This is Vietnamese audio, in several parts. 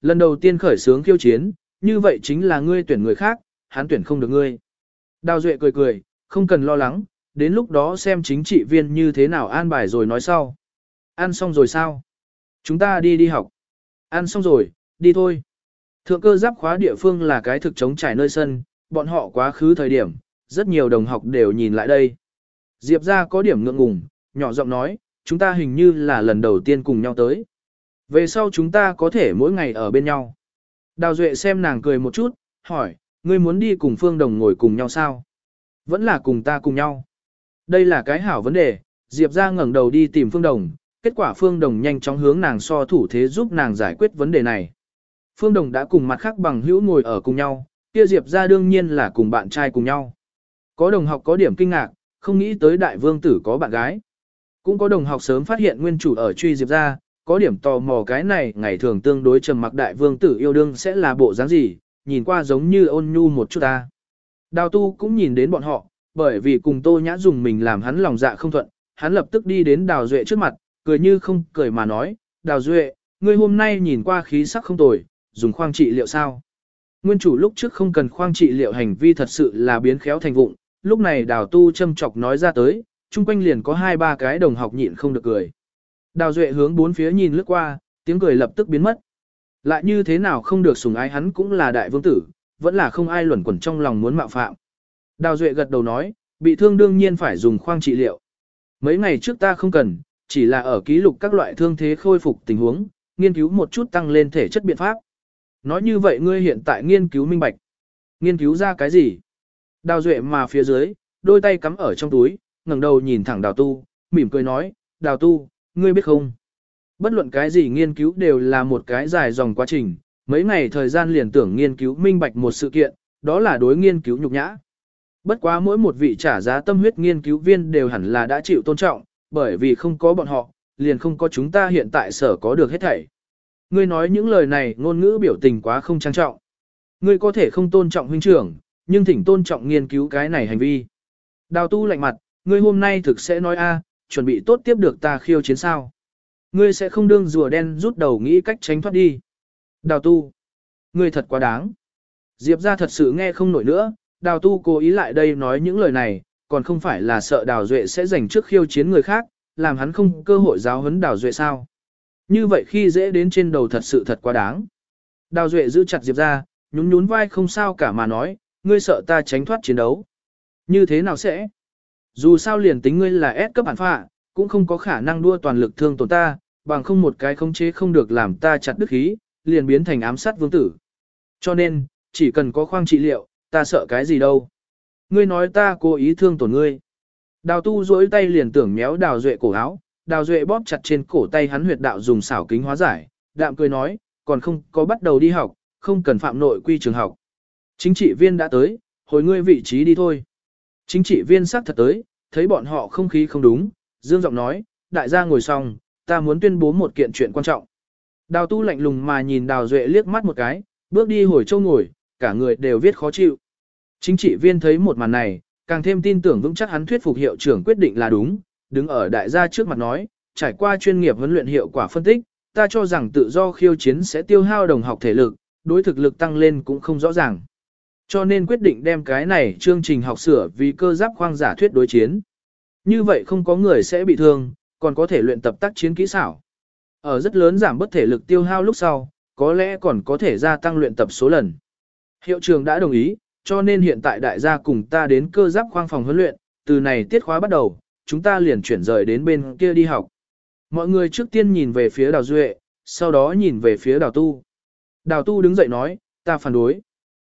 lần đầu tiên khởi sướng khiêu chiến, như vậy chính là ngươi tuyển người khác, hắn tuyển không được ngươi. Đào Duệ cười cười, không cần lo lắng, đến lúc đó xem chính trị viên như thế nào an bài rồi nói sau. Ăn xong rồi sao? Chúng ta đi đi học. Ăn xong rồi, đi thôi. Thượng cơ giáp khóa địa phương là cái thực chống trải nơi sân, bọn họ quá khứ thời điểm, rất nhiều đồng học đều nhìn lại đây. Diệp ra có điểm ngượng ngùng, nhỏ giọng nói, chúng ta hình như là lần đầu tiên cùng nhau tới. Về sau chúng ta có thể mỗi ngày ở bên nhau. Đào Duệ xem nàng cười một chút, hỏi, ngươi muốn đi cùng Phương Đồng ngồi cùng nhau sao? Vẫn là cùng ta cùng nhau. Đây là cái hảo vấn đề, Diệp ra ngẩng đầu đi tìm Phương Đồng, kết quả Phương Đồng nhanh chóng hướng nàng so thủ thế giúp nàng giải quyết vấn đề này. Phương Đồng đã cùng mặt khác bằng hữu ngồi ở cùng nhau, kia Diệp ra đương nhiên là cùng bạn trai cùng nhau. Có đồng học có điểm kinh ngạc, không nghĩ tới đại vương tử có bạn gái. Cũng có đồng học sớm phát hiện nguyên chủ ở truy Diệp ra, có điểm tò mò cái này ngày thường tương đối trầm mặc đại vương tử yêu đương sẽ là bộ dáng gì, nhìn qua giống như ôn nhu một chút ta. Đào tu cũng nhìn đến bọn họ, bởi vì cùng tô nhã dùng mình làm hắn lòng dạ không thuận, hắn lập tức đi đến đào duệ trước mặt, cười như không cười mà nói, đào duệ, ngươi hôm nay nhìn qua khí sắc không tồi, dùng khoang trị liệu sao? Nguyên chủ lúc trước không cần khoang trị liệu hành vi thật sự là biến khéo thành vụng, lúc này đào tu châm chọc nói ra tới, chung quanh liền có hai ba cái đồng học nhịn không được cười. Đào duệ hướng bốn phía nhìn lướt qua, tiếng cười lập tức biến mất. Lại như thế nào không được sủng ái hắn cũng là đại vương tử, vẫn là không ai luẩn quẩn trong lòng muốn mạo phạm. Đào duệ gật đầu nói, bị thương đương nhiên phải dùng khoang trị liệu. Mấy ngày trước ta không cần, chỉ là ở ký lục các loại thương thế khôi phục tình huống, nghiên cứu một chút tăng lên thể chất biện pháp. Nói như vậy ngươi hiện tại nghiên cứu minh bạch. Nghiên cứu ra cái gì? Đào duệ mà phía dưới, đôi tay cắm ở trong túi, ngẩng đầu nhìn thẳng đào tu, mỉm cười nói, đào tu, ngươi biết không? Bất luận cái gì nghiên cứu đều là một cái dài dòng quá trình, mấy ngày thời gian liền tưởng nghiên cứu minh bạch một sự kiện, đó là đối nghiên cứu nhục nhã. Bất quá mỗi một vị trả giá tâm huyết nghiên cứu viên đều hẳn là đã chịu tôn trọng, bởi vì không có bọn họ, liền không có chúng ta hiện tại sở có được hết thảy. Ngươi nói những lời này ngôn ngữ biểu tình quá không trang trọng. Ngươi có thể không tôn trọng huynh trưởng, nhưng thỉnh tôn trọng nghiên cứu cái này hành vi. Đào tu lạnh mặt, ngươi hôm nay thực sẽ nói a, chuẩn bị tốt tiếp được ta khiêu chiến sao. Ngươi sẽ không đương rùa đen rút đầu nghĩ cách tránh thoát đi. Đào tu, ngươi thật quá đáng. Diệp ra thật sự nghe không nổi nữa, đào tu cố ý lại đây nói những lời này, còn không phải là sợ đào duệ sẽ giành trước khiêu chiến người khác, làm hắn không cơ hội giáo huấn đào duệ sao. Như vậy khi dễ đến trên đầu thật sự thật quá đáng. Đào duệ giữ chặt Diệp ra, nhún nhún vai không sao cả mà nói, ngươi sợ ta tránh thoát chiến đấu. Như thế nào sẽ? Dù sao liền tính ngươi là S cấp bản phạ, cũng không có khả năng đua toàn lực thương tổn ta, bằng không một cái khống chế không được làm ta chặt đứt khí, liền biến thành ám sát vương tử. Cho nên, chỉ cần có khoang trị liệu, ta sợ cái gì đâu. Ngươi nói ta cố ý thương tổn ngươi. Đào tu duỗi tay liền tưởng méo đào duệ cổ áo, đào duệ bóp chặt trên cổ tay hắn huyệt đạo dùng xảo kính hóa giải, đạm cười nói, còn không có bắt đầu đi học, không cần phạm nội quy trường học. Chính trị viên đã tới, hồi ngươi vị trí đi thôi. Chính trị viên xác thật tới, thấy bọn họ không khí không đúng, dương giọng nói, đại gia ngồi xong, ta muốn tuyên bố một kiện chuyện quan trọng. Đào tu lạnh lùng mà nhìn đào duệ liếc mắt một cái, bước đi hồi châu ngồi, cả người đều viết khó chịu. Chính trị viên thấy một màn này, càng thêm tin tưởng vững chắc hắn thuyết phục hiệu trưởng quyết định là đúng, đứng ở đại gia trước mặt nói, trải qua chuyên nghiệp huấn luyện hiệu quả phân tích, ta cho rằng tự do khiêu chiến sẽ tiêu hao đồng học thể lực, đối thực lực tăng lên cũng không rõ ràng. Cho nên quyết định đem cái này chương trình học sửa vì cơ giáp khoang giả thuyết đối chiến. Như vậy không có người sẽ bị thương, còn có thể luyện tập tác chiến kỹ xảo. Ở rất lớn giảm bất thể lực tiêu hao lúc sau, có lẽ còn có thể gia tăng luyện tập số lần. Hiệu trường đã đồng ý, cho nên hiện tại đại gia cùng ta đến cơ giáp khoang phòng huấn luyện, từ này tiết khóa bắt đầu, chúng ta liền chuyển rời đến bên kia đi học. Mọi người trước tiên nhìn về phía đào duệ, sau đó nhìn về phía đào tu. Đào tu đứng dậy nói, ta phản đối.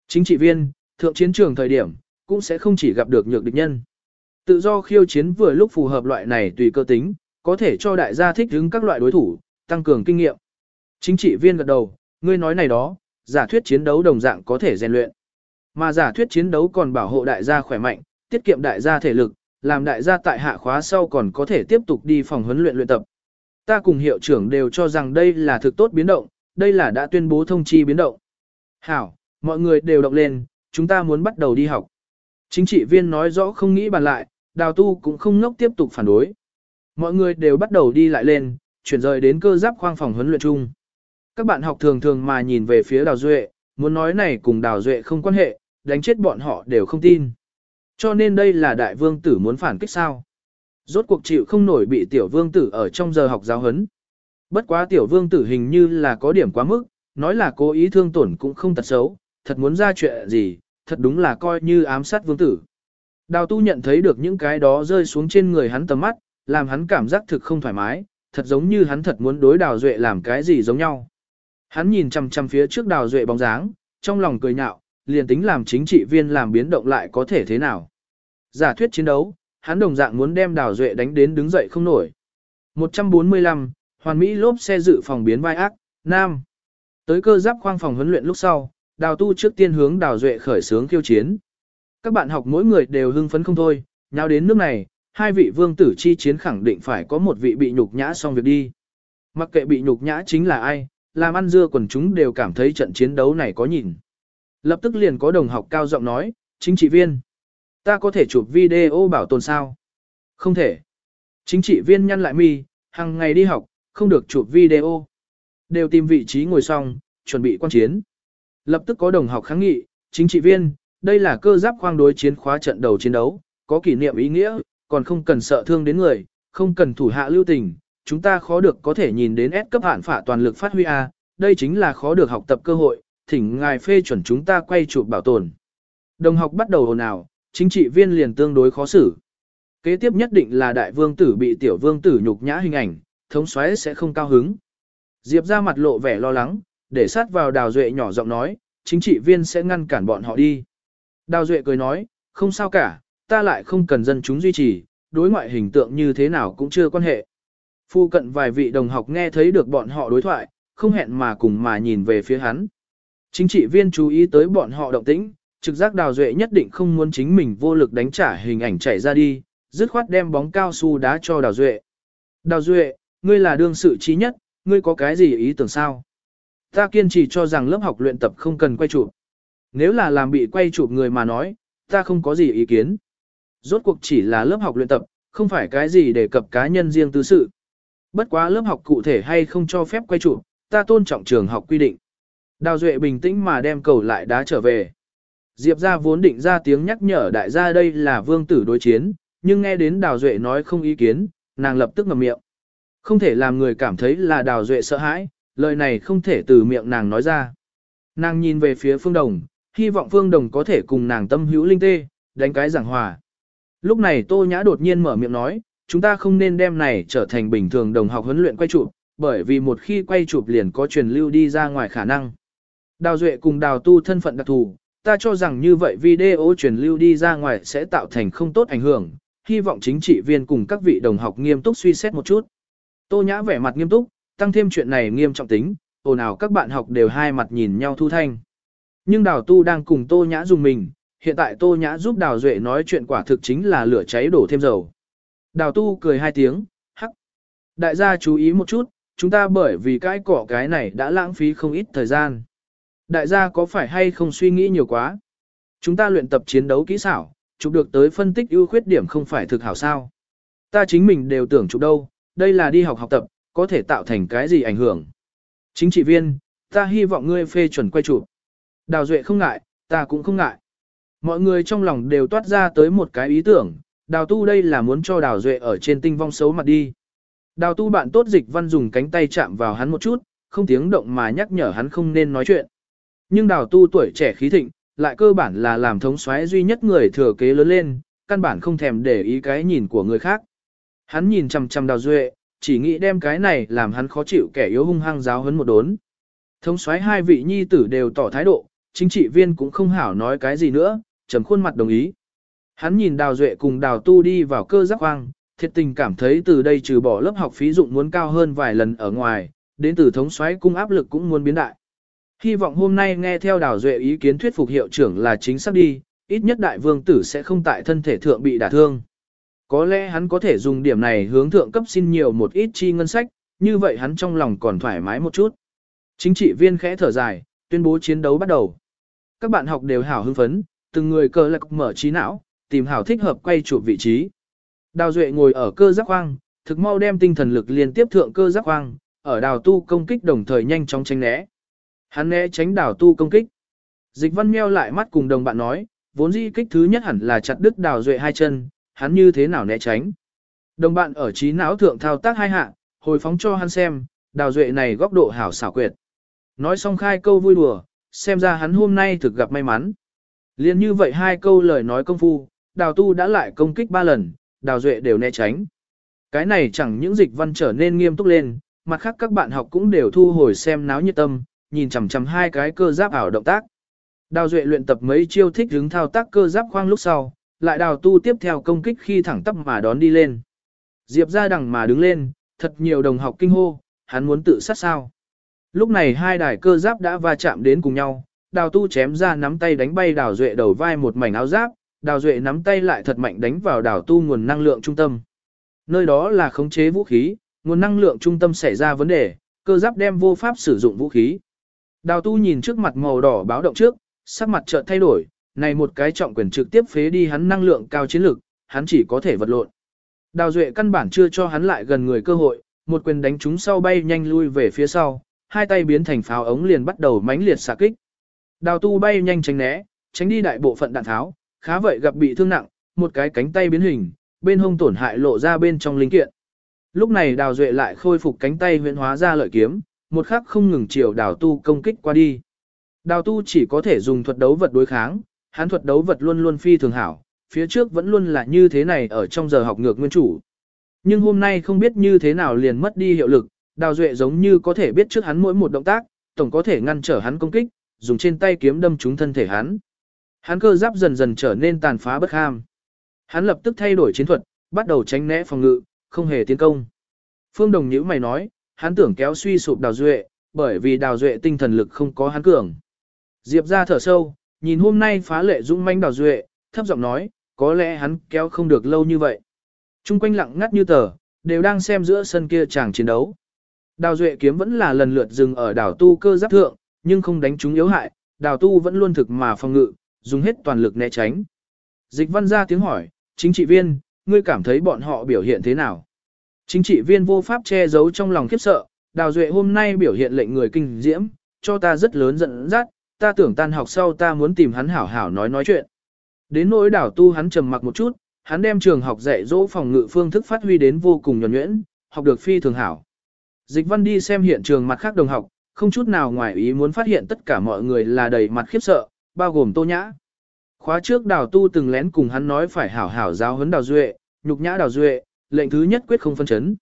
Chính trị viên, thượng chiến trường thời điểm, cũng sẽ không chỉ gặp được nhược địch nhân. Tự do khiêu chiến vừa lúc phù hợp loại này tùy cơ tính, có thể cho đại gia thích ứng các loại đối thủ, tăng cường kinh nghiệm. Chính trị viên gật đầu, ngươi nói này đó, giả thuyết chiến đấu đồng dạng có thể rèn luyện. Mà giả thuyết chiến đấu còn bảo hộ đại gia khỏe mạnh, tiết kiệm đại gia thể lực, làm đại gia tại hạ khóa sau còn có thể tiếp tục đi phòng huấn luyện luyện tập. Ta cùng hiệu trưởng đều cho rằng đây là thực tốt biến động, đây là đã tuyên bố thông chi biến động. Hảo, mọi người đều động lên, chúng ta muốn bắt đầu đi học. Chính trị viên nói rõ không nghĩ bàn lại, đào tu cũng không ngốc tiếp tục phản đối. Mọi người đều bắt đầu đi lại lên, chuyển rời đến cơ giáp khoang phòng huấn luyện chung. Các bạn học thường thường mà nhìn về phía Đào Duệ, muốn nói này cùng Đào Duệ không quan hệ, đánh chết bọn họ đều không tin. Cho nên đây là đại vương tử muốn phản kích sao. Rốt cuộc chịu không nổi bị tiểu vương tử ở trong giờ học giáo huấn. Bất quá tiểu vương tử hình như là có điểm quá mức, nói là cố ý thương tổn cũng không thật xấu, thật muốn ra chuyện gì, thật đúng là coi như ám sát vương tử. Đào tu nhận thấy được những cái đó rơi xuống trên người hắn tầm mắt, làm hắn cảm giác thực không thoải mái, thật giống như hắn thật muốn đối đào duệ làm cái gì giống nhau. Hắn nhìn chằm chằm phía trước đào duệ bóng dáng, trong lòng cười nhạo, liền tính làm chính trị viên làm biến động lại có thể thế nào. Giả thuyết chiến đấu, hắn đồng dạng muốn đem đào duệ đánh đến đứng dậy không nổi. 145, Hoàn Mỹ lốp xe dự phòng biến vai ác, Nam. Tới cơ giáp khoang phòng huấn luyện lúc sau, đào tu trước tiên hướng đào duệ khởi sướng khiêu chiến. Các bạn học mỗi người đều hưng phấn không thôi, nhau đến nước này, hai vị vương tử chi chiến khẳng định phải có một vị bị nhục nhã xong việc đi. Mặc kệ bị nhục nhã chính là ai, làm ăn dưa quần chúng đều cảm thấy trận chiến đấu này có nhìn. Lập tức liền có đồng học cao giọng nói, chính trị viên. Ta có thể chụp video bảo tồn sao? Không thể. Chính trị viên nhăn lại mi, hàng ngày đi học, không được chụp video. Đều tìm vị trí ngồi xong, chuẩn bị quan chiến. Lập tức có đồng học kháng nghị, chính trị viên, đây là cơ giáp khoang đối chiến khóa trận đầu chiến đấu, có kỷ niệm ý nghĩa, còn không cần sợ thương đến người, không cần thủ hạ lưu tình, chúng ta khó được có thể nhìn đến S cấp hạn phả toàn lực phát huy A, đây chính là khó được học tập cơ hội, thỉnh ngài phê chuẩn chúng ta quay chụp bảo tồn. Đồng học bắt đầu hồn ào, chính trị viên liền tương đối khó xử. Kế tiếp nhất định là đại vương tử bị tiểu vương tử nhục nhã hình ảnh, thống xoáy sẽ không cao hứng. Diệp ra mặt lộ vẻ lo lắng, để sát vào đào duệ nhỏ giọng nói, chính trị viên sẽ ngăn cản bọn họ đi. Đào duệ cười nói, không sao cả, ta lại không cần dân chúng duy trì, đối ngoại hình tượng như thế nào cũng chưa quan hệ. Phu cận vài vị đồng học nghe thấy được bọn họ đối thoại, không hẹn mà cùng mà nhìn về phía hắn. Chính trị viên chú ý tới bọn họ động tĩnh, trực giác đào duệ nhất định không muốn chính mình vô lực đánh trả hình ảnh chạy ra đi, dứt khoát đem bóng cao su đá cho đào duệ. Đào duệ, ngươi là đương sự trí nhất, ngươi có cái gì ý tưởng sao? Ta kiên trì cho rằng lớp học luyện tập không cần quay chụp. Nếu là làm bị quay chụp người mà nói, ta không có gì ý kiến. Rốt cuộc chỉ là lớp học luyện tập, không phải cái gì để cập cá nhân riêng tư sự. Bất quá lớp học cụ thể hay không cho phép quay chụp, ta tôn trọng trường học quy định. Đào Duệ bình tĩnh mà đem cầu lại đá trở về. Diệp ra vốn định ra tiếng nhắc nhở đại gia đây là vương tử đối chiến, nhưng nghe đến Đào Duệ nói không ý kiến, nàng lập tức ngậm miệng. Không thể làm người cảm thấy là Đào Duệ sợ hãi, lời này không thể từ miệng nàng nói ra. Nàng nhìn về phía Phương Đồng, hy vọng Phương Đồng có thể cùng nàng tâm hữu linh tê, đánh cái giảng hòa. Lúc này Tô Nhã đột nhiên mở miệng nói, chúng ta không nên đem này trở thành bình thường đồng học huấn luyện quay chụp, bởi vì một khi quay chụp liền có truyền lưu đi ra ngoài khả năng. Đào Duệ cùng Đào Tu thân phận đặc thù, ta cho rằng như vậy video truyền lưu đi ra ngoài sẽ tạo thành không tốt ảnh hưởng, hy vọng chính trị viên cùng các vị đồng học nghiêm túc suy xét một chút. Tô Nhã vẻ mặt nghiêm túc, tăng thêm chuyện này nghiêm trọng tính, ồn ào các bạn học đều hai mặt nhìn nhau thu thanh. Nhưng Đào Tu đang cùng Tô Nhã dùng mình, hiện tại Tô Nhã giúp Đào Duệ nói chuyện quả thực chính là lửa cháy đổ thêm dầu. Đào Tu cười hai tiếng, hắc. Đại gia chú ý một chút, chúng ta bởi vì cái cỏ cái này đã lãng phí không ít thời gian. Đại gia có phải hay không suy nghĩ nhiều quá? Chúng ta luyện tập chiến đấu kỹ xảo, chụp được tới phân tích ưu khuyết điểm không phải thực hảo sao. Ta chính mình đều tưởng chụp đâu, đây là đi học học tập, có thể tạo thành cái gì ảnh hưởng. Chính trị viên, ta hy vọng ngươi phê chuẩn quay chụp. Đào Duệ không ngại, ta cũng không ngại. Mọi người trong lòng đều toát ra tới một cái ý tưởng, đào tu đây là muốn cho đào Duệ ở trên tinh vong xấu mặt đi. Đào tu bạn tốt dịch văn dùng cánh tay chạm vào hắn một chút, không tiếng động mà nhắc nhở hắn không nên nói chuyện. Nhưng đào tu tuổi trẻ khí thịnh, lại cơ bản là làm thống soái duy nhất người thừa kế lớn lên, căn bản không thèm để ý cái nhìn của người khác. Hắn nhìn chằm chằm đào duệ, chỉ nghĩ đem cái này làm hắn khó chịu kẻ yếu hung hăng giáo hấn một đốn. Thống soái hai vị nhi tử đều tỏ thái độ, chính trị viên cũng không hảo nói cái gì nữa, trầm khuôn mặt đồng ý. Hắn nhìn đào duệ cùng đào tu đi vào cơ giác hoang, thiệt tình cảm thấy từ đây trừ bỏ lớp học phí dụng muốn cao hơn vài lần ở ngoài, đến từ thống soái cung áp lực cũng muốn biến đại. Hy vọng hôm nay nghe theo đào duệ ý kiến thuyết phục hiệu trưởng là chính xác đi, ít nhất đại vương tử sẽ không tại thân thể thượng bị đả thương. Có lẽ hắn có thể dùng điểm này hướng thượng cấp xin nhiều một ít chi ngân sách, như vậy hắn trong lòng còn thoải mái một chút. Chính trị viên khẽ thở dài, tuyên bố chiến đấu bắt đầu. Các bạn học đều hảo hưng phấn, từng người cờ lạc mở trí não, tìm hảo thích hợp quay chụp vị trí. Đào Duệ ngồi ở cơ giác khoang, thực mau đem tinh thần lực liên tiếp thượng cơ giác khoang, ở đào tu công kích đồng thời nhanh chóng tránh né. Hắn né tránh đào tu công kích. Dịch văn meo lại mắt cùng đồng bạn nói, vốn dĩ kích thứ nhất hẳn là chặt đứt đào duệ hai chân, hắn như thế nào né tránh. Đồng bạn ở trí não thượng thao tác hai hạ, hồi phóng cho hắn xem, đào duệ này góc độ hảo xảo quyệt. Nói xong khai câu vui đùa, xem ra hắn hôm nay thực gặp may mắn. Liên như vậy hai câu lời nói công phu, đào tu đã lại công kích ba lần, đào duệ đều né tránh. Cái này chẳng những dịch văn trở nên nghiêm túc lên, mặt khác các bạn học cũng đều thu hồi xem náo nhiệt tâm, nhìn chằm chằm hai cái cơ giáp ảo động tác. Đào duệ luyện tập mấy chiêu thích hứng thao tác cơ giáp khoang lúc sau, lại đào tu tiếp theo công kích khi thẳng tắp mà đón đi lên. Diệp ra đằng mà đứng lên, thật nhiều đồng học kinh hô, hắn muốn tự sát sao. Lúc này hai đài cơ giáp đã va chạm đến cùng nhau, đào tu chém ra nắm tay đánh bay đào duệ đầu vai một mảnh áo giáp, đào duệ nắm tay lại thật mạnh đánh vào đào tu nguồn năng lượng trung tâm. Nơi đó là khống chế vũ khí, nguồn năng lượng trung tâm xảy ra vấn đề, cơ giáp đem vô pháp sử dụng vũ khí. Đào tu nhìn trước mặt màu đỏ báo động trước, sắc mặt chợt thay đổi, này một cái trọng quyền trực tiếp phế đi hắn năng lượng cao chiến lực, hắn chỉ có thể vật lộn. Đào Duệ căn bản chưa cho hắn lại gần người cơ hội, một quyền đánh trúng sau bay nhanh lui về phía sau, hai tay biến thành pháo ống liền bắt đầu mãnh liệt xạ kích. Đào tu bay nhanh tránh né, tránh đi đại bộ phận đạn tháo, khá vậy gặp bị thương nặng, một cái cánh tay biến hình, bên hông tổn hại lộ ra bên trong linh kiện. Lúc này đào duệ lại khôi phục cánh tay huyễn hóa ra lợi kiếm, một khắc không ngừng chiều đào tu công kích qua đi. Đào tu chỉ có thể dùng thuật đấu vật đối kháng, hắn thuật đấu vật luôn luôn phi thường hảo, phía trước vẫn luôn là như thế này ở trong giờ học ngược nguyên chủ. Nhưng hôm nay không biết như thế nào liền mất đi hiệu lực, đào duệ giống như có thể biết trước hắn mỗi một động tác, tổng có thể ngăn trở hắn công kích, dùng trên tay kiếm đâm trúng thân thể hắn. Hắn cơ giáp dần dần trở nên tàn phá bất ham. Hắn lập tức thay đổi chiến thuật, bắt đầu tránh né phòng ngự, không hề tiến công. Phương Đồng nhữ mày nói, hắn tưởng kéo suy sụp đào duệ, bởi vì đào duệ tinh thần lực không có hắn cường. Diệp ra thở sâu, nhìn hôm nay phá lệ dũng manh đào duệ, thấp giọng nói, có lẽ hắn kéo không được lâu như vậy. Trung quanh lặng ngắt như tờ, đều đang xem giữa sân kia chàng chiến đấu. Đào duệ kiếm vẫn là lần lượt dừng ở đảo tu cơ giáp thượng, nhưng không đánh chúng yếu hại, đào tu vẫn luôn thực mà phòng ngự, dùng hết toàn lực né tránh. Dịch văn ra tiếng hỏi, chính trị viên, ngươi cảm thấy bọn họ biểu hiện thế nào? Chính trị viên vô pháp che giấu trong lòng khiếp sợ, đào duệ hôm nay biểu hiện lệnh người kinh diễm, cho ta rất lớn giận dắt, ta tưởng tan học sau ta muốn tìm hắn hảo hảo nói nói chuyện. Đến nỗi đảo tu hắn trầm mặc một chút, hắn đem trường học dạy dỗ phòng ngự phương thức phát huy đến vô cùng nhuần nhuyễn, học được phi thường hảo. Dịch văn đi xem hiện trường mặt khác đồng học, không chút nào ngoài ý muốn phát hiện tất cả mọi người là đầy mặt khiếp sợ, bao gồm tô nhã. Khóa trước đào tu từng lén cùng hắn nói phải hảo hảo giáo huấn đào duệ, nhục nhã đào duệ, lệnh thứ nhất quyết không phân chấn.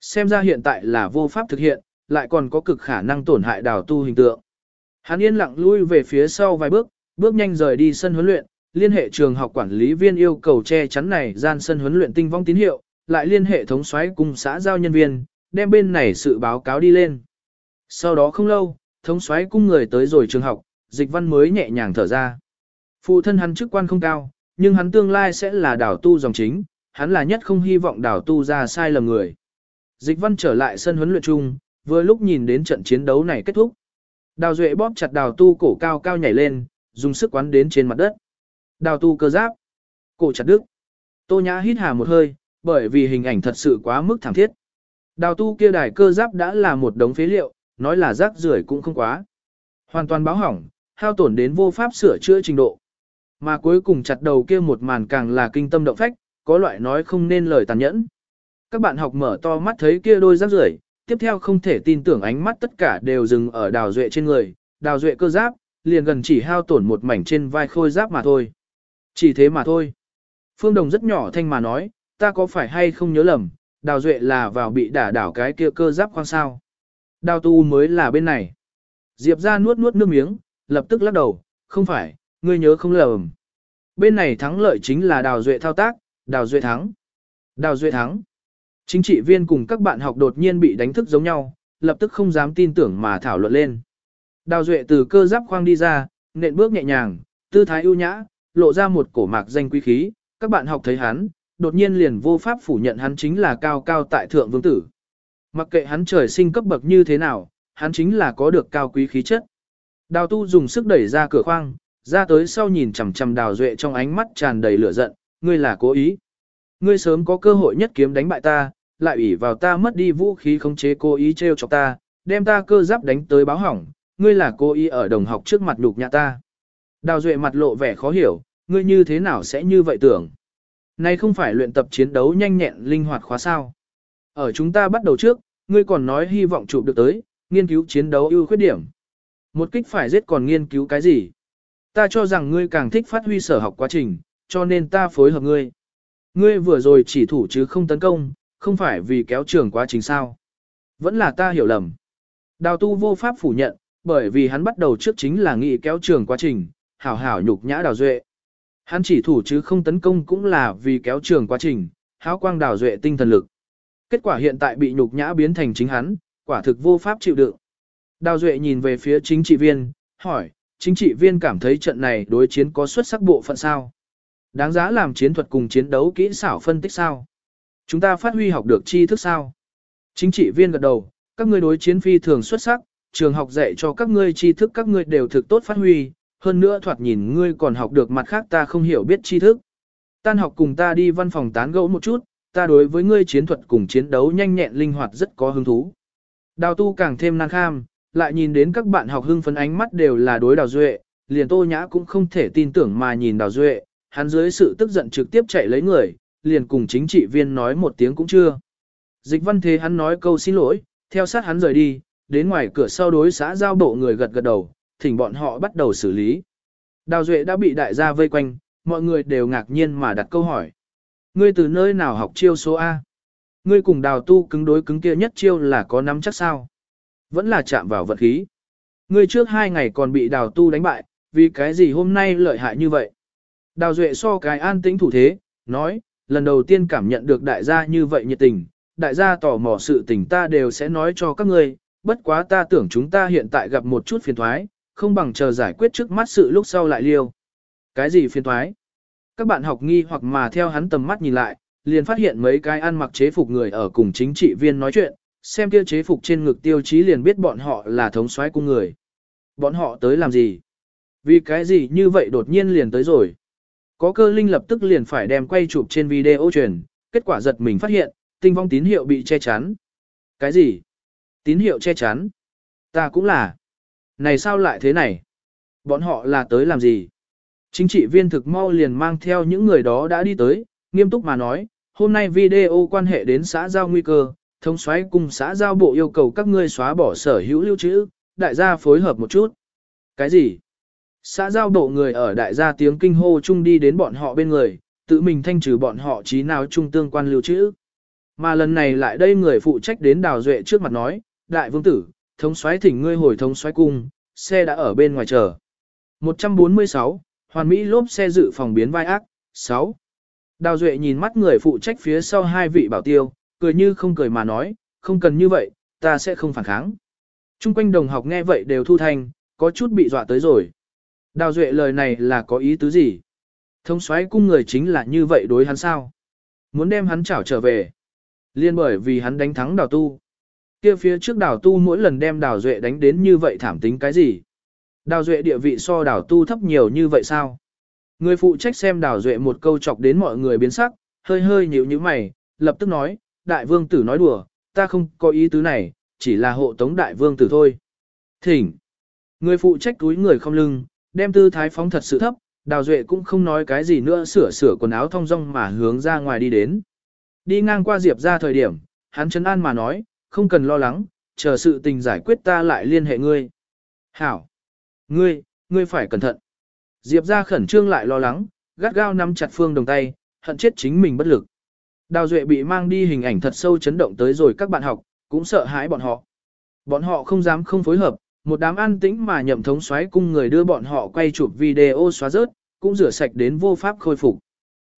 Xem ra hiện tại là vô pháp thực hiện, lại còn có cực khả năng tổn hại đào tu hình tượng. Hắn yên lặng lui về phía sau vài bước, bước nhanh rời đi sân huấn luyện, liên hệ trường học quản lý viên yêu cầu che chắn này gian sân huấn luyện tinh vong tín hiệu, lại liên hệ thống soái cùng xã giao nhân viên, đem bên này sự báo cáo đi lên. Sau đó không lâu, thống soái cung người tới rồi trường học, dịch văn mới nhẹ nhàng thở ra. Phụ thân hắn chức quan không cao, nhưng hắn tương lai sẽ là đảo tu dòng chính, hắn là nhất không hy vọng đảo tu ra sai lầm người. Dịch văn trở lại sân huấn luyện chung, vừa lúc nhìn đến trận chiến đấu này kết thúc. Đào Duệ bóp chặt đào tu cổ cao cao nhảy lên, dùng sức quán đến trên mặt đất. Đào tu cơ giáp. Cổ chặt đứt. Tô Nhã hít hà một hơi, bởi vì hình ảnh thật sự quá mức thảm thiết. Đào tu kia đài cơ giáp đã là một đống phế liệu, nói là rác rưởi cũng không quá. Hoàn toàn báo hỏng, hao tổn đến vô pháp sửa chữa trình độ. Mà cuối cùng chặt đầu kia một màn càng là kinh tâm động phách, có loại nói không nên lời tàn nhẫn. Các bạn học mở to mắt thấy kia đôi rác rưởi, tiếp theo không thể tin tưởng ánh mắt tất cả đều dừng ở đào duệ trên người, đào duệ cơ giáp, liền gần chỉ hao tổn một mảnh trên vai khôi giáp mà thôi. Chỉ thế mà thôi. Phương Đồng rất nhỏ thanh mà nói, ta có phải hay không nhớ lầm, đào duệ là vào bị đả đảo cái kia cơ giáp khoang sao. Đào tu mới là bên này. Diệp ra nuốt nuốt nước miếng, lập tức lắc đầu, không phải, ngươi nhớ không lầm. Bên này thắng lợi chính là đào duệ thao tác, đào duệ thắng. Đào duệ thắng. Chính trị viên cùng các bạn học đột nhiên bị đánh thức giống nhau, lập tức không dám tin tưởng mà thảo luận lên. Đào duệ từ cơ giáp khoang đi ra, nện bước nhẹ nhàng, tư thái ưu nhã, lộ ra một cổ mạc danh quý khí, các bạn học thấy hắn, đột nhiên liền vô pháp phủ nhận hắn chính là cao cao tại thượng vương tử. Mặc kệ hắn trời sinh cấp bậc như thế nào, hắn chính là có được cao quý khí chất. Đào tu dùng sức đẩy ra cửa khoang, ra tới sau nhìn chằm chằm đào duệ trong ánh mắt tràn đầy lửa giận, ngươi là cố ý. Ngươi sớm có cơ hội nhất kiếm đánh bại ta, lại ủy vào ta mất đi vũ khí khống chế cố ý trêu chọc ta, đem ta cơ giáp đánh tới báo hỏng, ngươi là cố ý ở đồng học trước mặt nhục nhã ta. Đào Duệ mặt lộ vẻ khó hiểu, ngươi như thế nào sẽ như vậy tưởng? Này không phải luyện tập chiến đấu nhanh nhẹn linh hoạt khóa sao? Ở chúng ta bắt đầu trước, ngươi còn nói hy vọng chụp được tới, nghiên cứu chiến đấu ưu khuyết điểm. Một kích phải giết còn nghiên cứu cái gì? Ta cho rằng ngươi càng thích phát huy sở học quá trình, cho nên ta phối hợp ngươi. Ngươi vừa rồi chỉ thủ chứ không tấn công, không phải vì kéo trường quá trình sao. Vẫn là ta hiểu lầm. Đào tu vô pháp phủ nhận, bởi vì hắn bắt đầu trước chính là nghị kéo trường quá trình, hảo hảo nhục nhã đào duệ. Hắn chỉ thủ chứ không tấn công cũng là vì kéo trường quá trình, háo quang đào duệ tinh thần lực. Kết quả hiện tại bị nhục nhã biến thành chính hắn, quả thực vô pháp chịu đựng. Đào duệ nhìn về phía chính trị viên, hỏi, chính trị viên cảm thấy trận này đối chiến có xuất sắc bộ phận sao? Đáng giá làm chiến thuật cùng chiến đấu kỹ xảo phân tích sao? Chúng ta phát huy học được tri thức sao? Chính trị viên gật đầu, các ngươi đối chiến phi thường xuất sắc, trường học dạy cho các ngươi tri thức các ngươi đều thực tốt phát huy, hơn nữa thoạt nhìn ngươi còn học được mặt khác ta không hiểu biết tri thức. Tan học cùng ta đi văn phòng tán gẫu một chút, ta đối với ngươi chiến thuật cùng chiến đấu nhanh nhẹn linh hoạt rất có hứng thú. Đào tu càng thêm năng kham, lại nhìn đến các bạn học hưng phấn ánh mắt đều là đối đào duệ, liền tô nhã cũng không thể tin tưởng mà nhìn đào duệ, hắn dưới sự tức giận trực tiếp chạy lấy người, liền cùng chính trị viên nói một tiếng cũng chưa. Dịch văn thế hắn nói câu xin lỗi, theo sát hắn rời đi, đến ngoài cửa sau đối xã giao bộ người gật gật đầu, thỉnh bọn họ bắt đầu xử lý. Đào Duệ đã bị đại gia vây quanh, mọi người đều ngạc nhiên mà đặt câu hỏi. Ngươi từ nơi nào học chiêu số A? Ngươi cùng đào tu cứng đối cứng kia nhất chiêu là có nắm chắc sao? Vẫn là chạm vào vật khí. Ngươi trước hai ngày còn bị đào tu đánh bại, vì cái gì hôm nay lợi hại như vậy? Đào Duệ so cái an tĩnh thủ thế, nói, lần đầu tiên cảm nhận được đại gia như vậy nhiệt tình, đại gia tò mò sự tình ta đều sẽ nói cho các ngươi, bất quá ta tưởng chúng ta hiện tại gặp một chút phiền thoái, không bằng chờ giải quyết trước mắt sự lúc sau lại liêu. Cái gì phiền thoái? Các bạn học nghi hoặc mà theo hắn tầm mắt nhìn lại, liền phát hiện mấy cái ăn mặc chế phục người ở cùng chính trị viên nói chuyện, xem kia chế phục trên ngực tiêu chí liền biết bọn họ là thống soái cung người. Bọn họ tới làm gì? Vì cái gì như vậy đột nhiên liền tới rồi? Có cơ linh lập tức liền phải đem quay chụp trên video truyền, kết quả giật mình phát hiện, tinh vong tín hiệu bị che chắn. Cái gì? Tín hiệu che chắn? Ta cũng là. Này sao lại thế này? Bọn họ là tới làm gì? Chính trị viên thực mau liền mang theo những người đó đã đi tới, nghiêm túc mà nói, hôm nay video quan hệ đến xã giao nguy cơ, thông xoáy cùng xã giao bộ yêu cầu các ngươi xóa bỏ sở hữu lưu trữ, đại gia phối hợp một chút. Cái gì? Xã giao bộ người ở đại gia tiếng kinh hô chung đi đến bọn họ bên người, tự mình thanh trừ bọn họ trí nào chung tương quan lưu trữ. Mà lần này lại đây người phụ trách đến đào duệ trước mặt nói, đại vương tử, thống soái thỉnh ngươi hồi thống soái cung, xe đã ở bên ngoài chờ. 146, Hoàn Mỹ lốp xe dự phòng biến vai ác, 6. Đào Duệ nhìn mắt người phụ trách phía sau hai vị bảo tiêu, cười như không cười mà nói, không cần như vậy, ta sẽ không phản kháng. Trung quanh đồng học nghe vậy đều thu thanh, có chút bị dọa tới rồi. Đào Duệ lời này là có ý tứ gì? Thông soái cung người chính là như vậy đối hắn sao? Muốn đem hắn chảo trở về. Liên bởi vì hắn đánh thắng đào tu. Kia phía trước đào tu mỗi lần đem đào Duệ đánh đến như vậy thảm tính cái gì? Đào Duệ địa vị so đào tu thấp nhiều như vậy sao? Người phụ trách xem đào Duệ một câu chọc đến mọi người biến sắc, hơi hơi nhíu như mày, lập tức nói, đại vương tử nói đùa, ta không có ý tứ này, chỉ là hộ tống đại vương tử thôi. Thỉnh. Người phụ trách túi người không lưng, đem tư thái phóng thật sự thấp, Đào Duệ cũng không nói cái gì nữa sửa sửa quần áo thong dong mà hướng ra ngoài đi đến. Đi ngang qua Diệp ra thời điểm, hắn chấn an mà nói, không cần lo lắng, chờ sự tình giải quyết ta lại liên hệ ngươi. Hảo! Ngươi, ngươi phải cẩn thận. Diệp ra khẩn trương lại lo lắng, gắt gao nắm chặt phương đồng tay, hận chết chính mình bất lực. Đào Duệ bị mang đi hình ảnh thật sâu chấn động tới rồi các bạn học, cũng sợ hãi bọn họ. Bọn họ không dám không phối hợp, một đám an tĩnh mà nhậm thống xoáy cung người đưa bọn họ quay chụp video xóa rớt, cũng rửa sạch đến vô pháp khôi phục.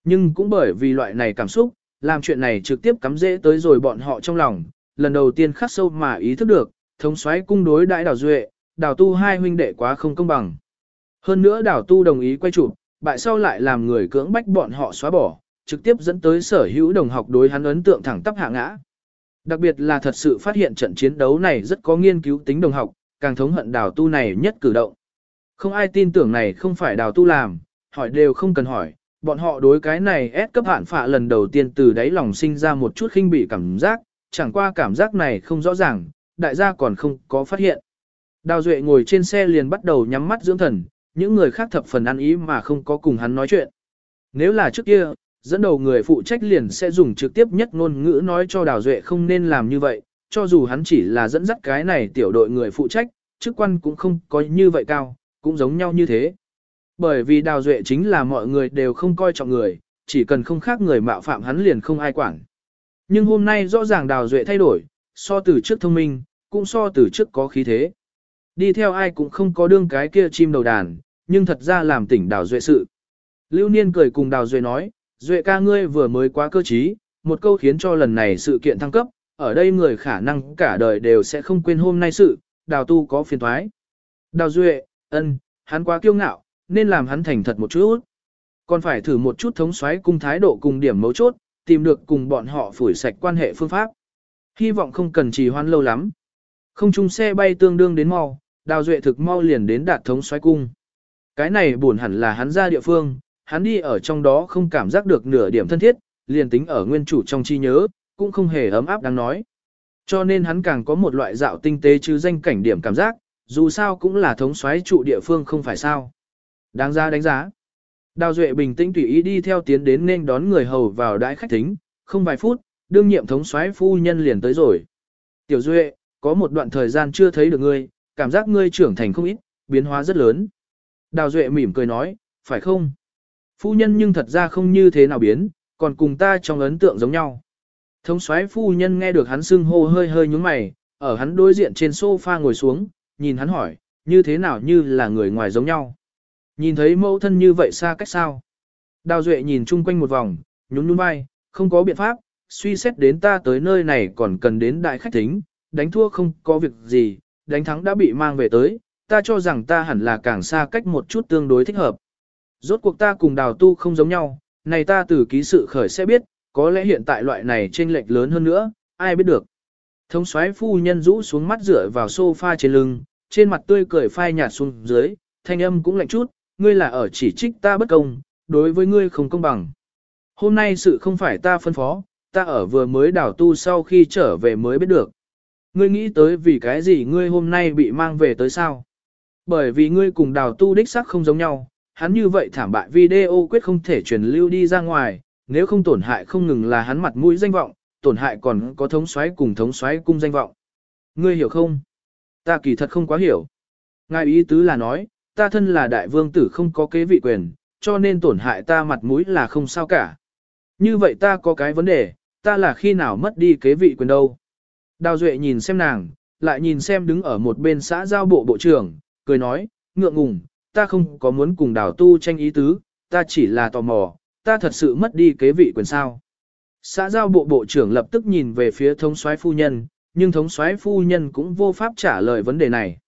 Nhưng cũng bởi vì loại này cảm xúc, làm chuyện này trực tiếp cắm dễ tới rồi bọn họ trong lòng, lần đầu tiên khắc sâu mà ý thức được, thống xoáy cung đối đãi đảo duệ, đảo tu hai huynh đệ quá không công bằng. Hơn nữa đảo tu đồng ý quay chụp, bại sau lại làm người cưỡng bách bọn họ xóa bỏ, trực tiếp dẫn tới sở hữu đồng học đối hắn ấn tượng thẳng tắp hạ ngã. Đặc biệt là thật sự phát hiện trận chiến đấu này rất có nghiên cứu tính đồng học, càng thống hận đào tu này nhất cử động. Không ai tin tưởng này không phải đào tu làm, hỏi đều không cần hỏi, bọn họ đối cái này ép cấp hạn phạ lần đầu tiên từ đáy lòng sinh ra một chút khinh bị cảm giác, chẳng qua cảm giác này không rõ ràng, đại gia còn không có phát hiện. Đào Duệ ngồi trên xe liền bắt đầu nhắm mắt dưỡng thần, những người khác thập phần ăn ý mà không có cùng hắn nói chuyện. Nếu là trước kia, dẫn đầu người phụ trách liền sẽ dùng trực tiếp nhất ngôn ngữ nói cho Đào Duệ không nên làm như vậy, cho dù hắn chỉ là dẫn dắt cái này tiểu đội người phụ trách, chức quan cũng không có như vậy cao, cũng giống nhau như thế. Bởi vì Đào Duệ chính là mọi người đều không coi trọng người, chỉ cần không khác người mạo phạm hắn liền không ai quản. Nhưng hôm nay rõ ràng Đào Duệ thay đổi, so từ trước thông minh, cũng so từ trước có khí thế. Đi theo ai cũng không có đương cái kia chim đầu đàn, nhưng thật ra làm tỉnh Đào Duệ sự. Lưu Niên cười cùng Đào Duệ nói, Duệ ca ngươi vừa mới quá cơ trí, một câu khiến cho lần này sự kiện thăng cấp, ở đây người khả năng cả đời đều sẽ không quên hôm nay sự, Đào Tu có phiền thoái. Đào Duệ, ân, hắn quá kiêu ngạo, nên làm hắn thành thật một chút. Còn phải thử một chút thống xoáy cung thái độ cùng điểm mấu chốt, tìm được cùng bọn họ phủi sạch quan hệ phương pháp. Hy vọng không cần trì hoãn lâu lắm. Không chung xe bay tương đương đến mau, đào duệ thực mau liền đến đạt thống xoáy cung. Cái này buồn hẳn là hắn ra địa phương, hắn đi ở trong đó không cảm giác được nửa điểm thân thiết, liền tính ở nguyên chủ trong chi nhớ, cũng không hề ấm áp đáng nói. Cho nên hắn càng có một loại dạo tinh tế chứ danh cảnh điểm cảm giác, dù sao cũng là thống soái trụ địa phương không phải sao. Đáng ra đánh giá. Đào Duệ bình tĩnh tùy ý đi theo tiến đến nên đón người hầu vào đại khách thính, không vài phút, đương nhiệm thống soái phu nhân liền tới rồi. Tiểu Duệ, có một đoạn thời gian chưa thấy được ngươi, cảm giác ngươi trưởng thành không ít, biến hóa rất lớn. Đào Duệ mỉm cười nói, phải không? Phu nhân nhưng thật ra không như thế nào biến, còn cùng ta trong ấn tượng giống nhau. Thống soái phu nhân nghe được hắn xưng hô hơi hơi nhúng mày, ở hắn đối diện trên sofa ngồi xuống, nhìn hắn hỏi, như thế nào như là người ngoài giống nhau. Nhìn thấy mẫu thân như vậy xa cách sao? Đào Duệ nhìn chung quanh một vòng, nhún nhún vai, không có biện pháp, suy xét đến ta tới nơi này còn cần đến đại khách thính, đánh thua không có việc gì, đánh thắng đã bị mang về tới, ta cho rằng ta hẳn là càng xa cách một chút tương đối thích hợp. Rốt cuộc ta cùng đào tu không giống nhau, này ta từ ký sự khởi sẽ biết, có lẽ hiện tại loại này chênh lệch lớn hơn nữa, ai biết được. Thống soái phu nhân rũ xuống mắt rửa vào sofa trên lưng, trên mặt tươi cười phai nhạt xuống dưới, thanh âm cũng lạnh chút, ngươi là ở chỉ trích ta bất công, đối với ngươi không công bằng. Hôm nay sự không phải ta phân phó, ta ở vừa mới đảo tu sau khi trở về mới biết được. Ngươi nghĩ tới vì cái gì ngươi hôm nay bị mang về tới sao? Bởi vì ngươi cùng đào tu đích sắc không giống nhau, hắn như vậy thảm bại video quyết không thể truyền lưu đi ra ngoài, nếu không tổn hại không ngừng là hắn mặt mũi danh vọng, tổn hại còn có thống soái cùng thống soái cung danh vọng. Ngươi hiểu không? Ta kỳ thật không quá hiểu. Ngài ý tứ là nói, ta thân là đại vương tử không có kế vị quyền, cho nên tổn hại ta mặt mũi là không sao cả. Như vậy ta có cái vấn đề, ta là khi nào mất đi kế vị quyền đâu. Đào Duệ nhìn xem nàng, lại nhìn xem đứng ở một bên xã giao bộ bộ trưởng, cười nói, ngượng ngùng, ta không có muốn cùng đào tu tranh ý tứ, ta chỉ là tò mò, ta thật sự mất đi kế vị quyền sao. Xã giao bộ bộ trưởng lập tức nhìn về phía thống soái phu nhân, nhưng thống soái phu nhân cũng vô pháp trả lời vấn đề này.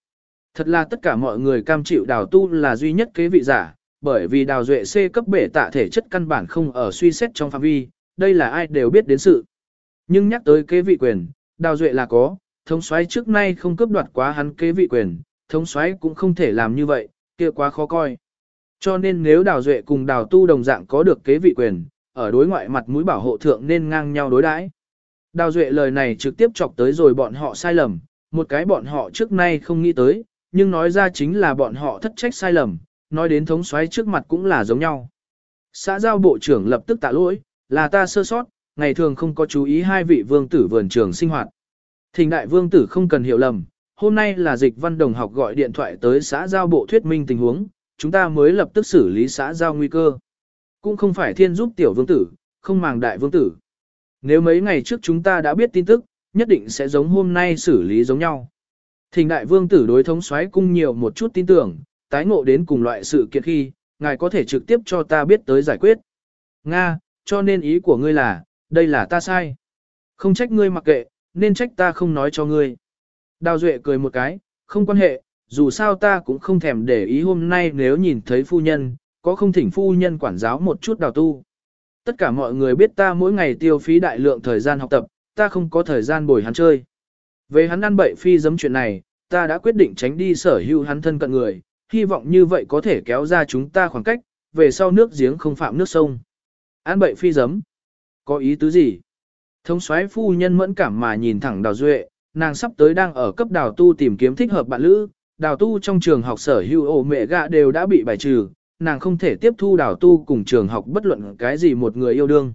Thật là tất cả mọi người cam chịu đào tu là duy nhất kế vị giả, bởi vì đào duệ C cấp bể tạ thể chất căn bản không ở suy xét trong phạm vi, đây là ai đều biết đến sự. Nhưng nhắc tới kế vị quyền, đào duệ là có, thống soái trước nay không cướp đoạt quá hắn kế vị quyền, thống soái cũng không thể làm như vậy, kia quá khó coi. Cho nên nếu đào duệ cùng đào tu đồng dạng có được kế vị quyền, ở đối ngoại mặt mũi bảo hộ thượng nên ngang nhau đối đãi. Đào duệ lời này trực tiếp chọc tới rồi bọn họ sai lầm, một cái bọn họ trước nay không nghĩ tới, nhưng nói ra chính là bọn họ thất trách sai lầm, nói đến thống soái trước mặt cũng là giống nhau. Xã giao bộ trưởng lập tức tạ lỗi, là ta sơ sót, ngày thường không có chú ý hai vị vương tử vườn trường sinh hoạt. Thình đại vương tử không cần hiểu lầm, hôm nay là dịch văn đồng học gọi điện thoại tới xã giao bộ thuyết minh tình huống, chúng ta mới lập tức xử lý xã giao nguy cơ. Cũng không phải thiên giúp tiểu vương tử, không màng đại vương tử. Nếu mấy ngày trước chúng ta đã biết tin tức, nhất định sẽ giống hôm nay xử lý giống nhau. Thình đại vương tử đối thống soái cung nhiều một chút tin tưởng, tái ngộ đến cùng loại sự kiện khi, ngài có thể trực tiếp cho ta biết tới giải quyết. Nga, cho nên ý của ngươi là, đây là ta sai. Không trách ngươi mặc kệ, nên trách ta không nói cho ngươi. Đào Duệ cười một cái, không quan hệ, dù sao ta cũng không thèm để ý hôm nay nếu nhìn thấy phu nhân, có không thỉnh phu nhân quản giáo một chút đào tu. Tất cả mọi người biết ta mỗi ngày tiêu phí đại lượng thời gian học tập, ta không có thời gian bồi hắn chơi. Về hắn ăn bậy phi giấm chuyện này, ta đã quyết định tránh đi sở hữu hắn thân cận người, hy vọng như vậy có thể kéo ra chúng ta khoảng cách, về sau nước giếng không phạm nước sông. An bậy phi giấm. Có ý tứ gì? Thống soái phu nhân mẫn cảm mà nhìn thẳng đào duệ, nàng sắp tới đang ở cấp đào tu tìm kiếm thích hợp bạn lữ, đào tu trong trường học sở hữu ổ mẹ gạ đều đã bị bài trừ, nàng không thể tiếp thu đào tu cùng trường học bất luận cái gì một người yêu đương.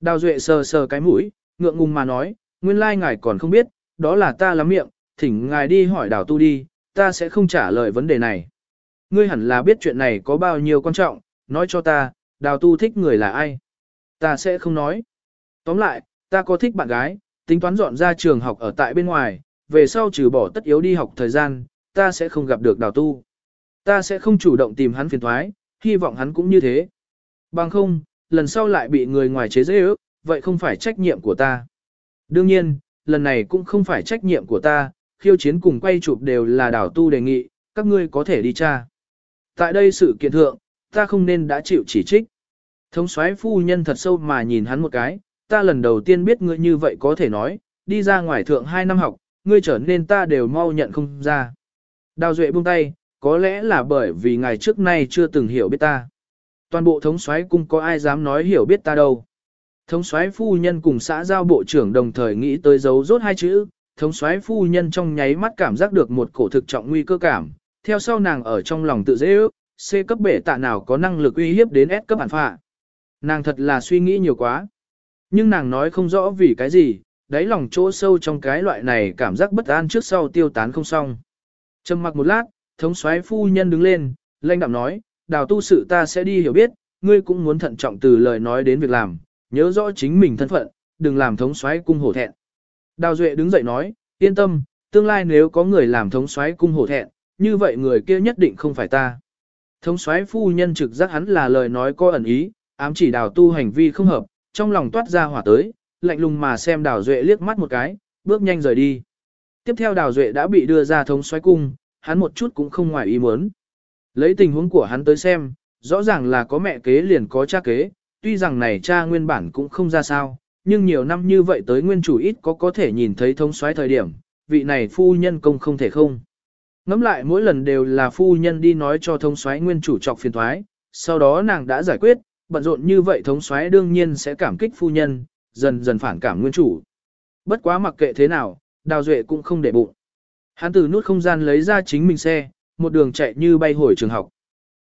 Đào duệ sờ sờ cái mũi, ngượng ngùng mà nói, nguyên lai ngài còn không biết, đó là ta lắm miệng, thỉnh ngài đi hỏi đào tu đi, ta sẽ không trả lời vấn đề này. Ngươi hẳn là biết chuyện này có bao nhiêu quan trọng, nói cho ta, đào tu thích người là ai. Ta sẽ không nói. Tóm lại, ta có thích bạn gái, tính toán dọn ra trường học ở tại bên ngoài, về sau trừ bỏ tất yếu đi học thời gian, ta sẽ không gặp được đào tu. Ta sẽ không chủ động tìm hắn phiền thoái, hy vọng hắn cũng như thế. Bằng không, lần sau lại bị người ngoài chế dễ ước, vậy không phải trách nhiệm của ta. Đương nhiên, lần này cũng không phải trách nhiệm của ta, khiêu chiến cùng quay chụp đều là đào tu đề nghị, các ngươi có thể đi tra. Tại đây sự kiện thượng, ta không nên đã chịu chỉ trích. Thống soái phu nhân thật sâu mà nhìn hắn một cái, ta lần đầu tiên biết ngươi như vậy có thể nói, đi ra ngoài thượng 2 năm học, ngươi trở nên ta đều mau nhận không ra. Đào Duệ buông tay, có lẽ là bởi vì ngài trước nay chưa từng hiểu biết ta. Toàn bộ thống soái cung có ai dám nói hiểu biết ta đâu. Thống soái phu nhân cùng xã giao bộ trưởng đồng thời nghĩ tới dấu rốt hai chữ, thống soái phu nhân trong nháy mắt cảm giác được một cổ thực trọng nguy cơ cảm, theo sau nàng ở trong lòng tự dễ ước, C cấp bệ tạ nào có năng lực uy hiếp đến S cấp bản phạ. Nàng thật là suy nghĩ nhiều quá. Nhưng nàng nói không rõ vì cái gì, đáy lòng chỗ sâu trong cái loại này cảm giác bất an trước sau tiêu tán không xong. Trầm mặc một lát, thống soái phu nhân đứng lên, lanh đạm nói, đào tu sự ta sẽ đi hiểu biết, ngươi cũng muốn thận trọng từ lời nói đến việc làm, nhớ rõ chính mình thân phận, đừng làm thống soái cung hổ thẹn. Đào Duệ đứng dậy nói, yên tâm, tương lai nếu có người làm thống soái cung hổ thẹn, như vậy người kia nhất định không phải ta. Thống soái phu nhân trực giác hắn là lời nói có ẩn ý, ám chỉ đào tu hành vi không hợp, trong lòng toát ra hỏa tới, lạnh lùng mà xem đào duệ liếc mắt một cái, bước nhanh rời đi. Tiếp theo đào duệ đã bị đưa ra thống xoáy cung, hắn một chút cũng không ngoài ý muốn. Lấy tình huống của hắn tới xem, rõ ràng là có mẹ kế liền có cha kế, tuy rằng này cha nguyên bản cũng không ra sao, nhưng nhiều năm như vậy tới nguyên chủ ít có có thể nhìn thấy thống xoáy thời điểm, vị này phu nhân công không thể không. Ngắm lại mỗi lần đều là phu nhân đi nói cho thống xoáy nguyên chủ trọc phiền thoái, sau đó nàng đã giải quyết, bận rộn như vậy thống xoáy đương nhiên sẽ cảm kích phu nhân, dần dần phản cảm nguyên chủ. Bất quá mặc kệ thế nào, Đào Duệ cũng không để bụng. Hắn từ nút không gian lấy ra chính mình xe, một đường chạy như bay hồi trường học.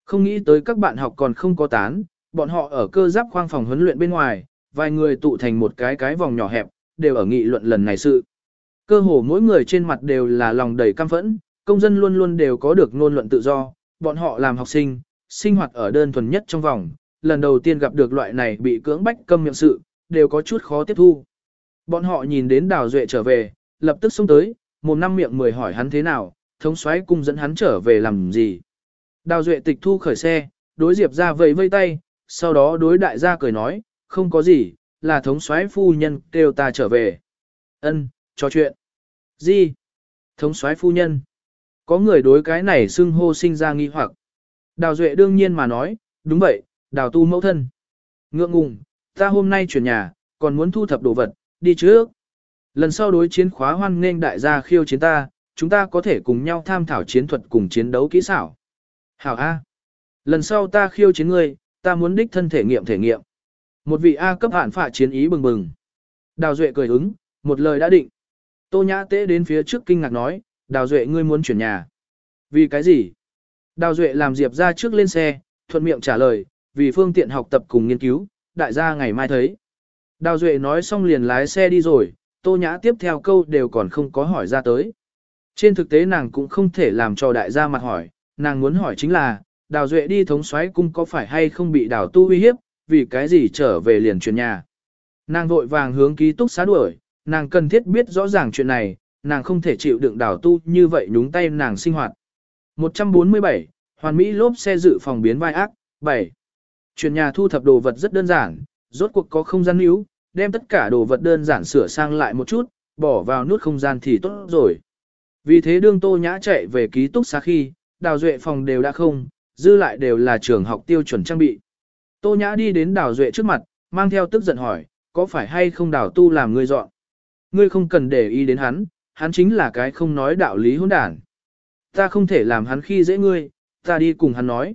Không nghĩ tới các bạn học còn không có tán, bọn họ ở cơ giáp khoang phòng huấn luyện bên ngoài, vài người tụ thành một cái cái vòng nhỏ hẹp, đều ở nghị luận lần này sự. Cơ hồ mỗi người trên mặt đều là lòng đầy căm phẫn, công dân luôn luôn đều có được ngôn luận tự do, bọn họ làm học sinh, sinh hoạt ở đơn thuần nhất trong vòng, lần đầu tiên gặp được loại này bị cưỡng bách câm miệng sự, đều có chút khó tiếp thu. Bọn họ nhìn đến Đào Duệ trở về, lập tức xông tới, một năm miệng mười hỏi hắn thế nào, thống xoáy cung dẫn hắn trở về làm gì. Đào Duệ tịch thu khởi xe, đối Diệp ra vẫy vây tay, sau đó đối đại gia cười nói, không có gì, là thống xoáy phu nhân kêu ta trở về. Ân, trò chuyện. Gì? Thống xoáy phu nhân. Có người đối cái này xưng hô sinh ra nghi hoặc. Đào Duệ đương nhiên mà nói, đúng vậy, đào tu mẫu thân. Ngượng ngùng, ta hôm nay chuyển nhà, còn muốn thu thập đồ vật, đi trước. Lần sau đối chiến khóa hoan nghênh đại gia khiêu chiến ta, chúng ta có thể cùng nhau tham thảo chiến thuật cùng chiến đấu kỹ xảo. Hảo A. Lần sau ta khiêu chiến ngươi, ta muốn đích thân thể nghiệm thể nghiệm. Một vị A cấp hạn phạ chiến ý bừng bừng. Đào Duệ cười ứng, một lời đã định. Tô Nhã Tế đến phía trước kinh ngạc nói, Đào Duệ ngươi muốn chuyển nhà. Vì cái gì? Đào Duệ làm Diệp ra trước lên xe, thuận miệng trả lời, vì phương tiện học tập cùng nghiên cứu, đại gia ngày mai thấy. Đào Duệ nói xong liền lái xe đi rồi, Tô Nhã tiếp theo câu đều còn không có hỏi ra tới. Trên thực tế nàng cũng không thể làm cho đại gia mặt hỏi, nàng muốn hỏi chính là, Đào Duệ đi thống soái cung có phải hay không bị đào tu uy hiếp, vì cái gì trở về liền chuyển nhà. Nàng vội vàng hướng ký túc xá đuổi, nàng cần thiết biết rõ ràng chuyện này, nàng không thể chịu đựng đào tu như vậy nhúng tay nàng sinh hoạt. 147, Hoàn Mỹ lốp xe dự phòng biến vai ác, 7. Chuyển nhà thu thập đồ vật rất đơn giản, rốt cuộc có không gian níu, đem tất cả đồ vật đơn giản sửa sang lại một chút, bỏ vào nút không gian thì tốt rồi. Vì thế đương tô nhã chạy về ký túc xá khi, đào duệ phòng đều đã không, dư lại đều là trường học tiêu chuẩn trang bị. Tô nhã đi đến đào duệ trước mặt, mang theo tức giận hỏi, có phải hay không đào tu làm ngươi dọn? Ngươi không cần để ý đến hắn, hắn chính là cái không nói đạo lý hỗn đản. Ta không thể làm hắn khi dễ ngươi, ta đi cùng hắn nói.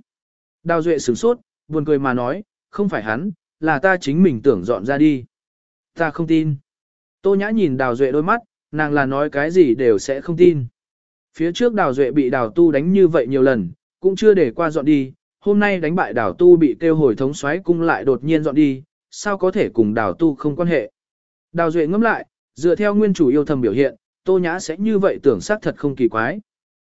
Đào duệ sửng sốt, buồn cười mà nói, không phải hắn, là ta chính mình tưởng dọn ra đi. Ta không tin. Tô Nhã nhìn Đào Duệ đôi mắt, nàng là nói cái gì đều sẽ không tin. Phía trước Đào Duệ bị Đào Tu đánh như vậy nhiều lần, cũng chưa để qua dọn đi, hôm nay đánh bại Đào Tu bị kêu hồi thống xoáy cung lại đột nhiên dọn đi, sao có thể cùng Đào Tu không quan hệ. Đào Duệ ngẫm lại, dựa theo nguyên chủ yêu thầm biểu hiện, Tô Nhã sẽ như vậy tưởng xác thật không kỳ quái.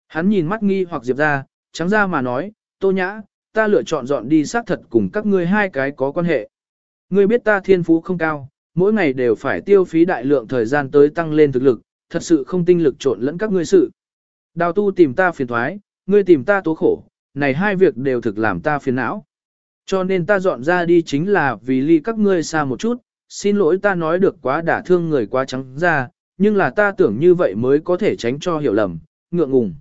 Hắn nhìn mắt nghi hoặc Diệp ra, trắng ra mà nói, Tô Nhã, ta lựa chọn dọn đi xác thật cùng các ngươi hai cái có quan hệ. Ngươi biết ta thiên phú không cao, mỗi ngày đều phải tiêu phí đại lượng thời gian tới tăng lên thực lực, thật sự không tinh lực trộn lẫn các ngươi sự. Đào tu tìm ta phiền thoái, ngươi tìm ta tố khổ, này hai việc đều thực làm ta phiền não. Cho nên ta dọn ra đi chính là vì ly các ngươi xa một chút, xin lỗi ta nói được quá đả thương người quá trắng ra, nhưng là ta tưởng như vậy mới có thể tránh cho hiểu lầm, ngượng ngùng.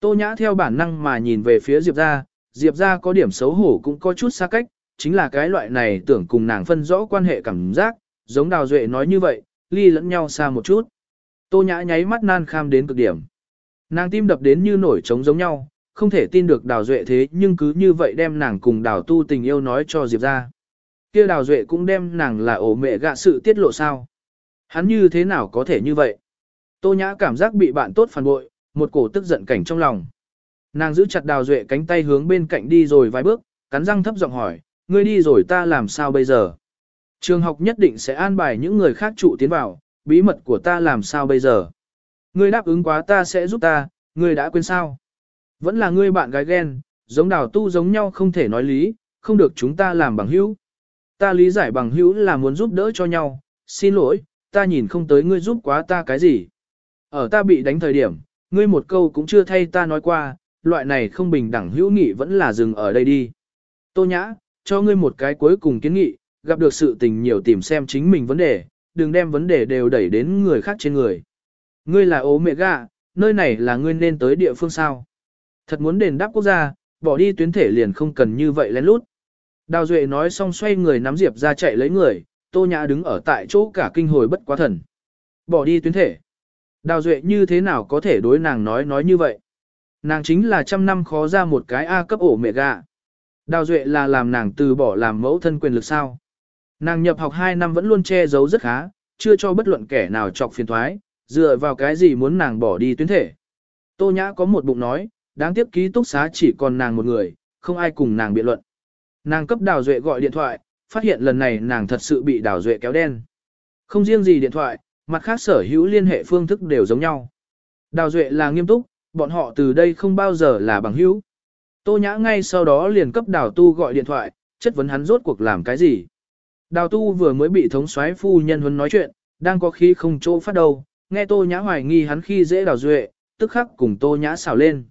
Tô Nhã theo bản năng mà nhìn về phía Diệp ra, Diệp ra có điểm xấu hổ cũng có chút xa cách, chính là cái loại này tưởng cùng nàng phân rõ quan hệ cảm giác, giống Đào Duệ nói như vậy, ly lẫn nhau xa một chút. Tô Nhã nháy mắt nan kham đến cực điểm. Nàng tim đập đến như nổi trống giống nhau, không thể tin được Đào Duệ thế nhưng cứ như vậy đem nàng cùng Đào Tu tình yêu nói cho Diệp ra. Kia Đào Duệ cũng đem nàng là ổ mẹ gạ sự tiết lộ sao. Hắn như thế nào có thể như vậy? Tô Nhã cảm giác bị bạn tốt phản bội, một cổ tức giận cảnh trong lòng. Nàng giữ chặt Đào Duệ cánh tay hướng bên cạnh đi rồi vài bước, cắn răng thấp giọng hỏi, ngươi đi rồi ta làm sao bây giờ? Trường học nhất định sẽ an bài những người khác trụ tiến vào, bí mật của ta làm sao bây giờ? Ngươi đáp ứng quá ta sẽ giúp ta, ngươi đã quên sao? Vẫn là ngươi bạn gái ghen, giống đào tu giống nhau không thể nói lý, không được chúng ta làm bằng hữu. Ta lý giải bằng hữu là muốn giúp đỡ cho nhau, xin lỗi, ta nhìn không tới ngươi giúp quá ta cái gì. Ở ta bị đánh thời điểm, ngươi một câu cũng chưa thay ta nói qua, loại này không bình đẳng hữu nghị vẫn là dừng ở đây đi. Tô nhã, cho ngươi một cái cuối cùng kiến nghị, gặp được sự tình nhiều tìm xem chính mình vấn đề, đừng đem vấn đề đều đẩy đến người khác trên người. Ngươi là ố mẹ gạ, nơi này là ngươi nên tới địa phương sao. Thật muốn đền đáp quốc gia, bỏ đi tuyến thể liền không cần như vậy lén lút. Đào Duệ nói xong xoay người nắm Diệp ra chạy lấy người, Tô Nhã đứng ở tại chỗ cả kinh hồi bất quá thần. Bỏ đi tuyến thể. Đào Duệ như thế nào có thể đối nàng nói nói như vậy? Nàng chính là trăm năm khó ra một cái A cấp ổ mẹ gà. Đào Duệ là làm nàng từ bỏ làm mẫu thân quyền lực sao. Nàng nhập học 2 năm vẫn luôn che giấu rất khá, chưa cho bất luận kẻ nào chọc phiền thoái, dựa vào cái gì muốn nàng bỏ đi tuyến thể. Tô Nhã có một bụng nói, đáng tiếc ký túc xá chỉ còn nàng một người, không ai cùng nàng biện luận. Nàng cấp Đào Duệ gọi điện thoại, phát hiện lần này nàng thật sự bị Đào Duệ kéo đen. Không riêng gì điện thoại, mặt khác sở hữu liên hệ phương thức đều giống nhau. Đào Duệ là nghiêm túc, bọn họ từ đây không bao giờ là bằng hữu. Tô Nhã ngay sau đó liền cấp Đào Tu gọi điện thoại, chất vấn hắn rốt cuộc làm cái gì. Đào Tu vừa mới bị thống soái phu nhân huấn nói chuyện, đang có khí không chỗ phát đầu, nghe Tô Nhã hoài nghi hắn khi dễ Đào Duệ, tức khắc cùng Tô Nhã xảo lên.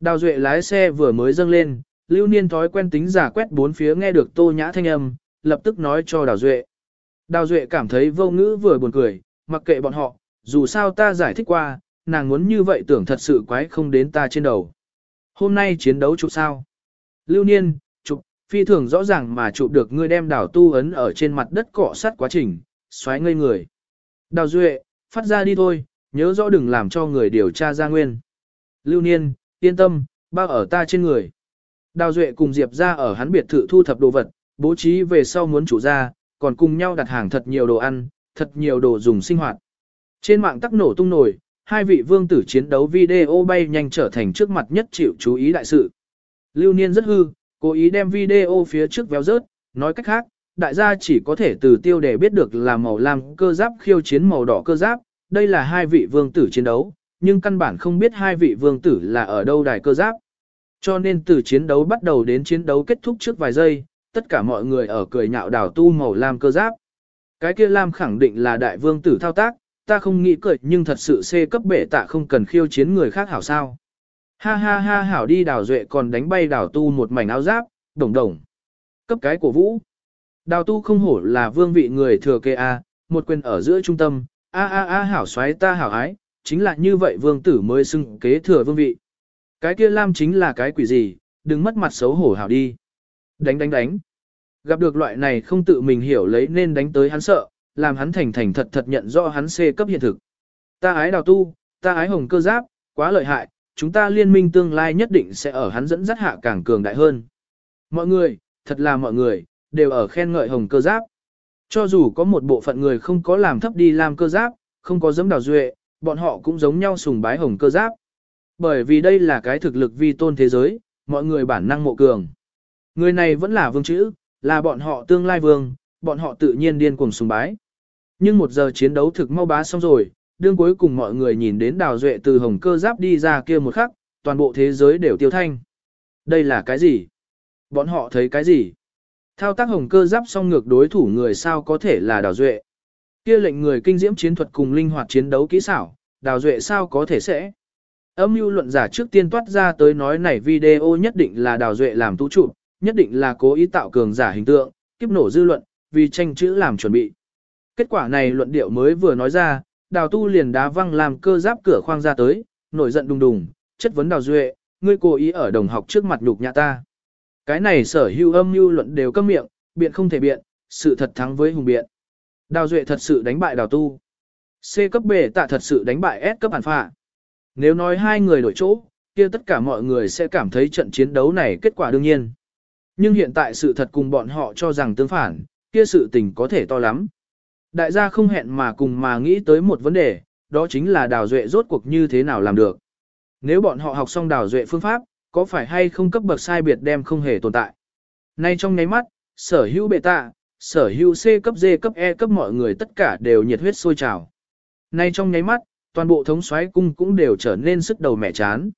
Đào Duệ lái xe vừa mới dâng lên, lưu niên thói quen tính giả quét bốn phía nghe được Tô Nhã thanh âm, lập tức nói cho Đào Duệ. Đào Duệ cảm thấy vô ngữ vừa buồn cười, mặc kệ bọn họ, dù sao ta giải thích qua, nàng muốn như vậy tưởng thật sự quái không đến ta trên đầu. Hôm nay chiến đấu chụp sao? Lưu Niên, phi thường rõ ràng mà chụp được ngươi đem đào tu ấn ở trên mặt đất cọ sát quá trình, xoáy ngây người. Đào Duệ, phát ra đi thôi, nhớ rõ đừng làm cho người điều tra ra nguyên. Lưu Niên, yên tâm, bao ở ta trên người. Đào Duệ cùng Diệp ra ở hắn biệt thự thu thập đồ vật, bố trí về sau muốn chủ ra, còn cùng nhau đặt hàng thật nhiều đồ ăn, thật nhiều đồ dùng sinh hoạt. Trên mạng tắc nổ tung nổi, hai vị vương tử chiến đấu video bay nhanh trở thành trước mặt nhất chịu chú ý đại sự. Lưu Niên rất hư, cố ý đem video phía trước véo rớt, nói cách khác, đại gia chỉ có thể từ tiêu để biết được là màu lam cơ giáp khiêu chiến màu đỏ cơ giáp, đây là hai vị vương tử chiến đấu, nhưng căn bản không biết hai vị vương tử là ở đâu đài cơ giáp. Cho nên từ chiến đấu bắt đầu đến chiến đấu kết thúc trước vài giây, tất cả mọi người ở cười nhạo đảo tu màu lam cơ giáp. Cái kia lam khẳng định là đại vương tử thao tác, ta không nghĩ cười nhưng thật sự C cấp bệ tạ không cần khiêu chiến người khác hảo sao. Ha ha ha hảo đi đào duệ còn đánh bay đào tu một mảnh áo giáp, đồng đồng. Cấp cái của vũ. Đào tu không hổ là vương vị người thừa kê A, một quyền ở giữa trung tâm, a a a hảo xoáy ta hảo ái, chính là như vậy vương tử mới xưng kế thừa vương vị. Cái kia lam chính là cái quỷ gì, đừng mất mặt xấu hổ hảo đi. Đánh đánh đánh. Gặp được loại này không tự mình hiểu lấy nên đánh tới hắn sợ, làm hắn thành thành thật thật nhận rõ hắn C cấp hiện thực. Ta ái đào tu, ta ái hồng cơ giáp, quá lợi hại, chúng ta liên minh tương lai nhất định sẽ ở hắn dẫn dắt hạ càng cường đại hơn. Mọi người, thật là mọi người, đều ở khen ngợi hồng cơ giáp. Cho dù có một bộ phận người không có làm thấp đi làm cơ giáp, không có giống đào duệ, bọn họ cũng giống nhau sùng bái hồng cơ giáp. Bởi vì đây là cái thực lực vi tôn thế giới, mọi người bản năng mộ cường. Người này vẫn là vương chữ, là bọn họ tương lai vương, bọn họ tự nhiên điên cuồng sùng bái. Nhưng một giờ chiến đấu thực mau bá xong rồi, đương cuối cùng mọi người nhìn đến đào duệ từ hồng cơ giáp đi ra kia một khắc, toàn bộ thế giới đều tiêu thanh. Đây là cái gì? Bọn họ thấy cái gì? Thao tác hồng cơ giáp xong ngược đối thủ người sao có thể là đào duệ? Kia lệnh người kinh diễm chiến thuật cùng linh hoạt chiến đấu kỹ xảo, đào duệ sao có thể sẽ? Âm mưu luận giả trước tiên toát ra tới nói này video nhất định là đào duệ làm tú trụ, nhất định là cố ý tạo cường giả hình tượng, kiếp nổ dư luận, vì tranh chữ làm chuẩn bị. Kết quả này luận điệu mới vừa nói ra, đào tu liền đá văng làm cơ giáp cửa khoang ra tới, nổi giận đùng đùng, chất vấn đào duệ, ngươi cố ý ở đồng học trước mặt nhục nhã ta. Cái này sở hữu âm mưu luận đều câm miệng, biện không thể biện, sự thật thắng với hùng biện. Đào duệ thật sự đánh bại đào tu. C cấp B tạ thật sự đánh bại S cấp hàn phạ. Nếu nói hai người đổi chỗ, kia tất cả mọi người sẽ cảm thấy trận chiến đấu này kết quả đương nhiên. Nhưng hiện tại sự thật cùng bọn họ cho rằng tương phản, kia sự tình có thể to lắm. Đại gia không hẹn mà cùng mà nghĩ tới một vấn đề, đó chính là đào duệ rốt cuộc như thế nào làm được. Nếu bọn họ học xong đào duệ phương pháp, có phải hay không cấp bậc sai biệt đem không hề tồn tại. Nay trong nháy mắt, sở hữu bệ tạ, sở hữu C cấp D cấp E cấp mọi người tất cả đều nhiệt huyết sôi trào. Nay trong nháy mắt, toàn bộ thống soái cung cũng đều trở nên sức đầu mẹ chán.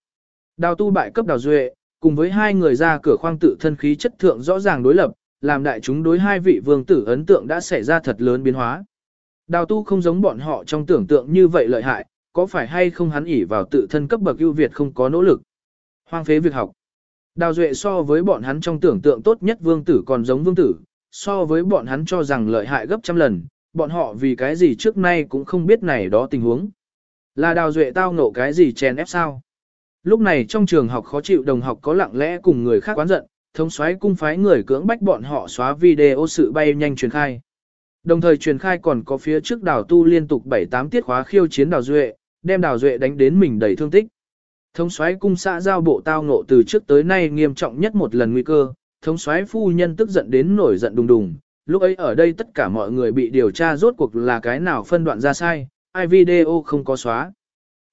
Đào tu bại cấp đào duệ, cùng với hai người ra cửa khoang tự thân khí chất thượng rõ ràng đối lập, làm đại chúng đối hai vị vương tử ấn tượng đã xảy ra thật lớn biến hóa. Đào tu không giống bọn họ trong tưởng tượng như vậy lợi hại, có phải hay không hắn ỉ vào tự thân cấp bậc ưu việt không có nỗ lực. Hoang phế việc học. Đào duệ so với bọn hắn trong tưởng tượng tốt nhất vương tử còn giống vương tử, so với bọn hắn cho rằng lợi hại gấp trăm lần, bọn họ vì cái gì trước nay cũng không biết này đó tình huống. Là đào duệ tao ngộ cái gì chèn ép sao? Lúc này trong trường học khó chịu đồng học có lặng lẽ cùng người khác quán giận, thống soái cung phái người cưỡng bách bọn họ xóa video sự bay nhanh truyền khai. Đồng thời truyền khai còn có phía trước đảo tu liên tục 7-8 tiết khóa khiêu chiến đảo duệ, đem đảo duệ đánh đến mình đầy thương tích. Thống soái cung xã giao bộ tao ngộ từ trước tới nay nghiêm trọng nhất một lần nguy cơ, thống soái phu nhân tức giận đến nổi giận đùng đùng. Lúc ấy ở đây tất cả mọi người bị điều tra rốt cuộc là cái nào phân đoạn ra sai, ai video không có xóa.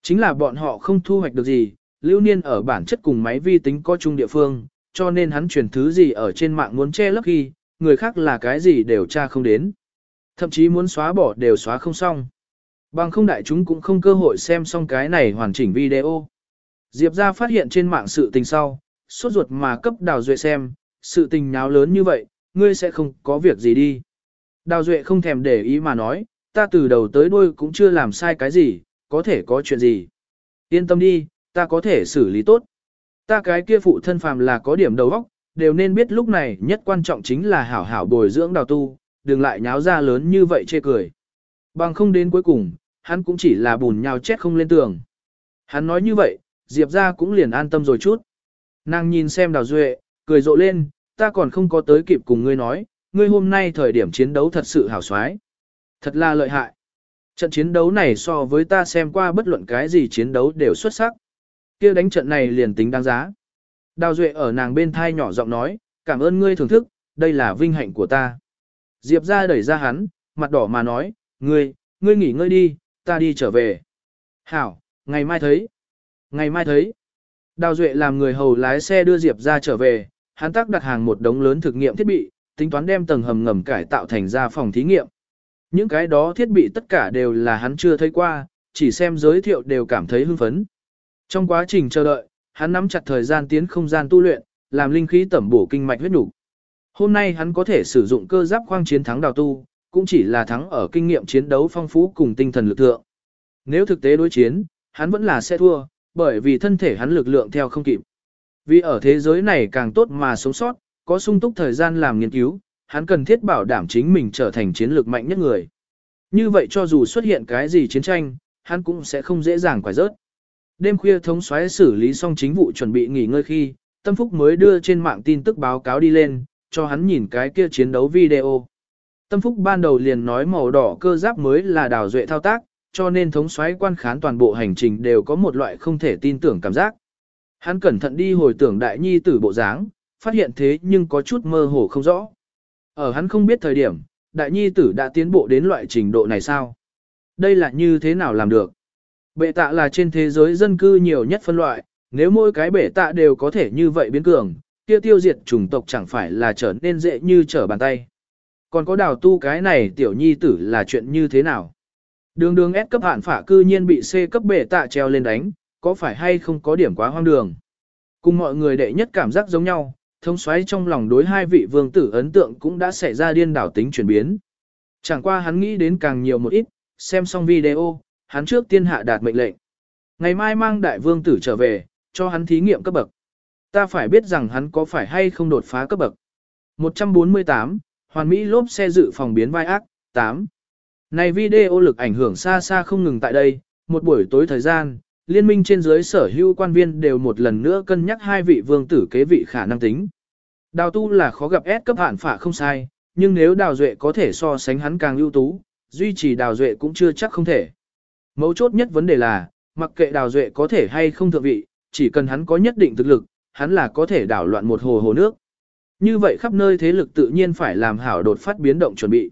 Chính là bọn họ không thu hoạch được gì, lưu niên ở bản chất cùng máy vi tính có chung địa phương, cho nên hắn truyền thứ gì ở trên mạng muốn che lấp ghi, người khác là cái gì đều tra không đến. Thậm chí muốn xóa bỏ đều xóa không xong. Bằng không đại chúng cũng không cơ hội xem xong cái này hoàn chỉnh video. Diệp ra phát hiện trên mạng sự tình sau, sốt ruột mà cấp đào duệ xem, sự tình nháo lớn như vậy, ngươi sẽ không có việc gì đi. Đào duệ không thèm để ý mà nói, ta từ đầu tới đuôi cũng chưa làm sai cái gì, có thể có chuyện gì. Yên tâm đi, ta có thể xử lý tốt. Ta cái kia phụ thân phàm là có điểm đầu óc, đều nên biết lúc này nhất quan trọng chính là hảo hảo bồi dưỡng đào tu, đừng lại nháo ra lớn như vậy chê cười. Bằng không đến cuối cùng, hắn cũng chỉ là bùn nhào chết không lên tường. Hắn nói như vậy, Diệp ra cũng liền an tâm rồi chút. Nàng nhìn xem đào duệ, cười rộ lên, ta còn không có tới kịp cùng ngươi nói, ngươi hôm nay thời điểm chiến đấu thật sự hảo xoái. Thật là lợi hại. Trận chiến đấu này so với ta xem qua bất luận cái gì chiến đấu đều xuất sắc kia đánh trận này liền tính đáng giá. Đào Duệ ở nàng bên thai nhỏ giọng nói, cảm ơn ngươi thưởng thức, đây là vinh hạnh của ta. Diệp ra đẩy ra hắn, mặt đỏ mà nói, ngươi, ngươi nghỉ ngơi đi, ta đi trở về. Hảo, ngày mai thấy. Ngày mai thấy. Đào Duệ làm người hầu lái xe đưa Diệp ra trở về, hắn tác đặt hàng một đống lớn thực nghiệm thiết bị, tính toán đem tầng hầm ngầm cải tạo thành ra phòng thí nghiệm. Những cái đó thiết bị tất cả đều là hắn chưa thấy qua, chỉ xem giới thiệu đều cảm thấy hưng phấn. Trong quá trình chờ đợi, hắn nắm chặt thời gian tiến không gian tu luyện, làm linh khí tẩm bổ kinh mạch huyết đủ. Hôm nay hắn có thể sử dụng cơ giáp khoang chiến thắng đào tu, cũng chỉ là thắng ở kinh nghiệm chiến đấu phong phú cùng tinh thần lực lượng. Nếu thực tế đối chiến, hắn vẫn là sẽ thua, bởi vì thân thể hắn lực lượng theo không kịp. Vì ở thế giới này càng tốt mà sống sót, có sung túc thời gian làm nghiên cứu, hắn cần thiết bảo đảm chính mình trở thành chiến lược mạnh nhất người. Như vậy cho dù xuất hiện cái gì chiến tranh, hắn cũng sẽ không dễ dàng quải rớt. Đêm khuya thống soái xử lý xong chính vụ chuẩn bị nghỉ ngơi khi, Tâm Phúc mới đưa trên mạng tin tức báo cáo đi lên, cho hắn nhìn cái kia chiến đấu video. Tâm Phúc ban đầu liền nói màu đỏ cơ giáp mới là đào duệ thao tác, cho nên thống soái quan khán toàn bộ hành trình đều có một loại không thể tin tưởng cảm giác. Hắn cẩn thận đi hồi tưởng đại nhi tử bộ dáng, phát hiện thế nhưng có chút mơ hồ không rõ. Ở hắn không biết thời điểm, đại nhi tử đã tiến bộ đến loại trình độ này sao? Đây là như thế nào làm được? Bệ tạ là trên thế giới dân cư nhiều nhất phân loại, nếu mỗi cái bệ tạ đều có thể như vậy biến cường, kia tiêu diệt chủng tộc chẳng phải là trở nên dễ như trở bàn tay. Còn có đào tu cái này tiểu nhi tử là chuyện như thế nào? Đường đường S cấp hạn phả cư nhiên bị C cấp bệ tạ treo lên đánh, có phải hay không có điểm quá hoang đường? Cùng mọi người đệ nhất cảm giác giống nhau, thông xoáy trong lòng đối hai vị vương tử ấn tượng cũng đã xảy ra điên đảo tính chuyển biến. Chẳng qua hắn nghĩ đến càng nhiều một ít, xem xong video, hắn trước tiên hạ đạt mệnh lệnh. Ngày mai mang đại vương tử trở về, cho hắn thí nghiệm cấp bậc. Ta phải biết rằng hắn có phải hay không đột phá cấp bậc. 148, Hoàn Mỹ lốp xe dự phòng biến vai ác, 8. Này video lực ảnh hưởng xa xa không ngừng tại đây, một buổi tối thời gian, liên minh trên dưới sở hữu quan viên đều một lần nữa cân nhắc hai vị vương tử kế vị khả năng tính. Đào tu là khó gặp S cấp hạn phả không sai, nhưng nếu đào duệ có thể so sánh hắn càng ưu tú, duy trì đào duệ cũng chưa chắc không thể. Mấu chốt nhất vấn đề là, mặc kệ đào duệ có thể hay không thượng vị, chỉ cần hắn có nhất định thực lực, hắn là có thể đảo loạn một hồ hồ nước. Như vậy khắp nơi thế lực tự nhiên phải làm hảo đột phát biến động chuẩn bị.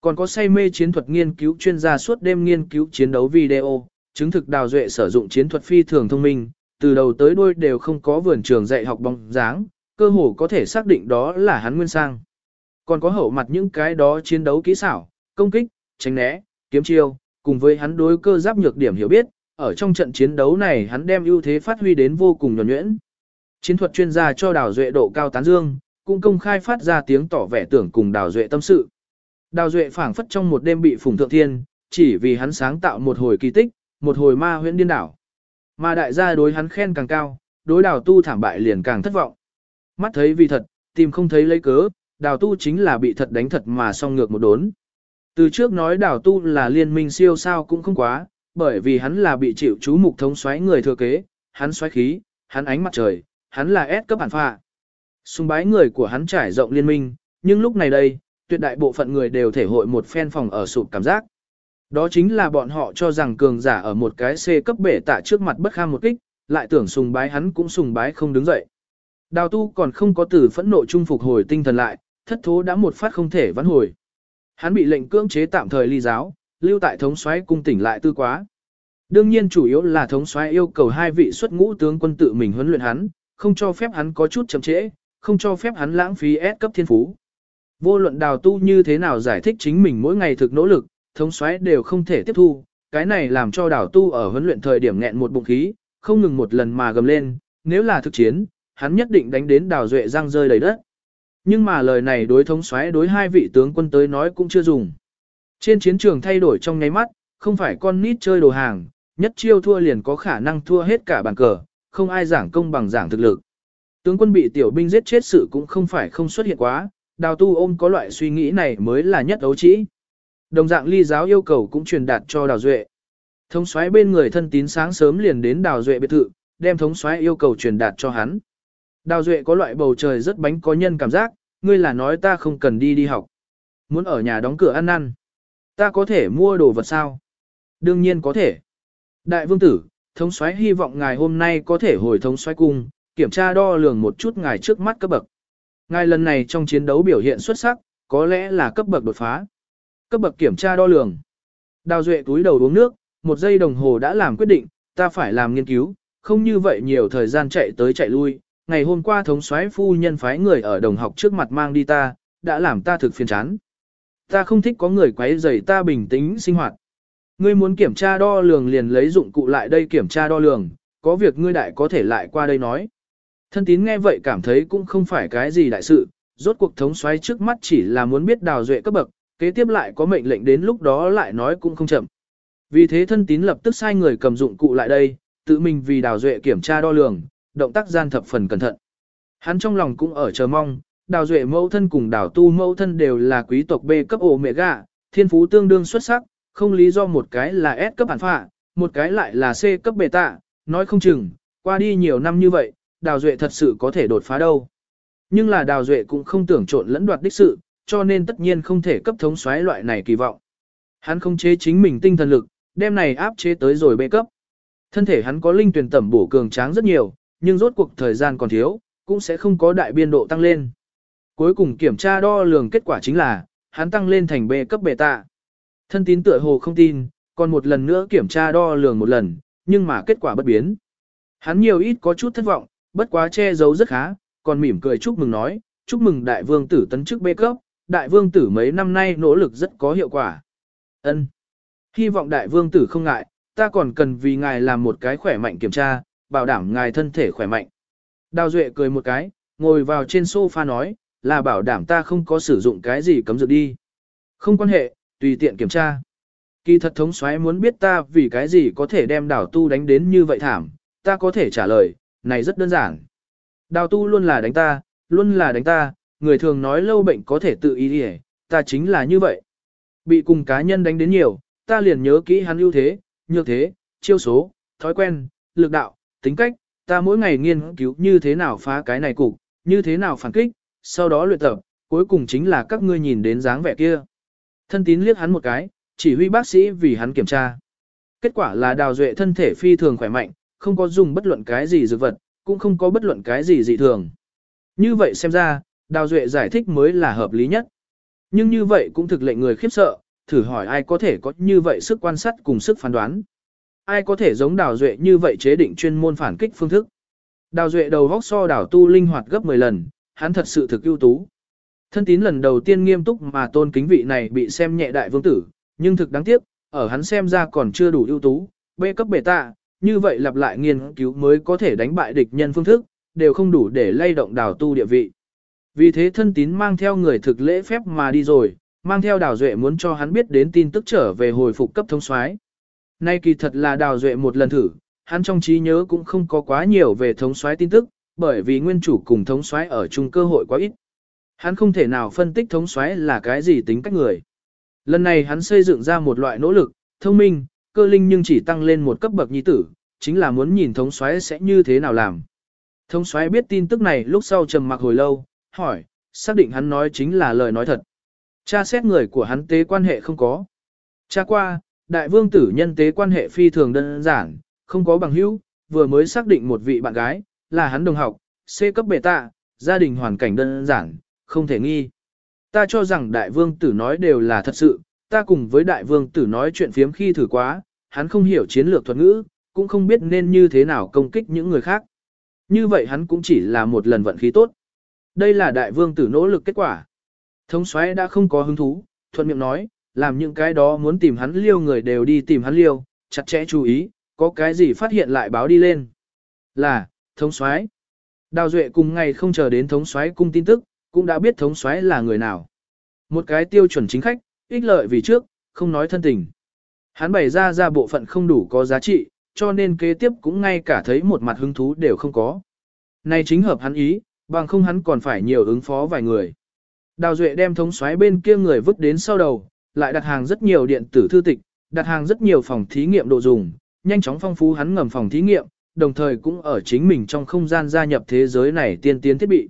Còn có say mê chiến thuật nghiên cứu chuyên gia suốt đêm nghiên cứu chiến đấu video, chứng thực đào duệ sử dụng chiến thuật phi thường thông minh, từ đầu tới đuôi đều không có vườn trường dạy học bóng dáng, cơ hồ có thể xác định đó là hắn nguyên sang. Còn có hậu mặt những cái đó chiến đấu kỹ xảo, công kích, tránh né, kiếm chiêu, cùng với hắn đối cơ giáp nhược điểm hiểu biết, ở trong trận chiến đấu này hắn đem ưu thế phát huy đến vô cùng nhuần nhuyễn. Chiến thuật chuyên gia cho Đào Duệ độ cao tán dương, cũng công khai phát ra tiếng tỏ vẻ tưởng cùng Đào Duệ tâm sự. Đào Duệ phảng phất trong một đêm bị phủng thượng thiên, chỉ vì hắn sáng tạo một hồi kỳ tích, một hồi ma huyễn điên đảo. Mà đại gia đối hắn khen càng cao, đối đào tu thảm bại liền càng thất vọng. Mắt thấy vì thật, tìm không thấy lấy cớ, đào tu chính là bị thật đánh thật mà song ngược một đốn. Từ trước nói đào tu là liên minh siêu sao cũng không quá, bởi vì hắn là bị chịu chú mục thống xoáy người thừa kế, hắn xoáy khí, hắn ánh mặt trời, hắn là S cấp bản phạ. Xung bái người của hắn trải rộng liên minh, nhưng lúc này đây, tuyệt đại bộ phận người đều thể hội một phen phòng ở sụp cảm giác. Đó chính là bọn họ cho rằng cường giả ở một cái C cấp bể tạ trước mặt bất kham một kích, lại tưởng sùng bái hắn cũng sùng bái không đứng dậy. Đào tu còn không có từ phẫn nộ trung phục hồi tinh thần lại, thất thố đã một phát không thể vãn hồi. Hắn bị lệnh cưỡng chế tạm thời ly giáo, lưu tại thống soái cung tỉnh lại tư quá. Đương nhiên chủ yếu là thống soái yêu cầu hai vị xuất ngũ tướng quân tự mình huấn luyện hắn, không cho phép hắn có chút chậm trễ, không cho phép hắn lãng phí S cấp thiên phú. Vô luận đào tu như thế nào giải thích chính mình mỗi ngày thực nỗ lực, thống soái đều không thể tiếp thu, cái này làm cho đào tu ở huấn luyện thời điểm nghẹn một bụng khí, không ngừng một lần mà gầm lên, nếu là thực chiến, hắn nhất định đánh đến đào duệ răng rơi đầy đất. Nhưng mà lời này đối thống soái đối hai vị tướng quân tới nói cũng chưa dùng. Trên chiến trường thay đổi trong nháy mắt, không phải con nít chơi đồ hàng, nhất chiêu thua liền có khả năng thua hết cả bàn cờ, không ai giảng công bằng giảng thực lực. Tướng quân bị tiểu binh giết chết sự cũng không phải không xuất hiện quá, đào tu ôm có loại suy nghĩ này mới là nhất ấu trĩ. Đồng dạng ly giáo yêu cầu cũng truyền đạt cho Đào Duệ. Thống soái bên người thân tín sáng sớm liền đến Đào Duệ biệt thự, đem thống soái yêu cầu truyền đạt cho hắn. Đào Duệ có loại bầu trời rất bánh có nhân cảm giác, ngươi là nói ta không cần đi đi học. Muốn ở nhà đóng cửa ăn năn. Ta có thể mua đồ vật sao? Đương nhiên có thể. Đại vương tử, thống soái hy vọng ngài hôm nay có thể hồi thống soái cung, kiểm tra đo lường một chút ngài trước mắt cấp bậc. Ngài lần này trong chiến đấu biểu hiện xuất sắc, có lẽ là cấp bậc đột phá. Cấp bậc kiểm tra đo lường. Đào Duệ túi đầu uống nước, một giây đồng hồ đã làm quyết định, ta phải làm nghiên cứu, không như vậy nhiều thời gian chạy tới chạy lui. Ngày hôm qua thống soái phu nhân phái người ở đồng học trước mặt mang đi ta, đã làm ta thực phiền chán. Ta không thích có người quấy rầy ta bình tĩnh sinh hoạt. Ngươi muốn kiểm tra đo lường liền lấy dụng cụ lại đây kiểm tra đo lường, có việc ngươi đại có thể lại qua đây nói. Thân tín nghe vậy cảm thấy cũng không phải cái gì đại sự, rốt cuộc thống soái trước mắt chỉ là muốn biết đào duệ cấp bậc, kế tiếp lại có mệnh lệnh đến lúc đó lại nói cũng không chậm. Vì thế thân tín lập tức sai người cầm dụng cụ lại đây, tự mình vì đào duệ kiểm tra đo lường, động tác gian thập phần cẩn thận. Hắn trong lòng cũng ở chờ mong, đào duệ mẫu thân cùng đào tu mẫu thân đều là quý tộc B cấp ổ mẹ gà, thiên phú tương đương xuất sắc, không lý do một cái là S cấp bản phạ, một cái lại là C cấp bề tạ, nói không chừng, qua đi nhiều năm như vậy, đào duệ thật sự có thể đột phá đâu. Nhưng là đào duệ cũng không tưởng trộn lẫn đoạt đích sự, cho nên tất nhiên không thể cấp thống xoáy loại này kỳ vọng. Hắn không chế chính mình tinh thần lực, đem này áp chế tới rồi bê cấp. Thân thể hắn có linh tuyển tẩm bổ cường tráng rất nhiều, nhưng rốt cuộc thời gian còn thiếu, cũng sẽ không có đại biên độ tăng lên. Cuối cùng kiểm tra đo lường kết quả chính là, hắn tăng lên thành B cấp bệ tạ. Thân tín tựa hồ không tin, còn một lần nữa kiểm tra đo lường một lần, nhưng mà kết quả bất biến. Hắn nhiều ít có chút thất vọng, bất quá che giấu rất khá, còn mỉm cười chúc mừng nói, chúc mừng đại vương tử tấn chức bê cấp, đại vương tử mấy năm nay nỗ lực rất có hiệu quả. Ân, Hy vọng đại vương tử không ngại, ta còn cần vì ngài làm một cái khỏe mạnh kiểm tra, bảo đảm ngài thân thể khỏe mạnh. Đào Duệ cười một cái, ngồi vào trên sofa nói, là bảo đảm ta không có sử dụng cái gì cấm dược đi. Không quan hệ, tùy tiện kiểm tra. Kỳ thật thống soái muốn biết ta vì cái gì có thể đem đào tu đánh đến như vậy thảm, ta có thể trả lời, này rất đơn giản. Đào tu luôn là đánh ta, luôn là đánh ta, người thường nói lâu bệnh có thể tự ý đi ta chính là như vậy. Bị cùng cá nhân đánh đến nhiều, ta liền nhớ kỹ hắn ưu thế, nhược thế, chiêu số, thói quen, lực đạo, tính cách, ta mỗi ngày nghiên cứu như thế nào phá cái này cục, như thế nào phản kích, sau đó luyện tập, cuối cùng chính là các ngươi nhìn đến dáng vẻ kia. Thân tín liếc hắn một cái, chỉ huy bác sĩ vì hắn kiểm tra. Kết quả là đào duệ thân thể phi thường khỏe mạnh, không có dùng bất luận cái gì dược vật, cũng không có bất luận cái gì dị thường. Như vậy xem ra, đào duệ giải thích mới là hợp lý nhất. Nhưng như vậy cũng thực lệnh người khiếp sợ, thử hỏi ai có thể có như vậy sức quan sát cùng sức phán đoán. Ai có thể giống đào duệ như vậy chế định chuyên môn phản kích phương thức. Đào duệ đầu vóc so đào tu linh hoạt gấp 10 lần, hắn thật sự thực ưu tú. Thân tín lần đầu tiên nghiêm túc mà tôn kính vị này bị xem nhẹ đại vương tử, nhưng thực đáng tiếc, ở hắn xem ra còn chưa đủ ưu tú, bê cấp bệ tạ, như vậy lặp lại nghiên cứu mới có thể đánh bại địch nhân phương thức, đều không đủ để lay động đào tu địa vị. Vì thế thân tín mang theo người thực lễ phép mà đi rồi, mang theo đào duệ muốn cho hắn biết đến tin tức trở về hồi phục cấp thông soái. Nay kỳ thật là đào duệ một lần thử, hắn trong trí nhớ cũng không có quá nhiều về thống soái tin tức, bởi vì nguyên chủ cùng thống soái ở chung cơ hội quá ít. Hắn không thể nào phân tích thống soái là cái gì tính cách người. Lần này hắn xây dựng ra một loại nỗ lực, thông minh, cơ linh nhưng chỉ tăng lên một cấp bậc nhi tử, chính là muốn nhìn thống soái sẽ như thế nào làm. Thống soái biết tin tức này lúc sau trầm mặc hồi lâu, hỏi, xác định hắn nói chính là lời nói thật. Cha xét người của hắn tế quan hệ không có. Cha qua, đại vương tử nhân tế quan hệ phi thường đơn giản, không có bằng hữu, vừa mới xác định một vị bạn gái, là hắn đồng học, C cấp bệ tạ, gia đình hoàn cảnh đơn giản, không thể nghi. Ta cho rằng đại vương tử nói đều là thật sự, ta cùng với đại vương tử nói chuyện phiếm khi thử quá, hắn không hiểu chiến lược thuật ngữ, cũng không biết nên như thế nào công kích những người khác. Như vậy hắn cũng chỉ là một lần vận khí tốt. Đây là đại vương tử nỗ lực kết quả. Thống soái đã không có hứng thú, thuận miệng nói, làm những cái đó muốn tìm hắn liêu người đều đi tìm hắn liêu, chặt chẽ chú ý, có cái gì phát hiện lại báo đi lên. Là, thống soái. Đào Duệ cùng ngày không chờ đến thống soái cung tin tức, cũng đã biết thống soái là người nào. Một cái tiêu chuẩn chính khách, ích lợi vì trước, không nói thân tình. Hắn bày ra ra bộ phận không đủ có giá trị, cho nên kế tiếp cũng ngay cả thấy một mặt hứng thú đều không có. Này chính hợp hắn ý, bằng không hắn còn phải nhiều ứng phó vài người. Đào Duệ đem thống soái bên kia người vứt đến sau đầu, lại đặt hàng rất nhiều điện tử thư tịch, đặt hàng rất nhiều phòng thí nghiệm đồ dùng, nhanh chóng phong phú hắn ngầm phòng thí nghiệm, đồng thời cũng ở chính mình trong không gian gia nhập thế giới này tiên tiến thiết bị.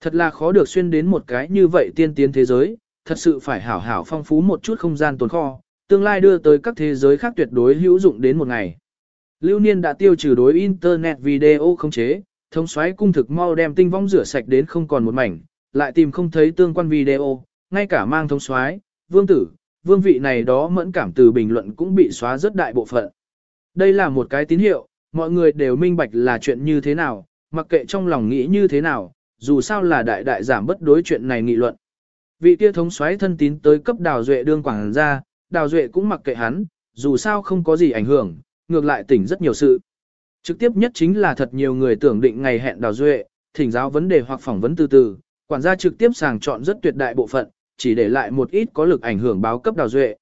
Thật là khó được xuyên đến một cái như vậy tiên tiến thế giới, thật sự phải hảo hảo phong phú một chút không gian tồn kho, tương lai đưa tới các thế giới khác tuyệt đối hữu dụng đến một ngày. Lưu Niên đã tiêu trừ đối Internet video không chế, thông xoáy cung thực mau đem tinh vong rửa sạch đến không còn một mảnh, lại tìm không thấy tương quan video, ngay cả mang thông xoáy, vương tử, vương vị này đó mẫn cảm từ bình luận cũng bị xóa rất đại bộ phận. Đây là một cái tín hiệu, mọi người đều minh bạch là chuyện như thế nào, mặc kệ trong lòng nghĩ như thế nào, dù sao là đại đại giảm bất đối chuyện này nghị luận. Vị kia thống soái thân tín tới cấp đào duệ đương quảng ra, đào duệ cũng mặc kệ hắn, dù sao không có gì ảnh hưởng, ngược lại tỉnh rất nhiều sự. Trực tiếp nhất chính là thật nhiều người tưởng định ngày hẹn đào duệ, thỉnh giáo vấn đề hoặc phỏng vấn từ từ, quản gia trực tiếp sàng chọn rất tuyệt đại bộ phận, chỉ để lại một ít có lực ảnh hưởng báo cấp đào duệ.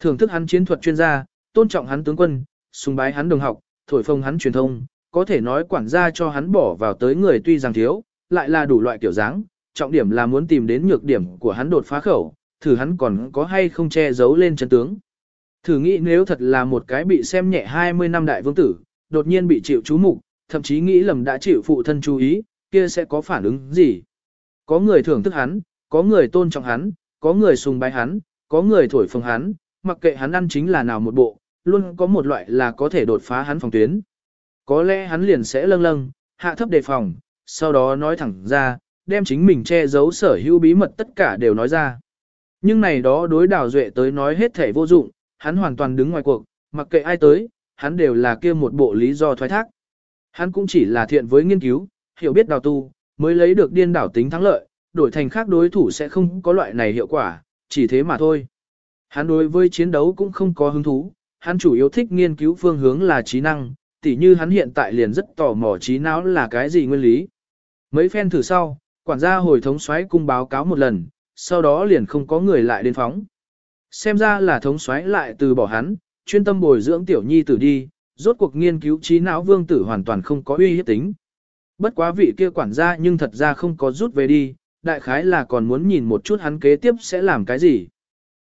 Thưởng thức hắn chiến thuật chuyên gia, tôn trọng hắn tướng quân, sùng bái hắn đồng học, thổi phồng hắn truyền thông, có thể nói quản gia cho hắn bỏ vào tới người tuy rằng thiếu, lại là đủ loại kiểu dáng, trọng điểm là muốn tìm đến nhược điểm của hắn đột phá khẩu, thử hắn còn có hay không che giấu lên chân tướng. Thử nghĩ nếu thật là một cái bị xem nhẹ 20 năm đại vương tử, đột nhiên bị chịu chú mục, thậm chí nghĩ lầm đã chịu phụ thân chú ý, kia sẽ có phản ứng gì? Có người thưởng thức hắn, có người tôn trọng hắn, có người sùng bái hắn, có người thổi phồng hắn, mặc kệ hắn ăn chính là nào một bộ, luôn có một loại là có thể đột phá hắn phòng tuyến. Có lẽ hắn liền sẽ lâng lâng, hạ thấp đề phòng, sau đó nói thẳng ra, đem chính mình che giấu sở hữu bí mật tất cả đều nói ra. Nhưng này đó đối đào duệ tới nói hết thể vô dụng, hắn hoàn toàn đứng ngoài cuộc, mặc kệ ai tới, hắn đều là kia một bộ lý do thoái thác. Hắn cũng chỉ là thiện với nghiên cứu, hiểu biết đào tu, mới lấy được điên đảo tính thắng lợi, đổi thành khác đối thủ sẽ không có loại này hiệu quả, chỉ thế mà thôi. Hắn đối với chiến đấu cũng không có hứng thú, hắn chủ yếu thích nghiên cứu phương hướng là trí năng, tỉ như hắn hiện tại liền rất tò mò trí não là cái gì nguyên lý. Mấy phen thử sau, quản gia hồi thống soái cung báo cáo một lần, sau đó liền không có người lại đến phóng. Xem ra là thống soái lại từ bỏ hắn, chuyên tâm bồi dưỡng tiểu nhi tử đi, rốt cuộc nghiên cứu trí não vương tử hoàn toàn không có uy hiếp tính. Bất quá vị kia quản gia nhưng thật ra không có rút về đi, đại khái là còn muốn nhìn một chút hắn kế tiếp sẽ làm cái gì.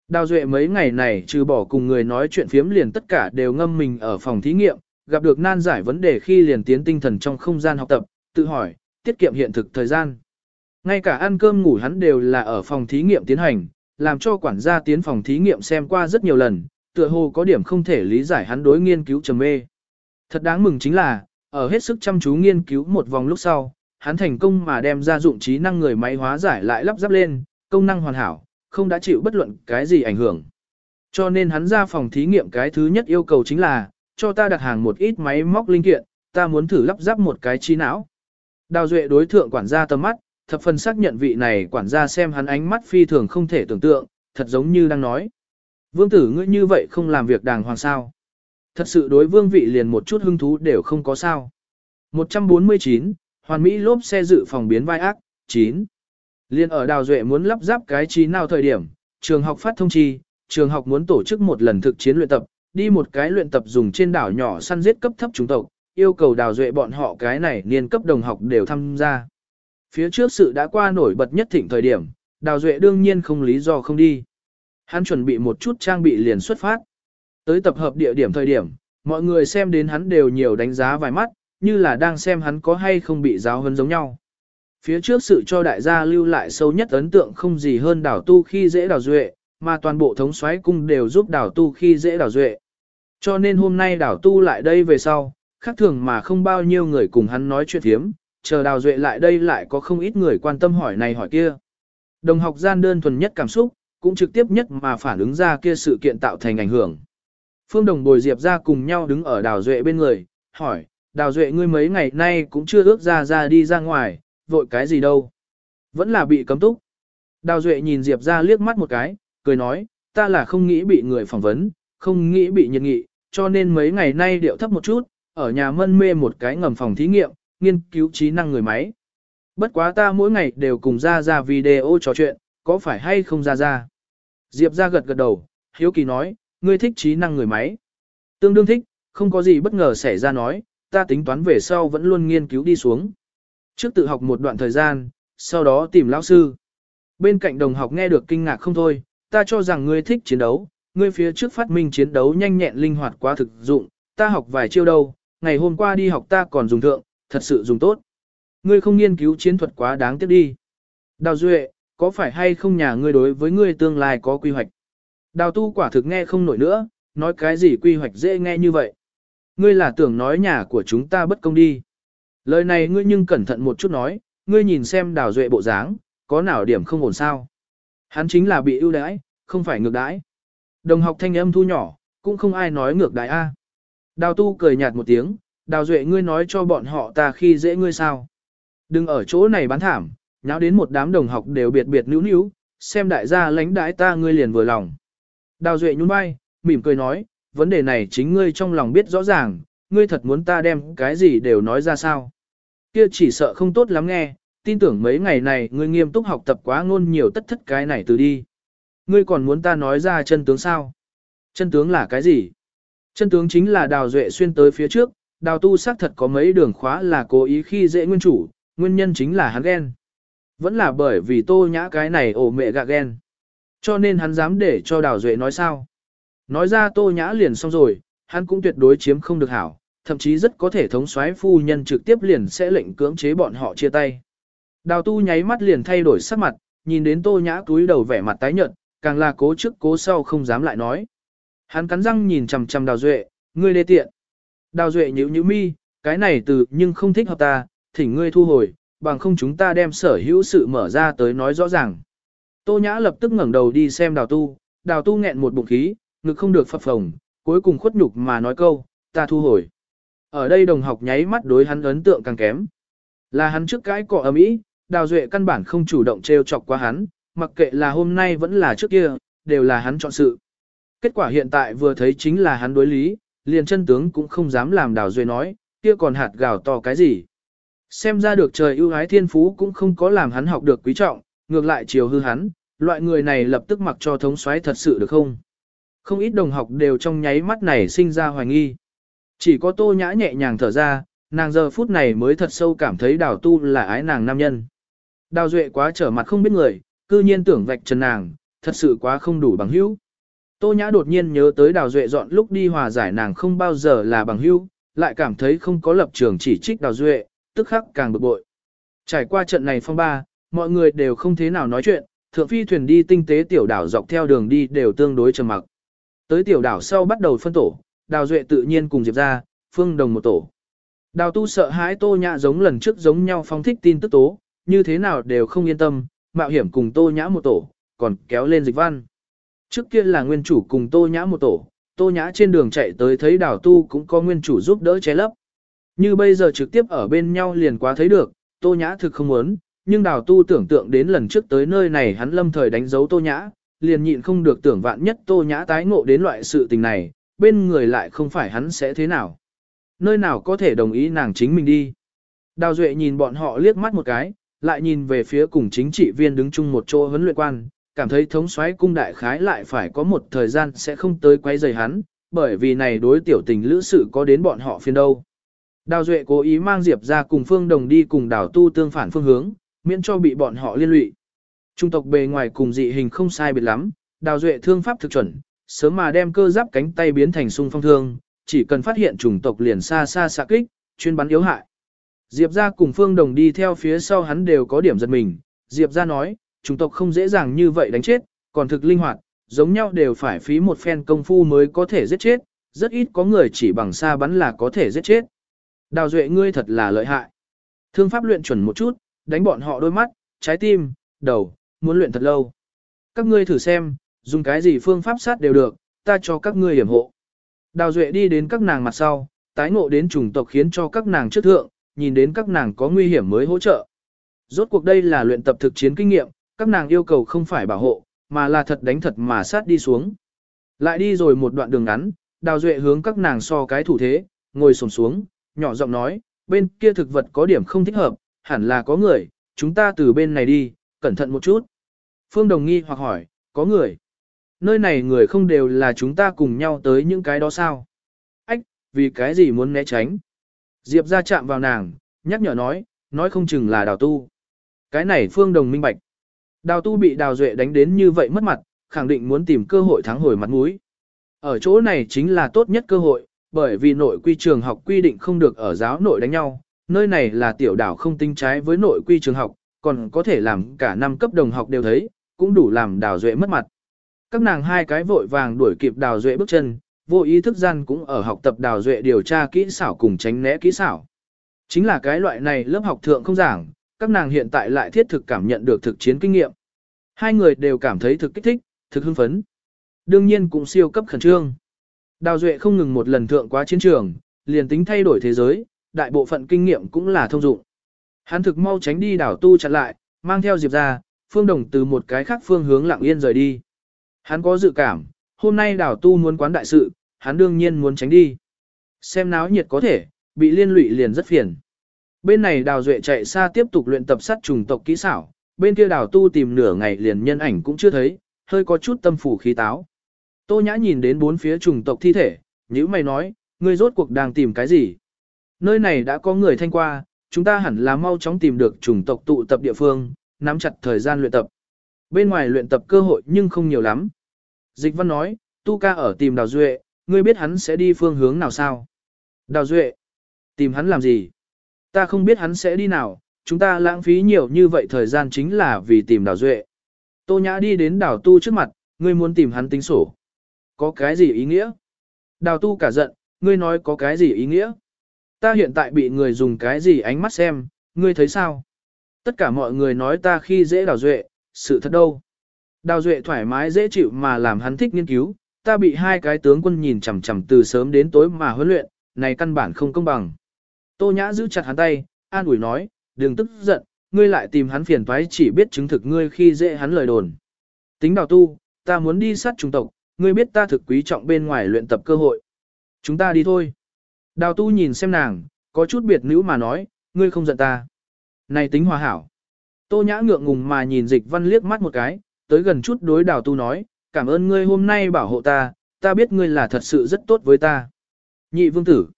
Đào Duệ mấy ngày này trừ bỏ cùng người nói chuyện phiếm liền tất cả đều ngâm mình ở phòng thí nghiệm, gặp được nan giải vấn đề khi liền tiến tinh thần trong không gian học tập, tự hỏi, tiết kiệm hiện thực thời gian. Ngay cả ăn cơm ngủ hắn đều là ở phòng thí nghiệm tiến hành, làm cho quản gia tiến phòng thí nghiệm xem qua rất nhiều lần, tựa hồ có điểm không thể lý giải hắn đối nghiên cứu trầm mê. Thật đáng mừng chính là, ở hết sức chăm chú nghiên cứu một vòng lúc sau, hắn thành công mà đem ra dụng trí năng người máy hóa giải lại lắp ráp lên, công năng hoàn hảo, không đã chịu bất luận cái gì ảnh hưởng. Cho nên hắn ra phòng thí nghiệm cái thứ nhất yêu cầu chính là, cho ta đặt hàng một ít máy móc linh kiện, ta muốn thử lắp ráp một cái trí não. Đào Duệ đối thượng quản gia tầm mắt, thập phần xác nhận vị này quản gia xem hắn ánh mắt phi thường không thể tưởng tượng, thật giống như đang nói. Vương tử ngươi như vậy không làm việc đàng hoàng sao. Thật sự đối vương vị liền một chút hứng thú đều không có sao. 149, Hoàn Mỹ lốp xe dự phòng biến vai ác, 9. Liên ở Đào Duệ muốn lắp ráp cái trí nào thời điểm, trường học phát thông chi, trường học muốn tổ chức một lần thực chiến luyện tập, đi một cái luyện tập dùng trên đảo nhỏ săn giết cấp thấp chúng tộc, yêu cầu Đào Duệ bọn họ cái này niên cấp đồng học đều tham gia. Phía trước sự đã qua nổi bật nhất thịnh thời điểm, Đào Duệ đương nhiên không lý do không đi. Hắn chuẩn bị một chút trang bị liền xuất phát. Tới tập hợp địa điểm thời điểm, mọi người xem đến hắn đều nhiều đánh giá vài mắt, như là đang xem hắn có hay không bị giáo hơn giống nhau. Phía trước sự cho đại gia lưu lại sâu nhất ấn tượng không gì hơn đảo tu khi dễ đảo duệ, mà toàn bộ thống soái cung đều giúp đảo tu khi dễ đảo duệ. Cho nên hôm nay đảo tu lại đây về sau, khác thường mà không bao nhiêu người cùng hắn nói chuyện thiếm, chờ đào duệ lại đây lại có không ít người quan tâm hỏi này hỏi kia. Đồng học gian đơn thuần nhất cảm xúc, cũng trực tiếp nhất mà phản ứng ra kia sự kiện tạo thành ảnh hưởng. Phương Đồng bồi Diệp ra cùng nhau đứng ở đào duệ bên người, hỏi, đào duệ ngươi mấy ngày nay cũng chưa ước ra ra đi ra ngoài, vội cái gì đâu. Vẫn là bị cấm túc. Đào duệ nhìn Diệp ra liếc mắt một cái, cười nói, ta là không nghĩ bị người phỏng vấn, không nghĩ bị nhiệt nghị, cho nên mấy ngày nay điệu thấp một chút, ở nhà mân mê một cái ngầm phòng thí nghiệm, nghiên cứu trí năng người máy. Bất quá ta mỗi ngày đều cùng ra ra video trò chuyện, có phải hay không ra ra? Diệp ra gật gật đầu, hiếu kỳ nói, ngươi thích trí năng người máy. Tương đương thích, không có gì bất ngờ xảy ra nói, ta tính toán về sau vẫn luôn nghiên cứu đi xuống. Trước tự học một đoạn thời gian, sau đó tìm lão sư. Bên cạnh đồng học nghe được kinh ngạc không thôi, ta cho rằng ngươi thích chiến đấu, ngươi phía trước phát minh chiến đấu nhanh nhẹn linh hoạt quá thực dụng, ta học vài chiêu đâu, ngày hôm qua đi học ta còn dùng thượng, thật sự dùng tốt. Ngươi không nghiên cứu chiến thuật quá đáng tiếc đi. Đào Duệ, có phải hay không nhà ngươi đối với ngươi tương lai có quy hoạch? Đào tu quả thực nghe không nổi nữa, nói cái gì quy hoạch dễ nghe như vậy. Ngươi là tưởng nói nhà của chúng ta bất công đi. Lời này ngươi nhưng cẩn thận một chút nói, ngươi nhìn xem đào duệ bộ dáng, có nào điểm không ổn sao. Hắn chính là bị ưu đãi, không phải ngược đãi. Đồng học thanh âm thu nhỏ, cũng không ai nói ngược đãi a. Đào tu cười nhạt một tiếng, đào duệ ngươi nói cho bọn họ ta khi dễ ngươi sao. Đừng ở chỗ này bán thảm, nháo đến một đám đồng học đều biệt biệt nữu nữu, xem đại gia lãnh đãi ta ngươi liền vừa lòng. Đào duệ nhún vai, mỉm cười nói, vấn đề này chính ngươi trong lòng biết rõ ràng, ngươi thật muốn ta đem cái gì đều nói ra sao. Kia chỉ sợ không tốt lắm nghe, tin tưởng mấy ngày này ngươi nghiêm túc học tập quá ngôn nhiều tất thất cái này từ đi. Ngươi còn muốn ta nói ra chân tướng sao? Chân tướng là cái gì? Chân tướng chính là đào duệ xuyên tới phía trước, đào tu xác thật có mấy đường khóa là cố ý khi dễ nguyên chủ, nguyên nhân chính là hắn ghen. Vẫn là bởi vì tô nhã cái này ổ mẹ gạ ghen. Cho nên hắn dám để cho đào duệ nói sao? Nói ra tô nhã liền xong rồi, hắn cũng tuyệt đối chiếm không được hảo, thậm chí rất có thể thống soái phu nhân trực tiếp liền sẽ lệnh cưỡng chế bọn họ chia tay. Đào tu nháy mắt liền thay đổi sắc mặt, nhìn đến tô nhã túi đầu vẻ mặt tái nhợt, càng là cố trước cố sau không dám lại nói. Hắn cắn răng nhìn chằm chằm đào duệ, ngươi đê tiện. Đào duệ nhíu nhíu mi, cái này từ nhưng không thích hợp ta, thỉnh ngươi thu hồi, bằng không chúng ta đem sở hữu sự mở ra tới nói rõ ràng. Tô Nhã lập tức ngẩng đầu đi xem đào tu, đào tu nghẹn một bụng khí, ngực không được phập phồng, cuối cùng khuất nhục mà nói câu, ta thu hồi. Ở đây đồng học nháy mắt đối hắn ấn tượng càng kém. Là hắn trước cái cọ ầm ĩ, đào duệ căn bản không chủ động trêu chọc qua hắn, mặc kệ là hôm nay vẫn là trước kia, đều là hắn chọn sự. Kết quả hiện tại vừa thấy chính là hắn đối lý, liền chân tướng cũng không dám làm đào duệ nói, kia còn hạt gào to cái gì. Xem ra được trời ưu ái thiên phú cũng không có làm hắn học được quý trọng, ngược lại chiều hư hắn, loại người này lập tức mặc cho thống soái thật sự được không? Không ít đồng học đều trong nháy mắt này sinh ra hoài nghi. Chỉ có tô nhã nhẹ nhàng thở ra, nàng giờ phút này mới thật sâu cảm thấy đào tu là ái nàng nam nhân. Đào duệ quá trở mặt không biết người, cư nhiên tưởng vạch trần nàng, thật sự quá không đủ bằng hữu. Tô nhã đột nhiên nhớ tới đào duệ dọn lúc đi hòa giải nàng không bao giờ là bằng hữu, lại cảm thấy không có lập trường chỉ trích đào duệ, tức khắc càng bực bội. Trải qua trận này phong ba, mọi người đều không thế nào nói chuyện, thượng phi thuyền đi tinh tế tiểu đảo dọc theo đường đi đều tương đối trầm mặc. Tới tiểu đảo sau bắt đầu phân tổ, đào duệ tự nhiên cùng Diệp ra, phương đồng một tổ. Đào tu sợ hãi tô nhã giống lần trước giống nhau phóng thích tin tức tố, như thế nào đều không yên tâm, mạo hiểm cùng tô nhã một tổ, còn kéo lên dịch văn. Trước kia là nguyên chủ cùng tô nhã một tổ, tô nhã trên đường chạy tới thấy đào tu cũng có nguyên chủ giúp đỡ che lấp. Như bây giờ trực tiếp ở bên nhau liền quá thấy được, tô nhã thực không muốn, nhưng đào tu tưởng tượng đến lần trước tới nơi này hắn lâm thời đánh dấu tô nhã, liền nhịn không được tưởng vạn nhất tô nhã tái ngộ đến loại sự tình này, bên người lại không phải hắn sẽ thế nào. Nơi nào có thể đồng ý nàng chính mình đi. Đào Duệ nhìn bọn họ liếc mắt một cái, lại nhìn về phía cùng chính trị viên đứng chung một chỗ huấn luyện quan, cảm thấy thống soái cung đại khái lại phải có một thời gian sẽ không tới quay rầy hắn, bởi vì này đối tiểu tình lữ sự có đến bọn họ phiên đâu. Đào Duệ cố ý mang Diệp ra cùng Phương Đồng đi cùng đào tu tương phản phương hướng, miễn cho bị bọn họ liên lụy. Trung tộc bề ngoài cùng dị hình không sai biệt lắm, đào Duệ thương pháp thực chuẩn, sớm mà đem cơ giáp cánh tay biến thành sung phong thương, chỉ cần phát hiện chủng tộc liền xa xa xạ kích, chuyên bắn yếu hại. Diệp ra cùng Phương Đồng đi theo phía sau hắn đều có điểm giật mình, Diệp ra nói, chủng tộc không dễ dàng như vậy đánh chết, còn thực linh hoạt, giống nhau đều phải phí một phen công phu mới có thể giết chết, rất ít có người chỉ bằng xa bắn là có thể giết chết. Đào Duệ ngươi thật là lợi hại. Thương pháp luyện chuẩn một chút, đánh bọn họ đôi mắt, trái tim, đầu, muốn luyện thật lâu. Các ngươi thử xem, dùng cái gì phương pháp sát đều được, ta cho các ngươi hiểm hộ. Đào Duệ đi đến các nàng mặt sau, tái ngộ đến chủng tộc khiến cho các nàng trước thượng, nhìn đến các nàng có nguy hiểm mới hỗ trợ. Rốt cuộc đây là luyện tập thực chiến kinh nghiệm, các nàng yêu cầu không phải bảo hộ, mà là thật đánh thật mà sát đi xuống. Lại đi rồi một đoạn đường ngắn, Đào Duệ hướng các nàng so cái thủ thế, ngồi xổm xuống, nhỏ giọng nói, bên kia thực vật có điểm không thích hợp, hẳn là có người, chúng ta từ bên này đi, cẩn thận một chút. Phương Đồng nghi hoặc hỏi, có người. Nơi này người không đều là chúng ta cùng nhau tới những cái đó sao? Ách, vì cái gì muốn né tránh? Diệp ra chạm vào nàng, nhắc nhở nói, nói không chừng là đào tu. Cái này Phương Đồng minh bạch. Đào tu bị đào duệ đánh đến như vậy mất mặt, khẳng định muốn tìm cơ hội thắng hồi mặt mũi. Ở chỗ này chính là tốt nhất cơ hội, bởi vì nội quy trường học quy định không được ở giáo nội đánh nhau, nơi này là tiểu đảo không tính trái với nội quy trường học, còn có thể làm cả năm cấp đồng học đều thấy, cũng đủ làm đào duệ mất mặt. Các nàng hai cái vội vàng đuổi kịp đào duệ bước chân, vô ý thức gian cũng ở học tập đào duệ điều tra kỹ xảo cùng tránh né kỹ xảo. Chính là cái loại này lớp học thượng không giảng, các nàng hiện tại lại thiết thực cảm nhận được thực chiến kinh nghiệm. Hai người đều cảm thấy thực kích thích, thực hưng phấn. Đương nhiên cũng siêu cấp khẩn trương. Đào Duệ không ngừng một lần thượng qua chiến trường, liền tính thay đổi thế giới, đại bộ phận kinh nghiệm cũng là thông dụng. Hắn thực mau tránh đi đảo tu chặn lại, mang theo Diệp ra, phương đồng từ một cái khác phương hướng lặng yên rời đi. Hắn có dự cảm, hôm nay đảo tu muốn quán đại sự, hắn đương nhiên muốn tránh đi. Xem náo nhiệt có thể, bị liên lụy liền rất phiền. Bên này đào duệ chạy xa tiếp tục luyện tập sát trùng tộc kỹ xảo, bên kia đào tu tìm nửa ngày liền nhân ảnh cũng chưa thấy, hơi có chút tâm phủ khí táo. Tô Nhã nhìn đến bốn phía trùng tộc thi thể, nhữ mày nói, ngươi rốt cuộc đang tìm cái gì? Nơi này đã có người thanh qua, chúng ta hẳn là mau chóng tìm được chủng tộc tụ tập địa phương, nắm chặt thời gian luyện tập. Bên ngoài luyện tập cơ hội nhưng không nhiều lắm. Dịch văn nói, Tu ca ở tìm Đào Duệ, ngươi biết hắn sẽ đi phương hướng nào sao? Đào Duệ, tìm hắn làm gì? Ta không biết hắn sẽ đi nào, chúng ta lãng phí nhiều như vậy thời gian chính là vì tìm Đào Duệ. Tô Nhã đi đến Đào Tu trước mặt, ngươi muốn tìm hắn tính sổ. Có cái gì ý nghĩa? Đào tu cả giận, ngươi nói có cái gì ý nghĩa? Ta hiện tại bị người dùng cái gì ánh mắt xem, ngươi thấy sao? Tất cả mọi người nói ta khi dễ đào duệ, sự thật đâu. Đào duệ thoải mái dễ chịu mà làm hắn thích nghiên cứu, ta bị hai cái tướng quân nhìn chằm chằm từ sớm đến tối mà huấn luyện, này căn bản không công bằng. Tô Nhã giữ chặt hắn tay, an ủi nói, đừng tức giận, ngươi lại tìm hắn phiền toái chỉ biết chứng thực ngươi khi dễ hắn lời đồn. Tính đào tu, ta muốn đi sát trung tộc, ngươi biết ta thực quý trọng bên ngoài luyện tập cơ hội. Chúng ta đi thôi. Đào tu nhìn xem nàng, có chút biệt nữ mà nói, ngươi không giận ta. Này tính hòa hảo. Tô nhã ngượng ngùng mà nhìn dịch văn liếc mắt một cái, tới gần chút đối đào tu nói, cảm ơn ngươi hôm nay bảo hộ ta, ta biết ngươi là thật sự rất tốt với ta. Nhị vương tử.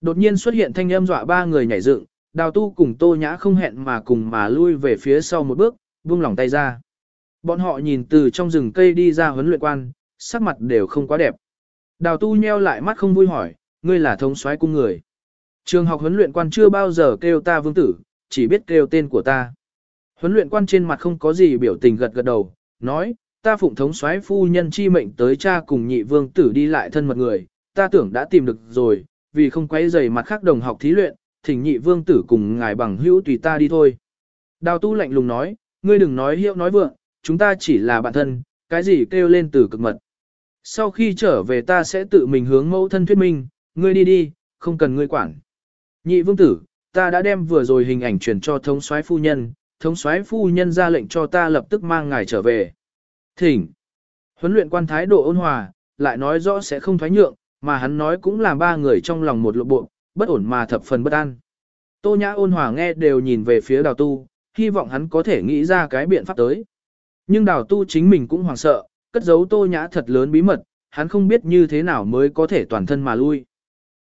Đột nhiên xuất hiện thanh âm dọa ba người nhảy dựng, đào tu cùng tô nhã không hẹn mà cùng mà lui về phía sau một bước, buông lỏng tay ra. Bọn họ nhìn từ trong rừng cây đi ra huấn luyện quan, sắc mặt đều không quá đẹp. Đào tu nheo lại mắt không vui hỏi, ngươi là thống soái cung người. Trường học huấn luyện quan chưa bao giờ kêu ta vương tử, chỉ biết kêu tên của ta. Huấn luyện quan trên mặt không có gì biểu tình gật gật đầu, nói, ta phụng thống soái phu nhân chi mệnh tới cha cùng nhị vương tử đi lại thân mật người, ta tưởng đã tìm được rồi, vì không quấy rầy mặt khác đồng học thí luyện, thỉnh nhị vương tử cùng ngài bằng hữu tùy ta đi thôi. Đào tu lạnh lùng nói, ngươi đừng nói hiệu nói vượng, chúng ta chỉ là bạn thân, cái gì kêu lên từ cực mật. Sau khi trở về ta sẽ tự mình hướng mẫu thân thuyết minh, ngươi đi đi, không cần ngươi quản. Nhị vương tử, ta đã đem vừa rồi hình ảnh truyền cho thống soái phu nhân, thống soái phu nhân ra lệnh cho ta lập tức mang ngài trở về. Thỉnh. Huấn luyện quan thái độ ôn hòa, lại nói rõ sẽ không thoái nhượng, mà hắn nói cũng làm ba người trong lòng một lộ bộ, bất ổn mà thập phần bất an. Tô nhã ôn hòa nghe đều nhìn về phía đào tu, hy vọng hắn có thể nghĩ ra cái biện pháp tới. Nhưng đào tu chính mình cũng hoảng sợ, cất giấu tô nhã thật lớn bí mật, hắn không biết như thế nào mới có thể toàn thân mà lui.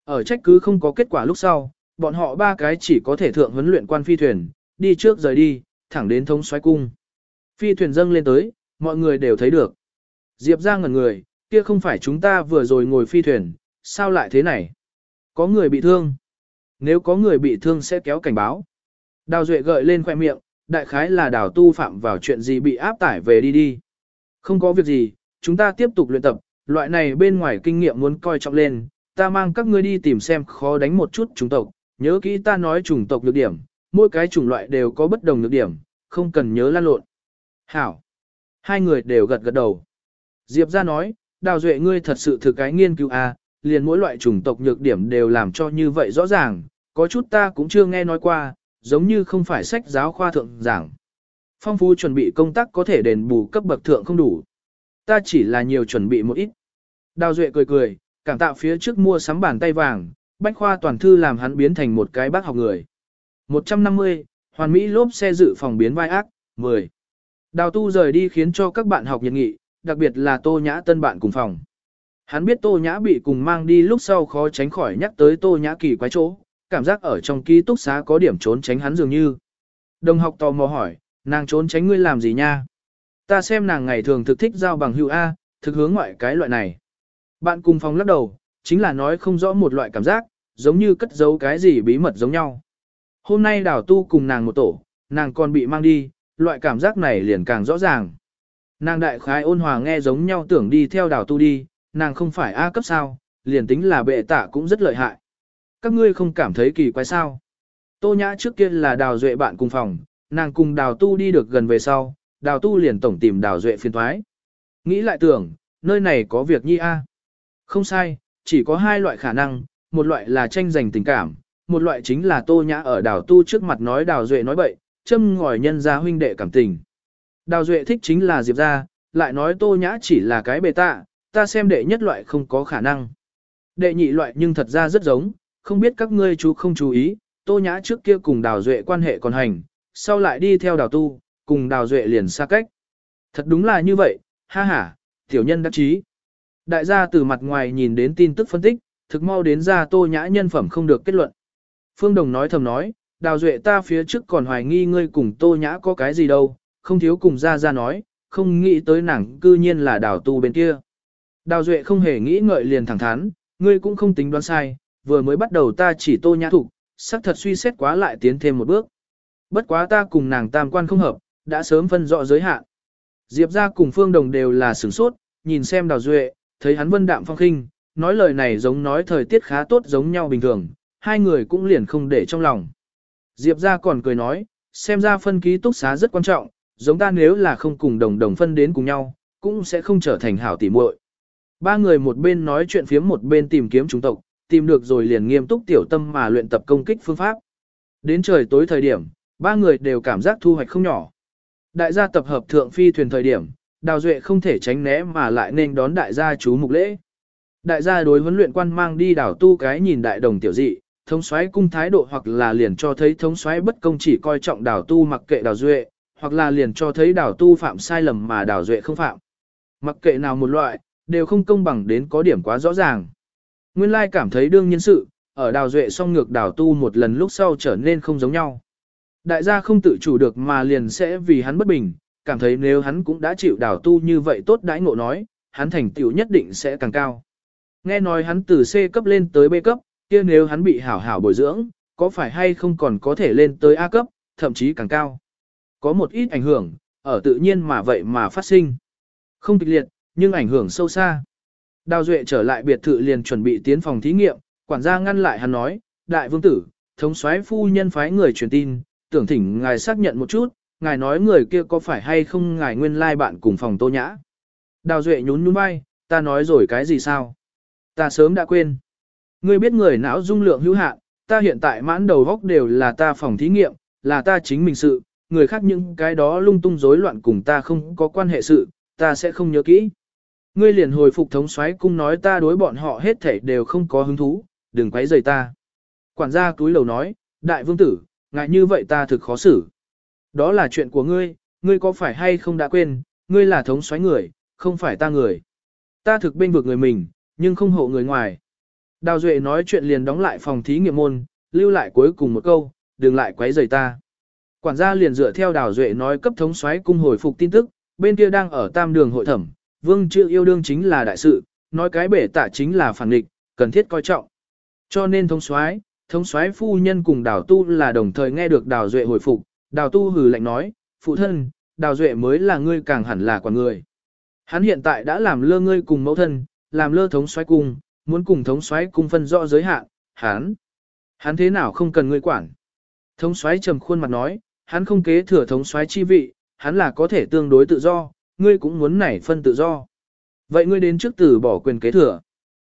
Ở trách cứ không có kết quả lúc sau, bọn họ ba cái chỉ có thể thượng huấn luyện quan phi thuyền, đi trước rời đi, thẳng đến thống xoáy cung. Phi thuyền dâng lên tới, mọi người đều thấy được. Diệp ra ngẩn người, kia không phải chúng ta vừa rồi ngồi phi thuyền, sao lại thế này? Có người bị thương. Nếu có người bị thương sẽ kéo cảnh báo. Đào Duệ gợi lên khoe miệng, đại khái là đào tu phạm vào chuyện gì bị áp tải về đi đi. Không có việc gì, chúng ta tiếp tục luyện tập, loại này bên ngoài kinh nghiệm muốn coi trọng lên, ta mang các ngươi đi tìm xem khó đánh một chút chủng tộc, nhớ kỹ ta nói chủng tộc nhược điểm, mỗi cái chủng loại đều có bất đồng nhược điểm, không cần nhớ lan lộn. Hảo. Hai người đều gật gật đầu. Diệp ra nói, đào duệ ngươi thật sự thực cái nghiên cứu a, à, liền mỗi loại chủng tộc nhược điểm đều làm cho như vậy rõ ràng, có chút ta cũng chưa nghe nói qua, giống như không phải sách giáo khoa thượng giảng. Phong phú chuẩn bị công tác có thể đền bù cấp bậc thượng không đủ. Ta chỉ là nhiều chuẩn bị một ít. Đào Duệ cười cười, cảm tạ phía trước mua sắm bàn tay vàng, bách khoa toàn thư làm hắn biến thành một cái bác học người. 150, hoàn mỹ lốp xe dự phòng biến vai ác, 10. Đào tu rời đi khiến cho các bạn học nhiệt nghị, đặc biệt là tô nhã tân bạn cùng phòng. Hắn biết tô nhã bị cùng mang đi lúc sau khó tránh khỏi nhắc tới tô nhã kỳ quái chỗ, cảm giác ở trong ký túc xá có điểm trốn tránh hắn dường như. Đồng học tò mò hỏi, nàng trốn tránh ngươi làm gì nha? Ta xem nàng ngày thường thực thích giao bằng hữu A, thực hướng ngoại cái loại này. Bạn cùng phòng lắc đầu, chính là nói không rõ một loại cảm giác, giống như cất giấu cái gì bí mật giống nhau. Hôm nay đào tu cùng nàng một tổ, nàng còn bị mang đi, loại cảm giác này liền càng rõ ràng. Nàng đại khái ôn hòa nghe giống nhau tưởng đi theo đào tu đi, nàng không phải A cấp sao, liền tính là bệ tạ cũng rất lợi hại. Các ngươi không cảm thấy kỳ quái sao? Tô nhã trước kia là đào duệ bạn cùng phòng, nàng cùng đào tu đi được gần về sau, đào tu liền tổng tìm đào duệ phiền thoái. Nghĩ lại tưởng, nơi này có việc nhi a. Không sai, chỉ có hai loại khả năng, một loại là tranh giành tình cảm, một loại chính là tô nhã ở đào tu trước mặt nói đào duệ nói bậy, châm ngòi nhân ra huynh đệ cảm tình. Đào duệ thích chính là diệp ra, lại nói tô nhã chỉ là cái bề tạ, ta xem đệ nhất loại không có khả năng. Đệ nhị loại nhưng thật ra rất giống, không biết các ngươi chú không chú ý, tô nhã trước kia cùng đào duệ quan hệ còn hành, sau lại đi theo đào tu, cùng đào duệ liền xa cách. Thật đúng là như vậy, ha ha, tiểu nhân đắc chí. Đại gia từ mặt ngoài nhìn đến tin tức phân tích, thực mau đến ra tô nhã nhân phẩm không được kết luận. Phương Đồng nói thầm nói, đào duệ ta phía trước còn hoài nghi ngươi cùng tô nhã có cái gì đâu, không thiếu cùng ra ra nói, không nghĩ tới nàng cư nhiên là đào tu bên kia. Đào duệ không hề nghĩ ngợi liền thẳng thắn, ngươi cũng không tính đoán sai, vừa mới bắt đầu ta chỉ tô nhã thục, sắc thật suy xét quá lại tiến thêm một bước. Bất quá ta cùng nàng tam quan không hợp, đã sớm phân rõ giới hạn. Diệp ra cùng Phương Đồng đều là sửng sốt, nhìn xem Đào Duệ, thấy hắn vân đạm phong khinh, nói lời này giống nói thời tiết khá tốt giống nhau bình thường, hai người cũng liền không để trong lòng. Diệp ra còn cười nói, xem ra phân ký túc xá rất quan trọng, giống ta nếu là không cùng đồng đồng phân đến cùng nhau, cũng sẽ không trở thành hảo tỉ muội. Ba người một bên nói chuyện phiếm một bên tìm kiếm chúng tộc, tìm được rồi liền nghiêm túc tiểu tâm mà luyện tập công kích phương pháp. Đến trời tối thời điểm, ba người đều cảm giác thu hoạch không nhỏ. Đại gia tập hợp thượng phi thuyền thời điểm, Đào Duệ không thể tránh né mà lại nên đón đại gia chú mục lễ. Đại gia đối huấn luyện quan mang đi đảo tu cái nhìn đại đồng tiểu dị, thống soái cung thái độ hoặc là liền cho thấy thống soái bất công chỉ coi trọng đảo tu mặc kệ đào duệ, hoặc là liền cho thấy đảo tu phạm sai lầm mà đảo duệ không phạm. Mặc kệ nào một loại, đều không công bằng đến có điểm quá rõ ràng. Nguyên lai cảm thấy đương nhiên sự, ở đào duệ song ngược đảo tu một lần lúc sau trở nên không giống nhau. Đại gia không tự chủ được mà liền sẽ vì hắn bất bình, cảm thấy nếu hắn cũng đã chịu đảo tu như vậy tốt đãi ngộ nói, hắn thành tựu nhất định sẽ càng cao. Nghe nói hắn từ C cấp lên tới B cấp, kia nếu hắn bị hảo hảo bồi dưỡng, có phải hay không còn có thể lên tới A cấp, thậm chí càng cao. Có một ít ảnh hưởng, ở tự nhiên mà vậy mà phát sinh. Không kịch liệt, nhưng ảnh hưởng sâu xa. Đào Duệ trở lại biệt thự liền chuẩn bị tiến phòng thí nghiệm, quản gia ngăn lại hắn nói, đại vương tử, thống soái phu nhân phái người truyền tin, tưởng thỉnh ngài xác nhận một chút, ngài nói người kia có phải hay không ngài nguyên lai bạn cùng phòng tô nhã. Đào Duệ nhún nhún vai, ta nói rồi cái gì sao? Ta sớm đã quên. Ngươi biết người não dung lượng hữu hạn, ta hiện tại mãn đầu góc đều là ta phòng thí nghiệm, là ta chính mình sự, người khác những cái đó lung tung rối loạn cùng ta không có quan hệ sự, ta sẽ không nhớ kỹ. Ngươi liền hồi phục thống soái cung nói ta đối bọn họ hết thảy đều không có hứng thú, đừng quấy rầy ta. Quản gia túi lầu nói, đại vương tử, ngại như vậy ta thực khó xử. Đó là chuyện của ngươi, ngươi có phải hay không đã quên, ngươi là thống soái người, không phải ta người. Ta thực bên vực người mình, nhưng không hộ người ngoài. Đào Duệ nói chuyện liền đóng lại phòng thí nghiệm môn, lưu lại cuối cùng một câu, đừng lại quấy rầy ta. Quản gia liền dựa theo Đào Duệ nói cấp thống soái cung hồi phục tin tức, bên kia đang ở tam đường hội thẩm, vương chữ yêu đương chính là đại sự, nói cái bể tạ chính là phản địch, cần thiết coi trọng. Cho nên thống soái, thống soái phu nhân cùng Đào Tu là đồng thời nghe được Đào Duệ hồi phục, Đào Tu hừ lạnh nói, phụ thân, Đào Duệ mới là ngươi càng hẳn là quản người. Hắn hiện tại đã làm lơ ngươi cùng mẫu thân, làm lơ thống soái cung, muốn cùng thống soái cung phân rõ giới hạn, hắn, hắn thế nào không cần ngươi quản. Thống soái trầm khuôn mặt nói, hắn không kế thừa thống soái chi vị, hắn là có thể tương đối tự do, ngươi cũng muốn nảy phân tự do. Vậy ngươi đến trước tử bỏ quyền kế thừa.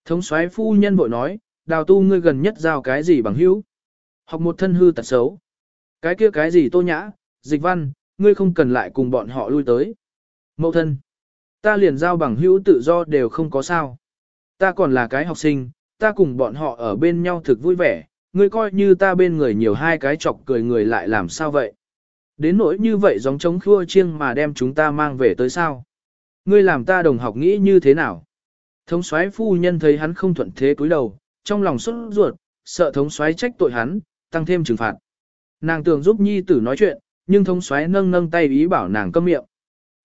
Thống soái phu nhân bội nói, đào tu ngươi gần nhất giao cái gì bằng hữu. Học một thân hư tật xấu. Cái kia cái gì tô nhã, dịch văn, ngươi không cần lại cùng bọn họ lui tới. Mậu thân. Ta liền giao bằng hữu tự do đều không có sao. Ta còn là cái học sinh, ta cùng bọn họ ở bên nhau thực vui vẻ, ngươi coi như ta bên người nhiều hai cái chọc cười người lại làm sao vậy. Đến nỗi như vậy giống chống khua chiêng mà đem chúng ta mang về tới sao. Ngươi làm ta đồng học nghĩ như thế nào? Thống soái phu nhân thấy hắn không thuận thế cúi đầu, trong lòng xuất ruột, sợ thống soái trách tội hắn, tăng thêm trừng phạt. Nàng tưởng giúp nhi tử nói chuyện, nhưng thống soái nâng nâng tay ý bảo nàng câm miệng.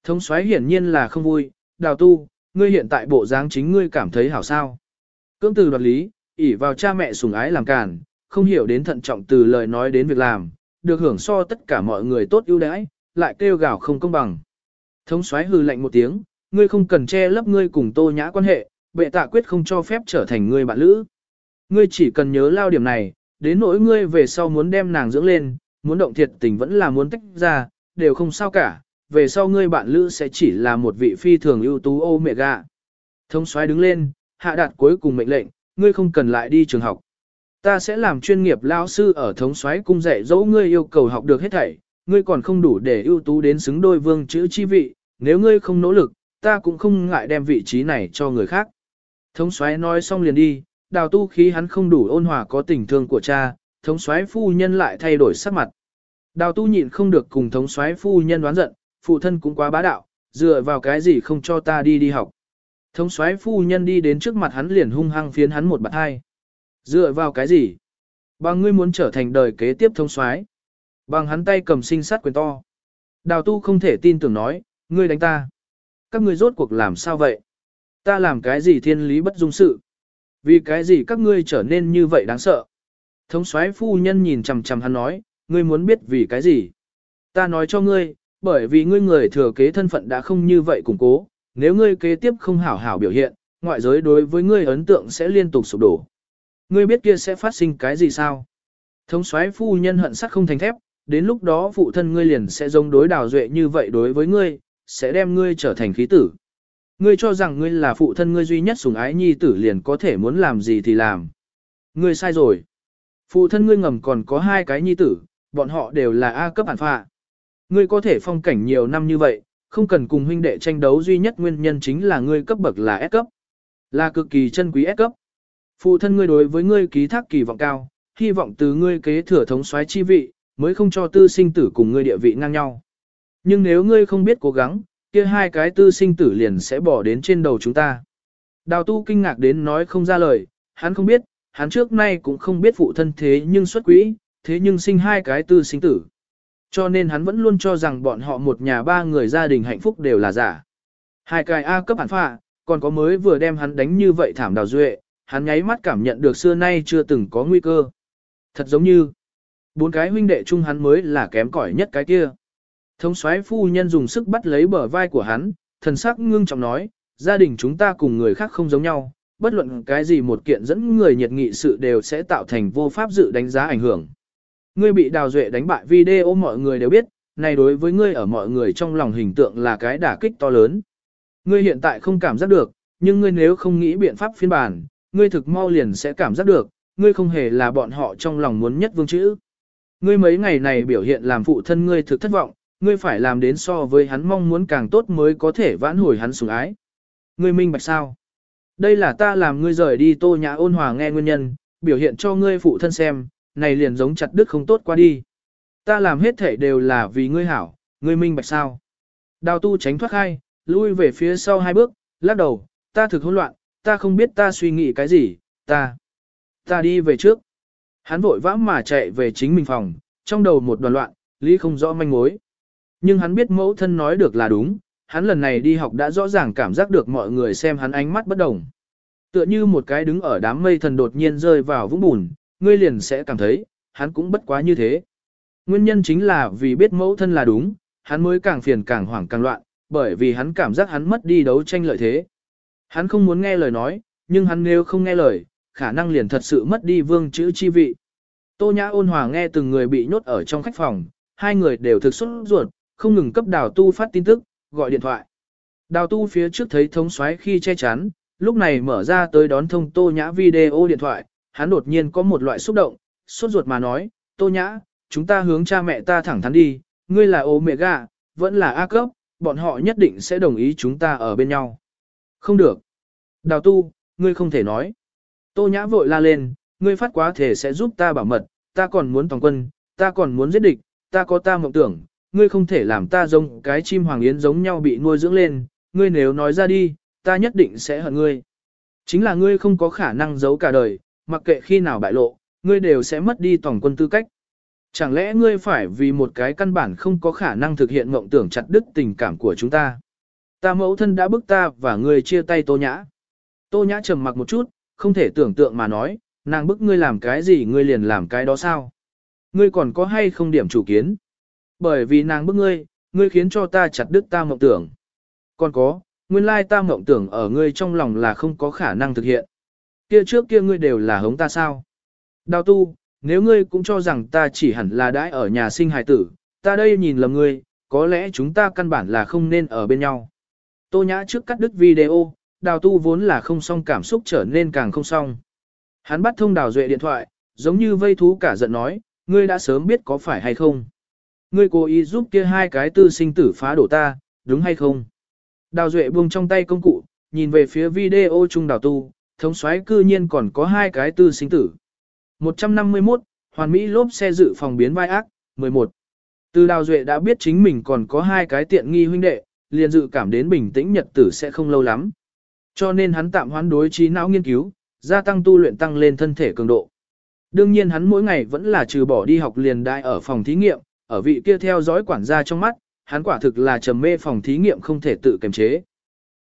Thống soái hiển nhiên là không vui, đào tu, ngươi hiện tại bộ dáng chính ngươi cảm thấy hảo sao. Cưỡng từ đoạt lý, ỷ vào cha mẹ sủng ái làm càn, không hiểu đến thận trọng từ lời nói đến việc làm, được hưởng so tất cả mọi người tốt ưu đãi, lại kêu gào không công bằng. Thống soái hừ lạnh một tiếng, ngươi không cần che lấp ngươi cùng tô nhã quan hệ, bệ tạ quyết không cho phép trở thành ngươi bạn lữ. Ngươi chỉ cần nhớ lao điểm này, đến nỗi ngươi về sau muốn đem nàng dưỡng lên, muốn động thiệt tình vẫn là muốn tách ra, đều không sao cả, về sau ngươi bạn lữ sẽ chỉ là một vị phi thường ưu tú ô mẹ gạ. Thông soái đứng lên, hạ đạt cuối cùng mệnh lệnh, ngươi không cần lại đi trường học. Ta sẽ làm chuyên nghiệp lao sư ở thống soái cung dạy dỗ ngươi yêu cầu học được hết thảy, ngươi còn không đủ để ưu tú đến xứng đôi vương chữ chi vị, nếu ngươi không nỗ lực, ta cũng không ngại đem vị trí này cho người khác. Thống soái nói xong liền đi, đào tu khí hắn không đủ ôn hòa có tình thương của cha, thống soái phu nhân lại thay đổi sắc mặt. Đào tu nhịn không được cùng thống soái phu nhân đoán giận, phụ thân cũng quá bá đạo, dựa vào cái gì không cho ta đi đi học. Thống soái phu nhân đi đến trước mặt hắn liền hung hăng phiến hắn một bạt hai. Dựa vào cái gì? Bằng ngươi muốn trở thành đời kế tiếp thống soái. Bằng hắn tay cầm sinh sát quyền to. Đào tu không thể tin tưởng nói, ngươi đánh ta. Các ngươi rốt cuộc làm sao vậy? Ta làm cái gì thiên lý bất dung sự? Vì cái gì các ngươi trở nên như vậy đáng sợ? Thống soái phu nhân nhìn chằm chằm hắn nói, ngươi muốn biết vì cái gì? Ta nói cho ngươi, bởi vì ngươi người thừa kế thân phận đã không như vậy củng cố, nếu ngươi kế tiếp không hảo hảo biểu hiện, ngoại giới đối với ngươi ấn tượng sẽ liên tục sụp đổ. Ngươi biết kia sẽ phát sinh cái gì sao? Thống soái phu nhân hận sắc không thành thép, Đến lúc đó phụ thân ngươi liền sẽ giống đối đào duệ như vậy đối với ngươi, sẽ đem ngươi trở thành khí tử. Ngươi cho rằng ngươi là phụ thân ngươi duy nhất sủng ái nhi tử liền có thể muốn làm gì thì làm. Ngươi sai rồi. Phụ thân ngươi ngầm còn có hai cái nhi tử, bọn họ đều là A cấp bản phạ. Ngươi có thể phong cảnh nhiều năm như vậy, không cần cùng huynh đệ tranh đấu duy nhất nguyên nhân chính là ngươi cấp bậc là S cấp. Là cực kỳ chân quý S cấp. Phụ thân ngươi đối với ngươi ký thác kỳ vọng cao, hy vọng từ ngươi kế thừa thống soái chi vị, mới không cho tư sinh tử cùng ngươi địa vị ngang nhau. Nhưng nếu ngươi không biết cố gắng, kia hai cái tư sinh tử liền sẽ bỏ đến trên đầu chúng ta. Đào tu kinh ngạc đến nói không ra lời, hắn không biết, hắn trước nay cũng không biết phụ thân thế nhưng xuất quỹ, thế nhưng sinh hai cái tư sinh tử. Cho nên hắn vẫn luôn cho rằng bọn họ một nhà ba người gia đình hạnh phúc đều là giả. Hai cái A cấp hẳn phạ, còn có mới vừa đem hắn đánh như vậy thảm đào duệ, hắn nháy mắt cảm nhận được xưa nay chưa từng có nguy cơ. Thật giống như, bốn cái huynh đệ chung hắn mới là kém cỏi nhất cái kia. Thống soái phu nhân dùng sức bắt lấy bờ vai của hắn, thần sắc ngưng trọng nói, gia đình chúng ta cùng người khác không giống nhau, bất luận cái gì một kiện dẫn người nhiệt nghị sự đều sẽ tạo thành vô pháp dự đánh giá ảnh hưởng. Ngươi bị đào duệ đánh bại video mọi người đều biết, này đối với ngươi ở mọi người trong lòng hình tượng là cái đả kích to lớn. Ngươi hiện tại không cảm giác được, nhưng ngươi nếu không nghĩ biện pháp phiên bản, ngươi thực mau liền sẽ cảm giác được, ngươi không hề là bọn họ trong lòng muốn nhất vương chữ. Ngươi mấy ngày này biểu hiện làm phụ thân ngươi thực thất vọng, ngươi phải làm đến so với hắn mong muốn càng tốt mới có thể vãn hồi hắn sủng ái. Ngươi minh bạch sao? Đây là ta làm ngươi rời đi tô nhã ôn hòa nghe nguyên nhân, biểu hiện cho ngươi phụ thân xem, này liền giống chặt đứt không tốt qua đi. Ta làm hết thể đều là vì ngươi hảo, ngươi minh bạch sao. Đào tu tránh thoát khai, lui về phía sau hai bước, lắc đầu, ta thực hỗn loạn, ta không biết ta suy nghĩ cái gì, ta, ta đi về trước. Hắn vội vã mà chạy về chính mình phòng, trong đầu một đoàn loạn, lý không rõ manh mối. Nhưng hắn biết mẫu thân nói được là đúng, hắn lần này đi học đã rõ ràng cảm giác được mọi người xem hắn ánh mắt bất đồng. Tựa như một cái đứng ở đám mây thần đột nhiên rơi vào vũng bùn, ngươi liền sẽ cảm thấy, hắn cũng bất quá như thế. Nguyên nhân chính là vì biết mẫu thân là đúng, hắn mới càng phiền càng hoảng càng loạn, bởi vì hắn cảm giác hắn mất đi đấu tranh lợi thế. Hắn không muốn nghe lời nói, nhưng hắn nếu không nghe lời, khả năng liền thật sự mất đi vương chữ chi vị. Tô Nhã ôn hòa nghe từng người bị nhốt ở trong khách phòng, hai người đều thực xuất ruột, không ngừng cấp đào tu phát tin tức, gọi điện thoại. Đào tu phía trước thấy thống xoáy khi che chắn, lúc này mở ra tới đón thông Tô Nhã video điện thoại, hắn đột nhiên có một loại xúc động, suốt ruột mà nói, Tô Nhã, chúng ta hướng cha mẹ ta thẳng thắn đi, ngươi là Omega, vẫn là A cấp, bọn họ nhất định sẽ đồng ý chúng ta ở bên nhau. Không được. Đào tu, ngươi không thể nói. Tô Nhã vội la lên, ngươi phát quá thể sẽ giúp ta bảo mật, ta còn muốn toàn quân, ta còn muốn giết địch, ta có ta mộng tưởng, ngươi không thể làm ta giống cái chim hoàng yến giống nhau bị nuôi dưỡng lên, ngươi nếu nói ra đi, ta nhất định sẽ hận ngươi. Chính là ngươi không có khả năng giấu cả đời, mặc kệ khi nào bại lộ, ngươi đều sẽ mất đi tổng quân tư cách. Chẳng lẽ ngươi phải vì một cái căn bản không có khả năng thực hiện mộng tưởng chặt đứt tình cảm của chúng ta? Ta mẫu thân đã bức ta và ngươi chia tay tô nhã. Tô nhã trầm mặc một chút, không thể tưởng tượng mà nói, nàng bức ngươi làm cái gì ngươi liền làm cái đó sao? Ngươi còn có hay không điểm chủ kiến? Bởi vì nàng bức ngươi, ngươi khiến cho ta chặt đứt ta mộng tưởng. Còn có, nguyên lai ta mộng tưởng ở ngươi trong lòng là không có khả năng thực hiện. Kia trước kia ngươi đều là hống ta sao? Đào tu, nếu ngươi cũng cho rằng ta chỉ hẳn là đãi ở nhà sinh hài tử, ta đây nhìn lầm ngươi, có lẽ chúng ta căn bản là không nên ở bên nhau. Tô nhã trước cắt đứt video, đào tu vốn là không xong cảm xúc trở nên càng không xong. Hắn bắt thông đào duệ điện thoại, giống như vây thú cả giận nói, ngươi đã sớm biết có phải hay không. Ngươi cố ý giúp kia hai cái tư sinh tử phá đổ ta, đúng hay không? Đào duệ buông trong tay công cụ, nhìn về phía video chung đào tu, thống soái cư nhiên còn có hai cái tư sinh tử. 151, Hoàn Mỹ lốp xe dự phòng biến vai ác, 11. Từ Đào Duệ đã biết chính mình còn có hai cái tiện nghi huynh đệ, liền dự cảm đến bình tĩnh nhật tử sẽ không lâu lắm. Cho nên hắn tạm hoán đối trí não nghiên cứu, gia tăng tu luyện tăng lên thân thể cường độ. Đương nhiên hắn mỗi ngày vẫn là trừ bỏ đi học liền đại ở phòng thí nghiệm, ở vị kia theo dõi quản gia trong mắt, hắn quả thực là trầm mê phòng thí nghiệm không thể tự kiềm chế.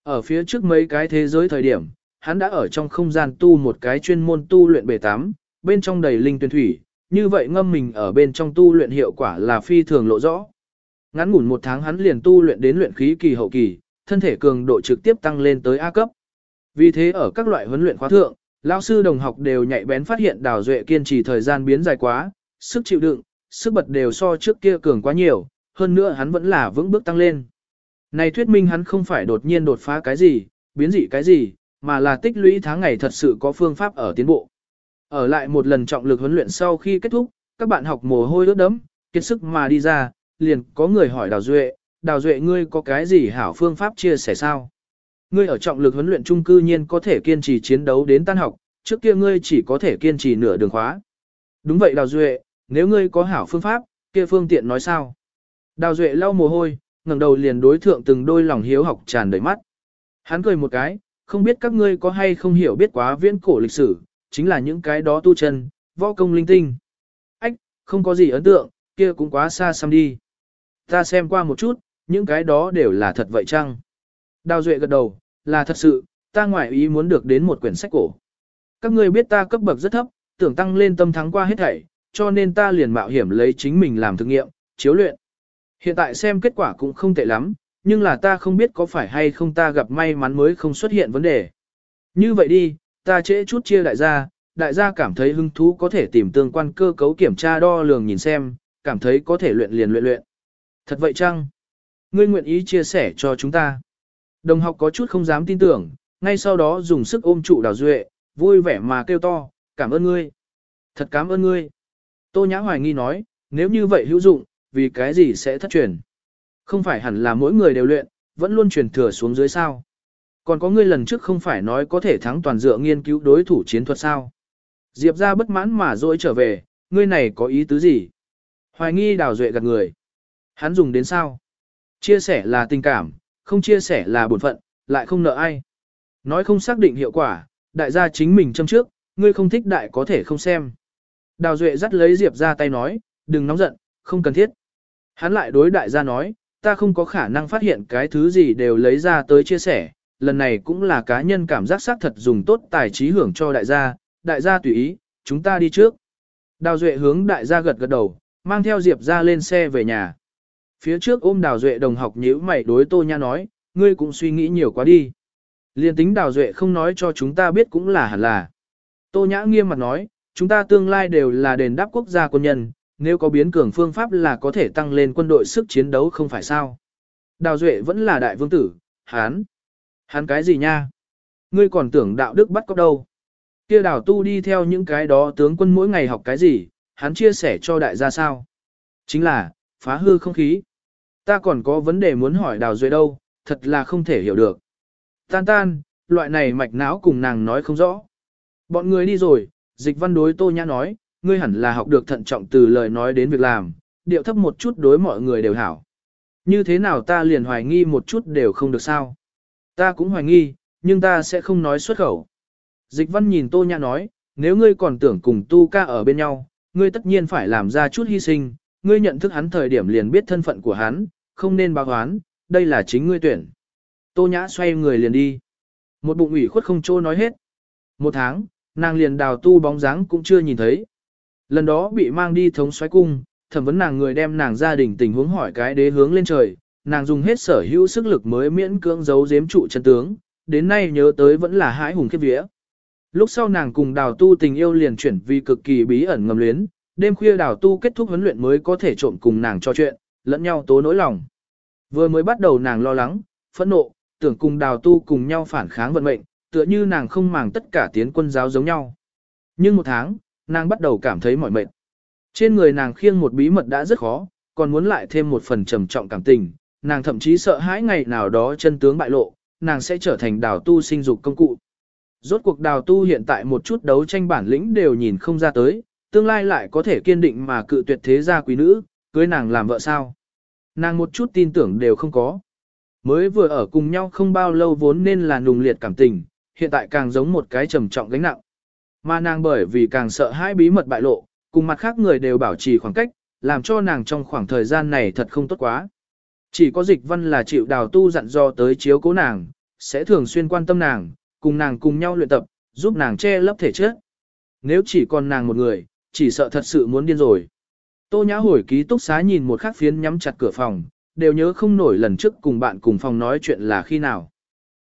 Ở phía trước mấy cái thế giới thời điểm, hắn đã ở trong không gian tu một cái chuyên môn tu luyện bể tắm, bên trong đầy linh tuyển thủy, như vậy ngâm mình ở bên trong tu luyện hiệu quả là phi thường lộ rõ. Ngắn ngủn một tháng hắn liền tu luyện đến luyện khí kỳ hậu kỳ, thân thể cường độ trực tiếp tăng lên tới A cấp. Vì thế ở các loại huấn luyện khóa thượng, lão sư đồng học đều nhạy bén phát hiện Đào Duệ kiên trì thời gian biến dài quá, sức chịu đựng, sức bật đều so trước kia cường quá nhiều, hơn nữa hắn vẫn là vững bước tăng lên. Này thuyết minh hắn không phải đột nhiên đột phá cái gì, biến dị cái gì, mà là tích lũy tháng ngày thật sự có phương pháp ở tiến bộ. Ở lại một lần trọng lực huấn luyện sau khi kết thúc, các bạn học mồ hôi ướt đẫm, kiệt sức mà đi ra, liền có người hỏi Đào Duệ, Đào Duệ ngươi có cái gì hảo phương pháp chia sẻ sao? Ngươi ở trọng lực huấn luyện trung cư nhiên có thể kiên trì chiến đấu đến tan học, trước kia ngươi chỉ có thể kiên trì nửa đường khóa. Đúng vậy Đào Duệ, nếu ngươi có hảo phương pháp, kia phương tiện nói sao? Đào Duệ lau mồ hôi, ngẩng đầu liền đối thượng từng đôi lòng hiếu học tràn đầy mắt. Hắn cười một cái, không biết các ngươi có hay không hiểu biết quá viễn cổ lịch sử, chính là những cái đó tu chân, võ công linh tinh. Ách, không có gì ấn tượng, kia cũng quá xa xăm đi. Ta xem qua một chút, những cái đó đều là thật vậy chăng? Đào Duệ gật đầu, là thật sự, ta ngoại ý muốn được đến một quyển sách cổ. Các ngươi biết ta cấp bậc rất thấp, tưởng tăng lên tâm thắng qua hết thảy, cho nên ta liền mạo hiểm lấy chính mình làm thử nghiệm, chiếu luyện. Hiện tại xem kết quả cũng không tệ lắm, nhưng là ta không biết có phải hay không ta gặp may mắn mới không xuất hiện vấn đề. Như vậy đi, ta trễ chút chia đại gia, đại gia cảm thấy hứng thú có thể tìm tương quan cơ cấu kiểm tra đo lường nhìn xem, cảm thấy có thể luyện liền luyện luyện. Thật vậy chăng? Ngươi nguyện ý chia sẻ cho chúng ta. Đồng học có chút không dám tin tưởng, ngay sau đó dùng sức ôm trụ đào duệ, vui vẻ mà kêu to, cảm ơn ngươi. Thật cảm ơn ngươi. Tô Nhã hoài nghi nói, nếu như vậy hữu dụng, vì cái gì sẽ thất truyền? Không phải hẳn là mỗi người đều luyện, vẫn luôn truyền thừa xuống dưới sao? Còn có ngươi lần trước không phải nói có thể thắng toàn dựa nghiên cứu đối thủ chiến thuật sao? Diệp ra bất mãn mà dỗi trở về, ngươi này có ý tứ gì? Hoài nghi đào duệ gạt người. Hắn dùng đến sao? Chia sẻ là tình cảm, không chia sẻ là bổn phận, lại không nợ ai. Nói không xác định hiệu quả, đại gia chính mình châm trước, ngươi không thích đại có thể không xem. Đào Duệ dắt lấy Diệp ra tay nói, đừng nóng giận, không cần thiết. Hắn lại đối đại gia nói, ta không có khả năng phát hiện cái thứ gì đều lấy ra tới chia sẻ, lần này cũng là cá nhân cảm giác xác thật dùng tốt tài trí hưởng cho đại gia, đại gia tùy ý, chúng ta đi trước. Đào Duệ hướng đại gia gật gật đầu, mang theo Diệp ra lên xe về nhà. Phía trước ôm Đào Duệ đồng học nhíu mày đối Tô Nha nói, ngươi cũng suy nghĩ nhiều quá đi. Liên tính Đào Duệ không nói cho chúng ta biết cũng là hẳn là. Tô Nhã nghiêm mặt nói, chúng ta tương lai đều là đền đáp quốc gia quân nhân, nếu có biến cường phương pháp là có thể tăng lên quân đội sức chiến đấu không phải sao. Đào Duệ vẫn là đại vương tử, hán. Hán cái gì nha? Ngươi còn tưởng đạo đức bắt cóc đâu? Kia đào tu đi theo những cái đó tướng quân mỗi ngày học cái gì, hắn chia sẻ cho đại gia sao? Chính là, phá hư không khí. Ta còn có vấn đề muốn hỏi đào duệ đâu, thật là không thể hiểu được. Tan tan, loại này mạch não cùng nàng nói không rõ. Bọn người đi rồi, dịch văn đối tô nhã nói, ngươi hẳn là học được thận trọng từ lời nói đến việc làm, điệu thấp một chút đối mọi người đều hảo. Như thế nào ta liền hoài nghi một chút đều không được sao. Ta cũng hoài nghi, nhưng ta sẽ không nói xuất khẩu. Dịch văn nhìn tô nhã nói, nếu ngươi còn tưởng cùng tu ca ở bên nhau, ngươi tất nhiên phải làm ra chút hy sinh, ngươi nhận thức hắn thời điểm liền biết thân phận của hắn, không nên báo hoán, đây là chính ngươi tuyển. Tô Nhã xoay người liền đi. Một bụng ủy khuất không trô nói hết. Một tháng, nàng liền đào tu bóng dáng cũng chưa nhìn thấy. Lần đó bị mang đi thống xoáy cung, thẩm vấn nàng người đem nàng gia đình tình huống hỏi cái đế hướng lên trời, nàng dùng hết sở hữu sức lực mới miễn cưỡng giấu giếm trụ chân tướng, đến nay nhớ tới vẫn là hãi hùng khiếp vía. Lúc sau nàng cùng đào tu tình yêu liền chuyển vì cực kỳ bí ẩn ngầm luyến, đêm khuya đào tu kết thúc huấn luyện mới có thể trộm cùng nàng trò chuyện, lẫn nhau tố nỗi lòng. Vừa mới bắt đầu nàng lo lắng, phẫn nộ, tưởng cùng đào tu cùng nhau phản kháng vận mệnh, tựa như nàng không màng tất cả tiến quân giáo giống nhau. Nhưng một tháng, nàng bắt đầu cảm thấy mỏi mệt. Trên người nàng khiêng một bí mật đã rất khó, còn muốn lại thêm một phần trầm trọng cảm tình, nàng thậm chí sợ hãi ngày nào đó chân tướng bại lộ, nàng sẽ trở thành đào tu sinh dục công cụ. Rốt cuộc đào tu hiện tại một chút đấu tranh bản lĩnh đều nhìn không ra tới, tương lai lại có thể kiên định mà cự tuyệt thế gia quý nữ, cưới nàng làm vợ sao. Nàng một chút tin tưởng đều không có. Mới vừa ở cùng nhau không bao lâu vốn nên là nùng liệt cảm tình, hiện tại càng giống một cái trầm trọng gánh nặng. Mà nàng bởi vì càng sợ hãi bí mật bại lộ, cùng mặt khác người đều bảo trì khoảng cách, làm cho nàng trong khoảng thời gian này thật không tốt quá. Chỉ có dịch văn là chịu đào tu dặn do tới chiếu cố nàng, sẽ thường xuyên quan tâm nàng, cùng nàng cùng nhau luyện tập, giúp nàng che lấp thể chất. Nếu chỉ còn nàng một người, chỉ sợ thật sự muốn điên rồi. Tô Nhã hồi ký túc xá nhìn một khắc phiến nhắm chặt cửa phòng, đều nhớ không nổi lần trước cùng bạn cùng phòng nói chuyện là khi nào.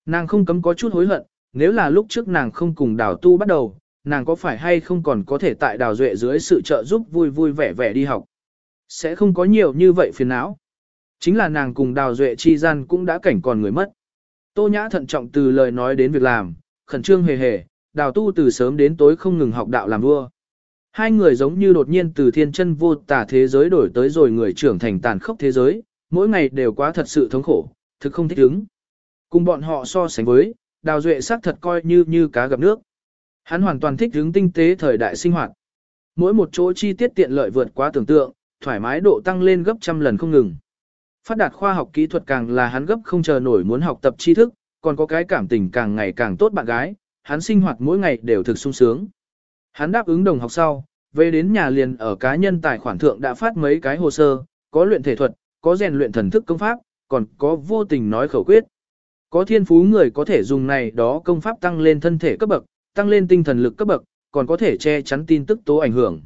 Nàng không cấm có chút hối hận, nếu là lúc trước nàng không cùng đào tu bắt đầu, nàng có phải hay không còn có thể tại đào duệ dưới sự trợ giúp vui vui vẻ vẻ đi học. sẽ không có nhiều như vậy phiền não. Chính là nàng cùng đào duệ chi gian cũng đã cảnh còn người mất. Tô nhã thận trọng từ lời nói đến việc làm, khẩn trương hề hề, đào tu từ sớm đến tối không ngừng học đạo làm vua. Hai người giống như đột nhiên từ thiên chân vô tả thế giới đổi tới rồi người trưởng thành tàn khốc thế giới, mỗi ngày đều quá thật sự thống khổ, thực không thích ứng. Cùng bọn họ so sánh với, đào duệ xác thật coi như như cá gặp nước. Hắn hoàn toàn thích ứng tinh tế thời đại sinh hoạt. Mỗi một chỗ chi tiết tiện lợi vượt quá tưởng tượng, thoải mái độ tăng lên gấp trăm lần không ngừng. Phát đạt khoa học kỹ thuật càng là hắn gấp không chờ nổi muốn học tập tri thức, còn có cái cảm tình càng ngày càng tốt bạn gái, hắn sinh hoạt mỗi ngày đều thực sung sướng. Hắn đáp ứng đồng học sau, về đến nhà liền ở cá nhân tài khoản thượng đã phát mấy cái hồ sơ, có luyện thể thuật, có rèn luyện thần thức công pháp, còn có vô tình nói khẩu quyết. Có thiên phú người có thể dùng này đó công pháp tăng lên thân thể cấp bậc, tăng lên tinh thần lực cấp bậc, còn có thể che chắn tin tức tố ảnh hưởng.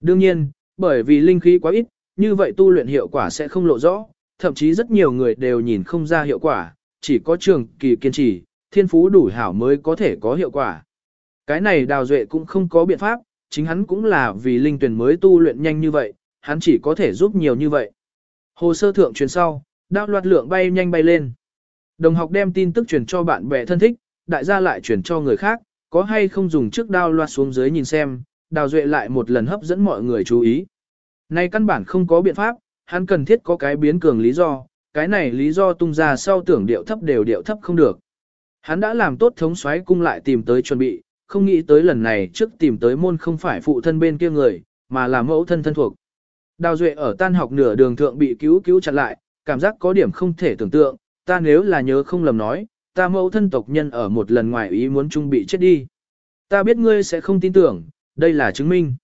Đương nhiên, bởi vì linh khí quá ít, như vậy tu luyện hiệu quả sẽ không lộ rõ, thậm chí rất nhiều người đều nhìn không ra hiệu quả, chỉ có trường kỳ kiên trì, thiên phú đủ hảo mới có thể có hiệu quả. Cái này đào duệ cũng không có biện pháp, chính hắn cũng là vì linh tuyển mới tu luyện nhanh như vậy, hắn chỉ có thể giúp nhiều như vậy. Hồ sơ thượng truyền sau, đạo loạt lượng bay nhanh bay lên. Đồng học đem tin tức truyền cho bạn bè thân thích, đại gia lại truyền cho người khác, có hay không dùng trước đao loa xuống dưới nhìn xem, đào duệ lại một lần hấp dẫn mọi người chú ý. Nay căn bản không có biện pháp, hắn cần thiết có cái biến cường lý do, cái này lý do tung ra sau tưởng điệu thấp đều điệu thấp không được. Hắn đã làm tốt thống xoáy cung lại tìm tới chuẩn bị, không nghĩ tới lần này trước tìm tới môn không phải phụ thân bên kia người, mà là mẫu thân thân thuộc. Đào Duệ ở tan học nửa đường thượng bị cứu cứu chặn lại, cảm giác có điểm không thể tưởng tượng, ta nếu là nhớ không lầm nói, ta mẫu thân tộc nhân ở một lần ngoài ý muốn chung bị chết đi. Ta biết ngươi sẽ không tin tưởng, đây là chứng minh.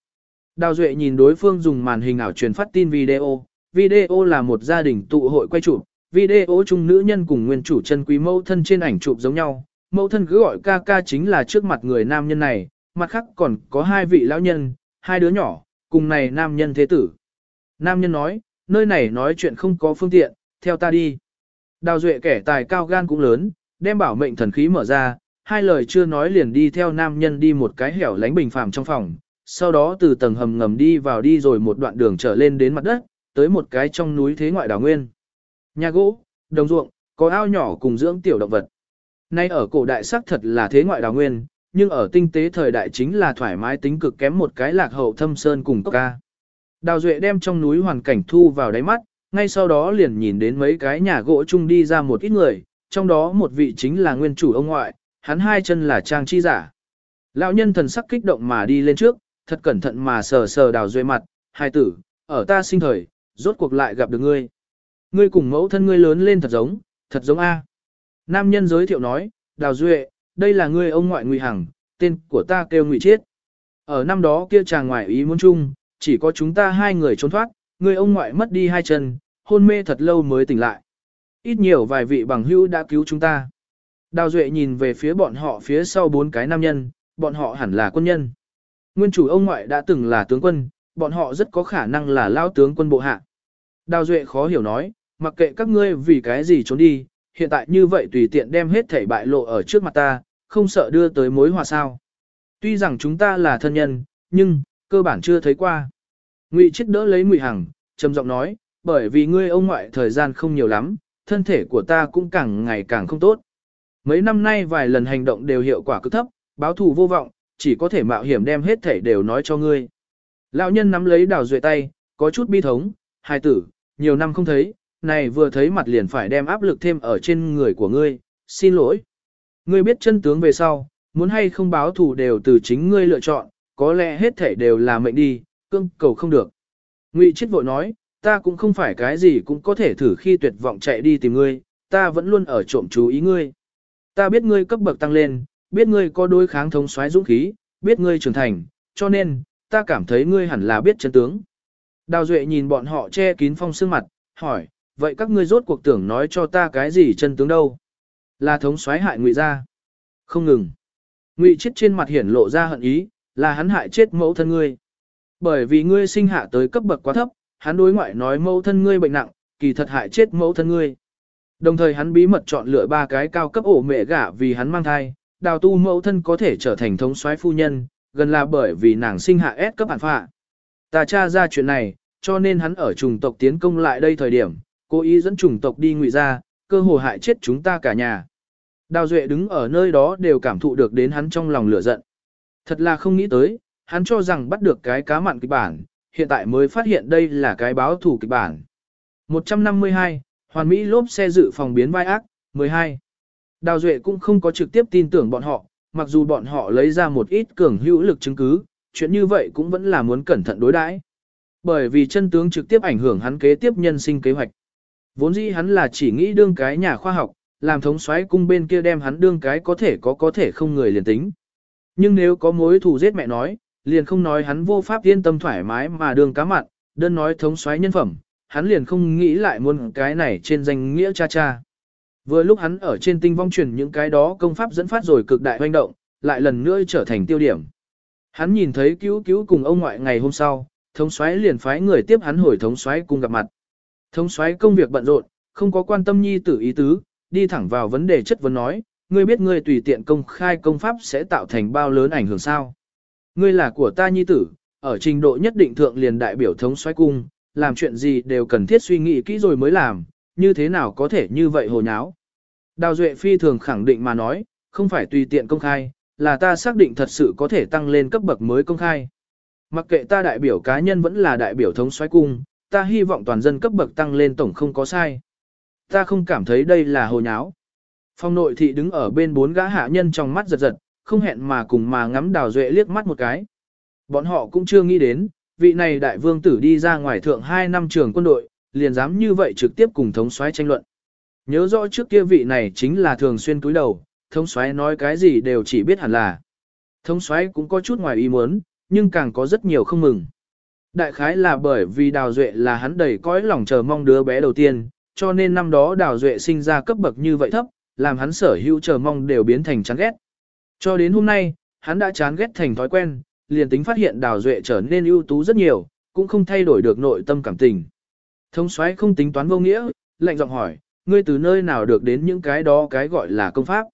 Đào Duệ nhìn đối phương dùng màn hình ảo truyền phát tin video, video là một gia đình tụ hội quay chụp, video chung nữ nhân cùng nguyên chủ chân quý mẫu thân trên ảnh chụp giống nhau, mẫu thân cứ gọi ca ca chính là trước mặt người nam nhân này, mặt khác còn có hai vị lão nhân, hai đứa nhỏ, cùng này nam nhân thế tử. Nam nhân nói, nơi này nói chuyện không có phương tiện, theo ta đi. Đào duệ kẻ tài cao gan cũng lớn, đem bảo mệnh thần khí mở ra, hai lời chưa nói liền đi theo nam nhân đi một cái hẻo lánh bình phàm trong phòng, sau đó từ tầng hầm ngầm đi vào đi rồi một đoạn đường trở lên đến mặt đất, tới một cái trong núi thế ngoại đảo nguyên. Nhà gỗ, đồng ruộng, có ao nhỏ cùng dưỡng tiểu động vật. Nay ở cổ đại sắc thật là thế ngoại đảo nguyên, nhưng ở tinh tế thời đại chính là thoải mái tính cực kém một cái lạc hậu thâm sơn cùng cốc ca. Đào Duệ đem trong núi hoàn cảnh thu vào đáy mắt, ngay sau đó liền nhìn đến mấy cái nhà gỗ chung đi ra một ít người, trong đó một vị chính là nguyên chủ ông ngoại, hắn hai chân là trang chi giả. Lão nhân thần sắc kích động mà đi lên trước, thật cẩn thận mà sờ sờ Đào Duệ mặt, hai tử, ở ta sinh thời, rốt cuộc lại gặp được ngươi. Ngươi cùng mẫu thân ngươi lớn lên thật giống, thật giống A. Nam nhân giới thiệu nói, Đào Duệ, đây là ngươi ông ngoại Ngụy Hằng, tên của ta kêu Ngụy Chiết. Ở năm đó kia chàng ngoại ý muốn chung, chỉ có chúng ta hai người trốn thoát, Người ông ngoại mất đi hai chân, hôn mê thật lâu mới tỉnh lại. Ít nhiều vài vị bằng hữu đã cứu chúng ta. Đào Duệ nhìn về phía bọn họ phía sau bốn cái nam nhân, bọn họ hẳn là quân nhân. Nguyên chủ ông ngoại đã từng là tướng quân, bọn họ rất có khả năng là lao tướng quân bộ hạ. Đào Duệ khó hiểu nói, mặc kệ các ngươi vì cái gì trốn đi, hiện tại như vậy tùy tiện đem hết thảy bại lộ ở trước mặt ta, không sợ đưa tới mối hòa sao. Tuy rằng chúng ta là thân nhân, nhưng, cơ bản chưa thấy qua. Ngụy chết đỡ lấy Ngụy Hằng, trầm giọng nói, bởi vì ngươi ông ngoại thời gian không nhiều lắm, thân thể của ta cũng càng ngày càng không tốt. Mấy năm nay vài lần hành động đều hiệu quả cực thấp, báo thù vô vọng, chỉ có thể mạo hiểm đem hết thể đều nói cho ngươi. Lão nhân nắm lấy đào duệ tay, có chút bi thống, hai tử, nhiều năm không thấy, này vừa thấy mặt liền phải đem áp lực thêm ở trên người của ngươi, xin lỗi. Ngươi biết chân tướng về sau, muốn hay không báo thù đều từ chính ngươi lựa chọn, có lẽ hết thể đều là mệnh đi, cương cầu không được. Ngụy chết vội nói, ta cũng không phải cái gì cũng có thể thử khi tuyệt vọng chạy đi tìm ngươi, ta vẫn luôn ở trộm chú ý ngươi. Ta biết ngươi cấp bậc tăng lên, biết ngươi có đối kháng thống soái dũng khí, biết ngươi trưởng thành, cho nên, ta cảm thấy ngươi hẳn là biết chân tướng. Đào Duệ nhìn bọn họ che kín phong sương mặt, hỏi, vậy các ngươi rốt cuộc tưởng nói cho ta cái gì chân tướng đâu? Là thống soái hại ngụy ra. Không ngừng. Ngụy chết trên mặt hiển lộ ra hận ý, là hắn hại chết mẫu thân ngươi. Bởi vì ngươi sinh hạ tới cấp bậc quá thấp, hắn đối ngoại nói mẫu thân ngươi bệnh nặng, kỳ thật hại chết mẫu thân ngươi. Đồng thời hắn bí mật chọn lựa ba cái cao cấp ổ mẹ gả vì hắn mang thai, đào tu mẫu thân có thể trở thành thống soái phu nhân, gần là bởi vì nàng sinh hạ S cấp bản phạ. Ta tra ra chuyện này, cho nên hắn ở chủng tộc tiến công lại đây thời điểm, cố ý dẫn chủng tộc đi ngụy ra, cơ hồ hại chết chúng ta cả nhà. Đào Duệ đứng ở nơi đó đều cảm thụ được đến hắn trong lòng lửa giận. Thật là không nghĩ tới, hắn cho rằng bắt được cái cá mặn kịch bản, hiện tại mới phát hiện đây là cái báo thủ kịch bản. 152, Hoàn Mỹ lốp xe dự phòng biến vai ác, 12. Đào Duệ cũng không có trực tiếp tin tưởng bọn họ, mặc dù bọn họ lấy ra một ít cường hữu lực chứng cứ, chuyện như vậy cũng vẫn là muốn cẩn thận đối đãi. Bởi vì chân tướng trực tiếp ảnh hưởng hắn kế tiếp nhân sinh kế hoạch. Vốn dĩ hắn là chỉ nghĩ đương cái nhà khoa học, làm thống soái cung bên kia đem hắn đương cái có thể có có thể không người liền tính. Nhưng nếu có mối thù giết mẹ nói, liền không nói hắn vô pháp yên tâm thoải mái mà đường cá mặn, đơn nói thống soái nhân phẩm, hắn liền không nghĩ lại muốn cái này trên danh nghĩa cha cha. Vừa lúc hắn ở trên tinh vong truyền những cái đó công pháp dẫn phát rồi cực đại hoành động, lại lần nữa trở thành tiêu điểm. Hắn nhìn thấy cứu cứu cùng ông ngoại ngày hôm sau, thống soái liền phái người tiếp hắn hồi thống soái cùng gặp mặt. Thống soái công việc bận rộn, không có quan tâm nhi tử ý tứ, đi thẳng vào vấn đề chất vấn nói, ngươi biết ngươi tùy tiện công khai công pháp sẽ tạo thành bao lớn ảnh hưởng sao? Ngươi là của ta nhi tử, ở trình độ nhất định thượng liền đại biểu thống xoay cung, làm chuyện gì đều cần thiết suy nghĩ kỹ rồi mới làm, như thế nào có thể như vậy hồ nháo. Đào Duệ phi thường khẳng định mà nói, không phải tùy tiện công khai, là ta xác định thật sự có thể tăng lên cấp bậc mới công khai. Mặc kệ ta đại biểu cá nhân vẫn là đại biểu thống xoay cung, ta hy vọng toàn dân cấp bậc tăng lên tổng không có sai. Ta không cảm thấy đây là hồ nháo. Phong nội thị đứng ở bên bốn gã hạ nhân trong mắt giật giật, không hẹn mà cùng mà ngắm đào duệ liếc mắt một cái. Bọn họ cũng chưa nghĩ đến, vị này đại vương tử đi ra ngoài thượng 2 năm trường quân đội, liền dám như vậy trực tiếp cùng thống soái tranh luận. Nhớ rõ trước kia vị này chính là thường xuyên túi đầu, thống soái nói cái gì đều chỉ biết hẳn là. Thống soái cũng có chút ngoài ý muốn, nhưng càng có rất nhiều không mừng. Đại khái là bởi vì Đào Duệ là hắn đầy cõi lòng chờ mong đứa bé đầu tiên, cho nên năm đó Đào Duệ sinh ra cấp bậc như vậy thấp, làm hắn sở hữu chờ mong đều biến thành chán ghét. Cho đến hôm nay, hắn đã chán ghét thành thói quen, liền tính phát hiện Đào Duệ trở nên ưu tú rất nhiều, cũng không thay đổi được nội tâm cảm tình. Thông soái không tính toán vô nghĩa, lạnh giọng hỏi, ngươi từ nơi nào được đến những cái đó cái gọi là công pháp?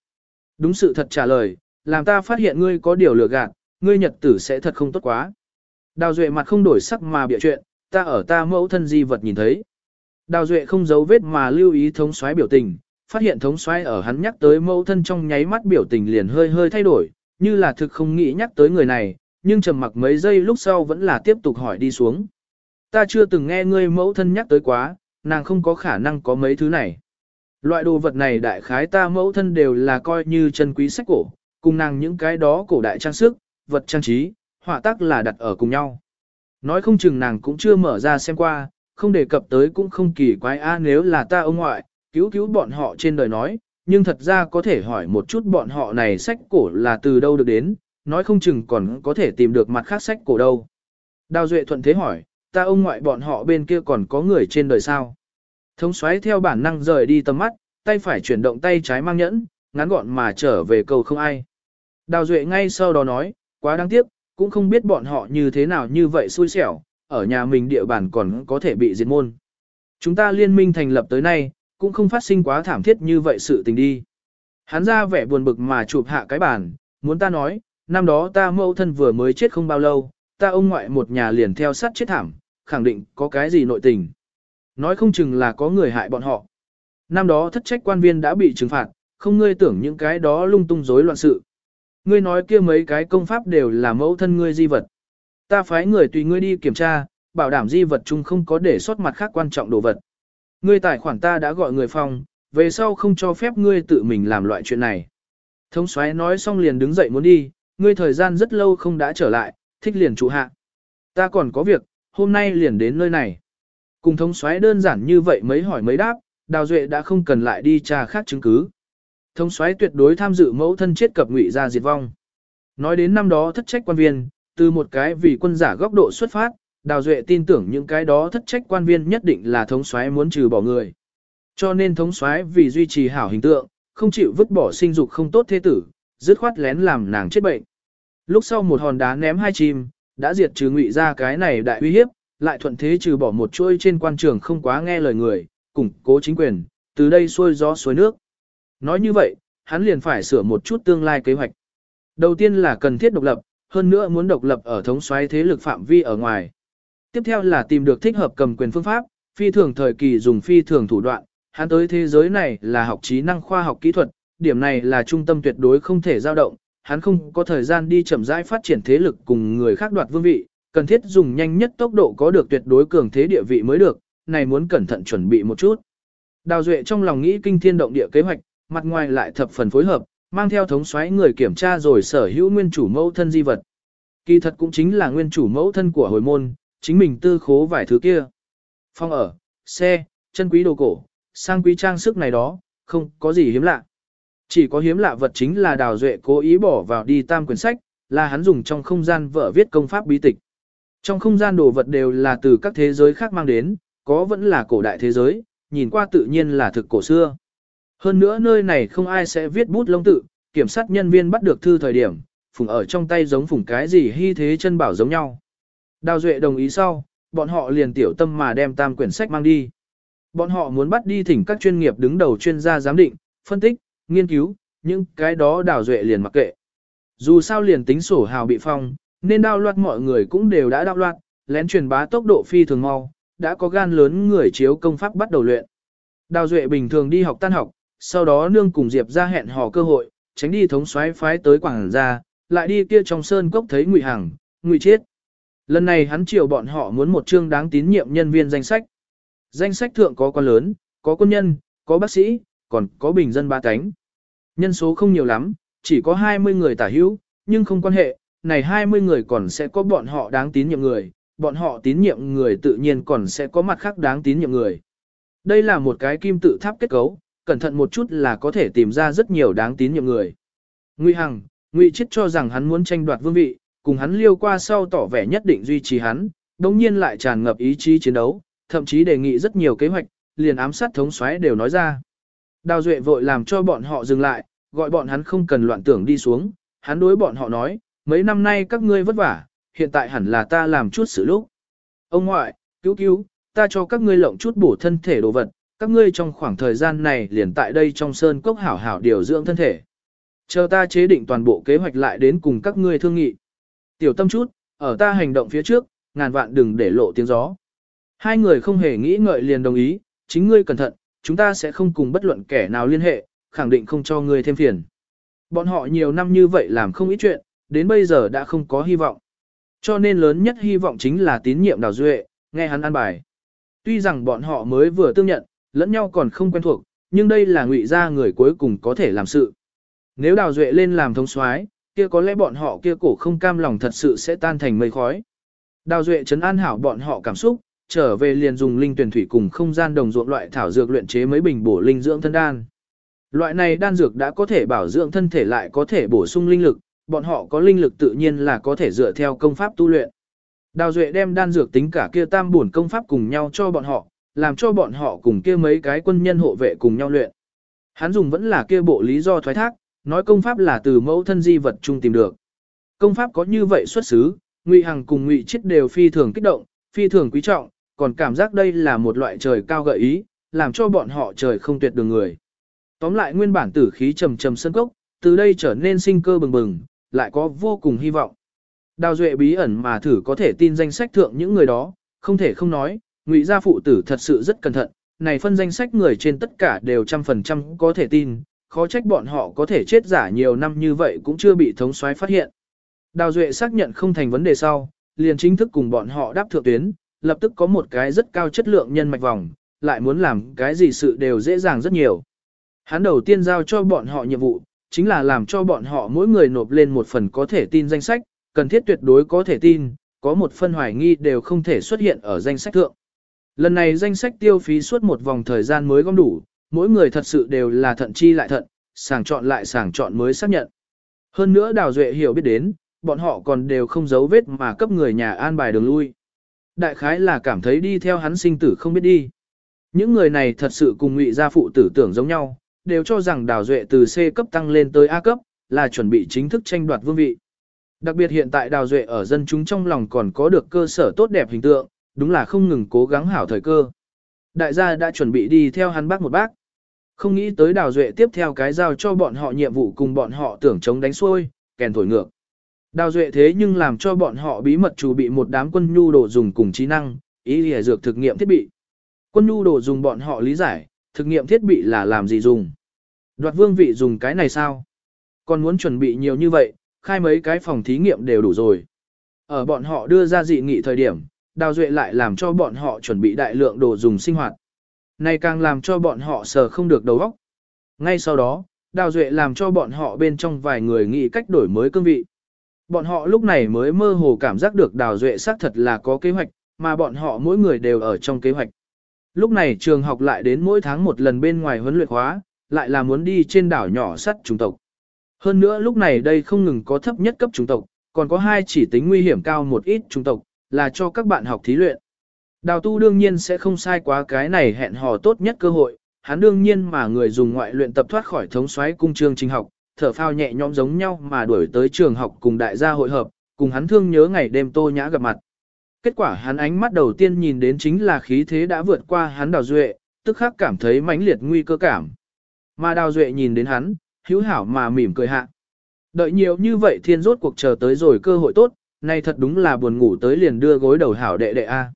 Đúng sự thật trả lời, làm ta phát hiện ngươi có điều lừa gạt, ngươi nhật tử sẽ thật không tốt quá. Đào Duệ mặt không đổi sắc mà bịa chuyện, ta ở ta mẫu thân di vật nhìn thấy. Đào Duệ không giấu vết mà lưu ý thống soái biểu tình, phát hiện thống xoay ở hắn nhắc tới mẫu thân trong nháy mắt biểu tình liền hơi hơi thay đổi, như là thực không nghĩ nhắc tới người này, nhưng trầm mặc mấy giây lúc sau vẫn là tiếp tục hỏi đi xuống. Ta chưa từng nghe ngươi mẫu thân nhắc tới quá, nàng không có khả năng có mấy thứ này. Loại đồ vật này đại khái ta mẫu thân đều là coi như chân quý sách cổ, cùng nàng những cái đó cổ đại trang sức, vật trang trí, họa tác là đặt ở cùng nhau. Nói không chừng nàng cũng chưa mở ra xem qua, không đề cập tới cũng không kỳ quái a nếu là ta ông ngoại, cứu cứu bọn họ trên đời nói, nhưng thật ra có thể hỏi một chút bọn họ này sách cổ là từ đâu được đến, nói không chừng còn có thể tìm được mặt khác sách cổ đâu. Đào Duệ thuận thế hỏi, ta ông ngoại bọn họ bên kia còn có người trên đời sao? Thống xoáy theo bản năng rời đi tầm mắt, tay phải chuyển động tay trái mang nhẫn, ngắn gọn mà trở về cầu không ai. Đào Duệ ngay sau đó nói, quá đáng tiếc, cũng không biết bọn họ như thế nào như vậy xui xẻo, ở nhà mình địa bàn còn có thể bị diệt môn. Chúng ta liên minh thành lập tới nay, cũng không phát sinh quá thảm thiết như vậy sự tình đi. Hắn ra vẻ buồn bực mà chụp hạ cái bàn, muốn ta nói, năm đó ta mẫu thân vừa mới chết không bao lâu, ta ông ngoại một nhà liền theo sát chết thảm, khẳng định có cái gì nội tình. Nói không chừng là có người hại bọn họ. Năm đó thất trách quan viên đã bị trừng phạt, không ngươi tưởng những cái đó lung tung rối loạn sự. Ngươi nói kia mấy cái công pháp đều là mẫu thân ngươi di vật. Ta phái người tùy ngươi đi kiểm tra, bảo đảm di vật chung không có để sót mặt khác quan trọng đồ vật. Ngươi tài khoản ta đã gọi người phòng, về sau không cho phép ngươi tự mình làm loại chuyện này. Thống xoáy nói xong liền đứng dậy muốn đi, ngươi thời gian rất lâu không đã trở lại, thích liền trụ hạ. Ta còn có việc, hôm nay liền đến nơi này. Cùng thống xoáy đơn giản như vậy mấy hỏi mấy đáp, Đào Duệ đã không cần lại đi tra khác chứng cứ. Thống xoáy tuyệt đối tham dự mẫu thân chết cập ngụy ra diệt vong. Nói đến năm đó thất trách quan viên, từ một cái vì quân giả góc độ xuất phát, Đào Duệ tin tưởng những cái đó thất trách quan viên nhất định là thống soái muốn trừ bỏ người. Cho nên thống soái vì duy trì hảo hình tượng, không chịu vứt bỏ sinh dục không tốt thế tử, dứt khoát lén làm nàng chết bệnh. Lúc sau một hòn đá ném hai chim, đã diệt trừ ngụy ra cái này đại uy hiếp, lại thuận thế trừ bỏ một chuôi trên quan trường không quá nghe lời người, củng cố chính quyền, từ đây xuôi gió suối nước. Nói như vậy, hắn liền phải sửa một chút tương lai kế hoạch. Đầu tiên là cần thiết độc lập, hơn nữa muốn độc lập ở thống soái thế lực phạm vi ở ngoài. Tiếp theo là tìm được thích hợp cầm quyền phương pháp, phi thường thời kỳ dùng phi thường thủ đoạn, hắn tới thế giới này là học trí năng khoa học kỹ thuật, điểm này là trung tâm tuyệt đối không thể dao động, hắn không có thời gian đi chậm rãi phát triển thế lực cùng người khác đoạt vương vị, cần thiết dùng nhanh nhất tốc độ có được tuyệt đối cường thế địa vị mới được, này muốn cẩn thận chuẩn bị một chút. Đào Duệ trong lòng nghĩ kinh thiên động địa kế hoạch, mặt ngoài lại thập phần phối hợp, mang theo thống soái người kiểm tra rồi sở hữu nguyên chủ mẫu thân di vật. Kỳ thật cũng chính là nguyên chủ mẫu thân của hồi môn, chính mình tư khố vài thứ kia. Phong ở, xe, chân quý đồ cổ, sang quý trang sức này đó, không có gì hiếm lạ. Chỉ có hiếm lạ vật chính là đào duệ cố ý bỏ vào đi tam quyển sách, là hắn dùng trong không gian vợ viết công pháp bí tịch. Trong không gian đồ vật đều là từ các thế giới khác mang đến, có vẫn là cổ đại thế giới, nhìn qua tự nhiên là thực cổ xưa. Hơn nữa nơi này không ai sẽ viết bút lông tự, kiểm sát nhân viên bắt được thư thời điểm, phùng ở trong tay giống phùng cái gì hy thế chân bảo giống nhau. Đào Duệ đồng ý sau, bọn họ liền tiểu tâm mà đem tam quyển sách mang đi. Bọn họ muốn bắt đi thỉnh các chuyên nghiệp đứng đầu chuyên gia giám định, phân tích, nghiên cứu, những cái đó Đào Duệ liền mặc kệ. Dù sao liền tính sổ hào bị phong, nên đao loạt mọi người cũng đều đã đao loạt, lén truyền bá tốc độ phi thường mau, đã có gan lớn người chiếu công pháp bắt đầu luyện. Đào Duệ bình thường đi học tan học, sau đó nương cùng Diệp ra hẹn hò cơ hội, tránh đi thống soái phái tới quảng ra, lại đi kia trong sơn cốc thấy Ngụy Hằng, Ngụy Chiết. Lần này hắn chiều bọn họ muốn một chương đáng tín nhiệm nhân viên danh sách. Danh sách thượng có quan lớn, có quân nhân, có bác sĩ, còn có bình dân ba cánh. Nhân số không nhiều lắm, chỉ có 20 người tả hữu, nhưng không quan hệ, này 20 người còn sẽ có bọn họ đáng tín nhiệm người, bọn họ tín nhiệm người tự nhiên còn sẽ có mặt khác đáng tín nhiệm người. Đây là một cái kim tự tháp kết cấu, cẩn thận một chút là có thể tìm ra rất nhiều đáng tín nhiệm người. Ngụy Hằng, Ngụy Chiết cho rằng hắn muốn tranh đoạt vương vị, cùng hắn liêu qua sau tỏ vẻ nhất định duy trì hắn, đồng nhiên lại tràn ngập ý chí chiến đấu, thậm chí đề nghị rất nhiều kế hoạch, liền ám sát thống soái đều nói ra. Đào Duệ vội làm cho bọn họ dừng lại, gọi bọn hắn không cần loạn tưởng đi xuống, hắn đối bọn họ nói, mấy năm nay các ngươi vất vả, hiện tại hẳn là ta làm chút sự lúc. Ông ngoại, cứu cứu, ta cho các ngươi lộng chút bổ thân thể đồ vật, các ngươi trong khoảng thời gian này liền tại đây trong sơn cốc hảo hảo điều dưỡng thân thể. Chờ ta chế định toàn bộ kế hoạch lại đến cùng các ngươi thương nghị. Tiểu tâm chút, ở ta hành động phía trước, ngàn vạn đừng để lộ tiếng gió. Hai người không hề nghĩ ngợi liền đồng ý, chính ngươi cẩn thận, chúng ta sẽ không cùng bất luận kẻ nào liên hệ, khẳng định không cho ngươi thêm phiền. Bọn họ nhiều năm như vậy làm không ít chuyện, đến bây giờ đã không có hy vọng. Cho nên lớn nhất hy vọng chính là tín nhiệm đào duệ, nghe hắn an bài. Tuy rằng bọn họ mới vừa tương nhận, lẫn nhau còn không quen thuộc, nhưng đây là ngụy gia người cuối cùng có thể làm sự. Nếu đào duệ lên làm thống soái, kia có lẽ bọn họ kia cổ không cam lòng thật sự sẽ tan thành mây khói. Đào duệ trấn an hảo bọn họ cảm xúc, trở về liền dùng linh tuyển thủy cùng không gian đồng ruộng loại thảo dược luyện chế mấy bình bổ linh dưỡng thân đan. Loại này đan dược đã có thể bảo dưỡng thân thể lại có thể bổ sung linh lực, bọn họ có linh lực tự nhiên là có thể dựa theo công pháp tu luyện. Đào Duệ đem đan dược tính cả kia tam bổn công pháp cùng nhau cho bọn họ, làm cho bọn họ cùng kia mấy cái quân nhân hộ vệ cùng nhau luyện. Hắn dùng vẫn là kia bộ lý do thoái thác, nói công pháp là từ mẫu thân di vật chung tìm được. Công pháp có như vậy xuất xứ, Ngụy Hằng cùng Ngụy Chết đều phi thường kích động, phi thường quý trọng, còn cảm giác đây là một loại trời cao gợi ý, làm cho bọn họ trời không tuyệt đường người. Tóm lại nguyên bản tử khí trầm trầm sân cốc, từ đây trở nên sinh cơ bừng bừng, lại có vô cùng hy vọng. Đào Duệ bí ẩn mà thử có thể tin danh sách thượng những người đó, không thể không nói, ngụy gia phụ tử thật sự rất cẩn thận, này phân danh sách người trên tất cả đều trăm phần trăm có thể tin, khó trách bọn họ có thể chết giả nhiều năm như vậy cũng chưa bị thống soái phát hiện. Đào Duệ xác nhận không thành vấn đề sau, liền chính thức cùng bọn họ đáp thượng tuyến, lập tức có một cái rất cao chất lượng nhân mạch vòng, lại muốn làm cái gì sự đều dễ dàng rất nhiều. Hắn đầu tiên giao cho bọn họ nhiệm vụ, chính là làm cho bọn họ mỗi người nộp lên một phần có thể tin danh sách, cần thiết tuyệt đối có thể tin, có một phân hoài nghi đều không thể xuất hiện ở danh sách thượng. Lần này danh sách tiêu phí suốt một vòng thời gian mới gom đủ, mỗi người thật sự đều là thận chi lại thận, sàng chọn lại sàng chọn mới xác nhận. Hơn nữa Đào Duệ hiểu biết đến, bọn họ còn đều không giấu vết mà cấp người nhà an bài đường lui. Đại khái là cảm thấy đi theo hắn sinh tử không biết đi. Những người này thật sự cùng ngụy gia phụ tử tưởng giống nhau, đều cho rằng Đào Duệ từ C cấp tăng lên tới A cấp, là chuẩn bị chính thức tranh đoạt vương vị. Đặc biệt hiện tại Đào Duệ ở dân chúng trong lòng còn có được cơ sở tốt đẹp hình tượng, đúng là không ngừng cố gắng hảo thời cơ. Đại gia đã chuẩn bị đi theo hắn bác một bác. Không nghĩ tới Đào Duệ tiếp theo cái giao cho bọn họ nhiệm vụ cùng bọn họ tưởng chống đánh xuôi, kèn thổi ngược. Đào duệ thế nhưng làm cho bọn họ bí mật chủ bị một đám quân nhu đồ dùng cùng trí năng, ý lìa dược thực nghiệm thiết bị. Quân nhu đồ dùng bọn họ lý giải, thực nghiệm thiết bị là làm gì dùng. Đoạt vương vị dùng cái này sao? Còn muốn chuẩn bị nhiều như vậy, khai mấy cái phòng thí nghiệm đều đủ rồi. Ở bọn họ đưa ra dị nghị thời điểm, Đào Duệ lại làm cho bọn họ chuẩn bị đại lượng đồ dùng sinh hoạt. Này càng làm cho bọn họ sờ không được đầu óc. Ngay sau đó, Đào Duệ làm cho bọn họ bên trong vài người nghĩ cách đổi mới cương vị. Bọn họ lúc này mới mơ hồ cảm giác được Đào Duệ xác thật là có kế hoạch, mà bọn họ mỗi người đều ở trong kế hoạch. Lúc này trường học lại đến mỗi tháng một lần bên ngoài huấn luyện khóa, lại là muốn đi trên đảo nhỏ sắt trung tộc. Hơn nữa lúc này đây không ngừng có thấp nhất cấp trung tộc, còn có hai chỉ tính nguy hiểm cao một ít trung tộc, là cho các bạn học thí luyện. Đào tu đương nhiên sẽ không sai quá cái này hẹn hò tốt nhất cơ hội, hắn đương nhiên mà người dùng ngoại luyện tập thoát khỏi thống xoáy cung trường trình học, thở phao nhẹ nhõm giống nhau mà đuổi tới trường học cùng đại gia hội hợp, cùng hắn thương nhớ ngày đêm tô nhã gặp mặt. Kết quả hắn ánh mắt đầu tiên nhìn đến chính là khí thế đã vượt qua hắn đào duệ, tức khắc cảm thấy mãnh liệt nguy cơ cảm. Mà đào duệ nhìn đến hắn, hữu hảo mà mỉm cười hạ. Đợi nhiều như vậy thiên rốt cuộc chờ tới rồi cơ hội tốt, nay thật đúng là buồn ngủ tới liền đưa gối đầu hảo đệ đệ A.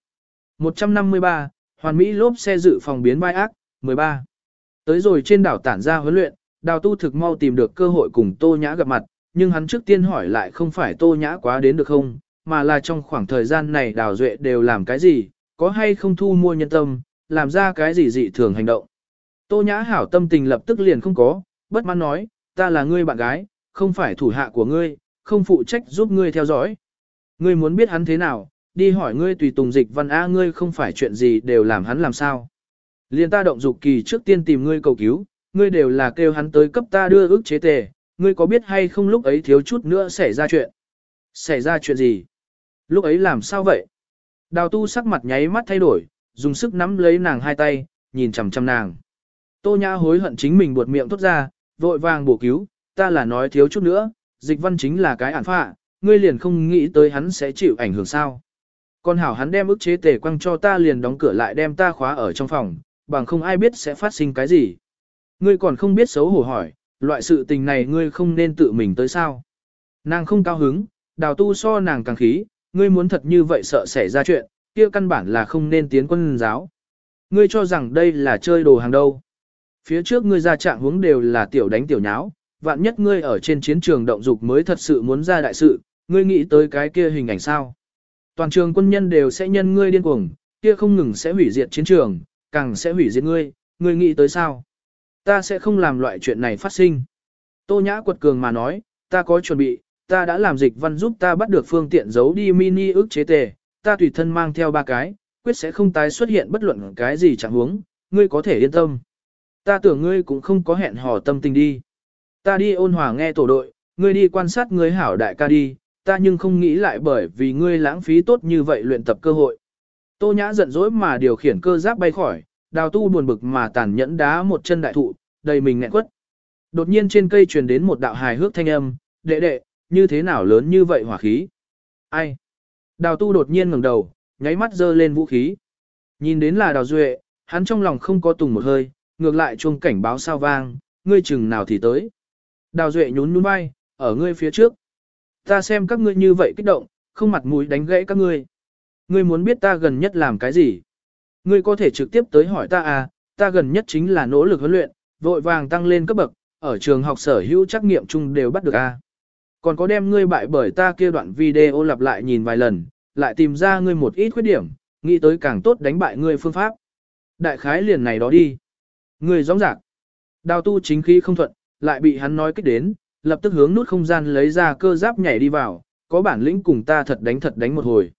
153, Hoàn Mỹ lốp xe dự phòng biến bai ác, 13. Tới rồi trên đảo tản ra huấn luyện, đào tu thực mau tìm được cơ hội cùng Tô Nhã gặp mặt, nhưng hắn trước tiên hỏi lại không phải Tô Nhã quá đến được không, mà là trong khoảng thời gian này đào duệ đều làm cái gì, có hay không thu mua nhân tâm, làm ra cái gì dị thường hành động. Tô Nhã hảo tâm tình lập tức liền không có, bất mãn nói, ta là ngươi bạn gái, không phải thủ hạ của ngươi, không phụ trách giúp ngươi theo dõi. Ngươi muốn biết hắn thế nào, đi hỏi ngươi tùy tùng dịch văn A ngươi không phải chuyện gì đều làm hắn làm sao. Liên ta động dục kỳ trước tiên tìm ngươi cầu cứu, ngươi đều là kêu hắn tới cấp ta đưa ước chế tề, ngươi có biết hay không lúc ấy thiếu chút nữa xảy ra chuyện. Xảy ra chuyện gì? Lúc ấy làm sao vậy? Đào tu sắc mặt nháy mắt thay đổi, dùng sức nắm lấy nàng hai tay, nhìn chằm chằm nàng. Tô nhã hối hận chính mình buột miệng thốt ra, vội vàng bổ cứu, ta là nói thiếu chút nữa, dịch văn chính là cái ản phạ, ngươi liền không nghĩ tới hắn sẽ chịu ảnh hưởng sao. Con hảo hắn đem ức chế tề quăng cho ta liền đóng cửa lại đem ta khóa ở trong phòng, bằng không ai biết sẽ phát sinh cái gì. Ngươi còn không biết xấu hổ hỏi, loại sự tình này ngươi không nên tự mình tới sao. Nàng không cao hứng, đào tu so nàng càng khí, ngươi muốn thật như vậy sợ xảy ra chuyện, kia căn bản là không nên tiến quân giáo. Ngươi cho rằng đây là chơi đồ hàng đâu. Phía trước ngươi ra trạng hướng đều là tiểu đánh tiểu nháo, vạn nhất ngươi ở trên chiến trường động dục mới thật sự muốn ra đại sự, ngươi nghĩ tới cái kia hình ảnh sao. Toàn trường quân nhân đều sẽ nhân ngươi điên cuồng, kia không ngừng sẽ hủy diệt chiến trường, càng sẽ hủy diệt ngươi, ngươi nghĩ tới sao. Ta sẽ không làm loại chuyện này phát sinh. Tô Nhã quật cường mà nói, ta có chuẩn bị, ta đã làm dịch văn giúp ta bắt được phương tiện giấu đi mini ức chế tề, ta tùy thân mang theo ba cái, quyết sẽ không tái xuất hiện bất luận cái gì chẳng huống, ngươi có thể yên tâm. Ta tưởng ngươi cũng không có hẹn hò tâm tình đi. Ta đi ôn hòa nghe tổ đội, ngươi đi quan sát ngươi hảo đại ca đi, ta nhưng không nghĩ lại bởi vì ngươi lãng phí tốt như vậy luyện tập cơ hội. Tô Nhã giận dỗi mà điều khiển cơ giáp bay khỏi, đào tu buồn bực mà tàn nhẫn đá một chân đại thụ, đầy mình nghẹn quất. Đột nhiên trên cây truyền đến một đạo hài hước thanh âm, đệ đệ, như thế nào lớn như vậy hỏa khí? Ai? Đào tu đột nhiên ngẩng đầu, nháy mắt giơ lên vũ khí. Nhìn đến là đào duệ, hắn trong lòng không có tùng một hơi, ngược lại chuông cảnh báo sao vang, ngươi chừng nào thì tới. Đào duệ nhún nhún vai, ở ngươi phía trước. Ta xem các ngươi như vậy kích động, không mặt mũi đánh gãy các ngươi. Ngươi muốn biết ta gần nhất làm cái gì? Ngươi có thể trực tiếp tới hỏi ta à, ta gần nhất chính là nỗ lực huấn luyện, vội vàng tăng lên cấp bậc, ở trường học sở hữu trắc nghiệm chung đều bắt được a. À. Còn có đem ngươi bại bởi ta kia đoạn video lặp lại nhìn vài lần, lại tìm ra ngươi một ít khuyết điểm, nghĩ tới càng tốt đánh bại ngươi phương pháp. Đại khái liền này đó đi. Ngươi rõ rạc. Đào tu chính khí không thuận, lại bị hắn nói kích đến, lập tức hướng nút không gian lấy ra cơ giáp nhảy đi vào, có bản lĩnh cùng ta thật đánh thật đánh một hồi.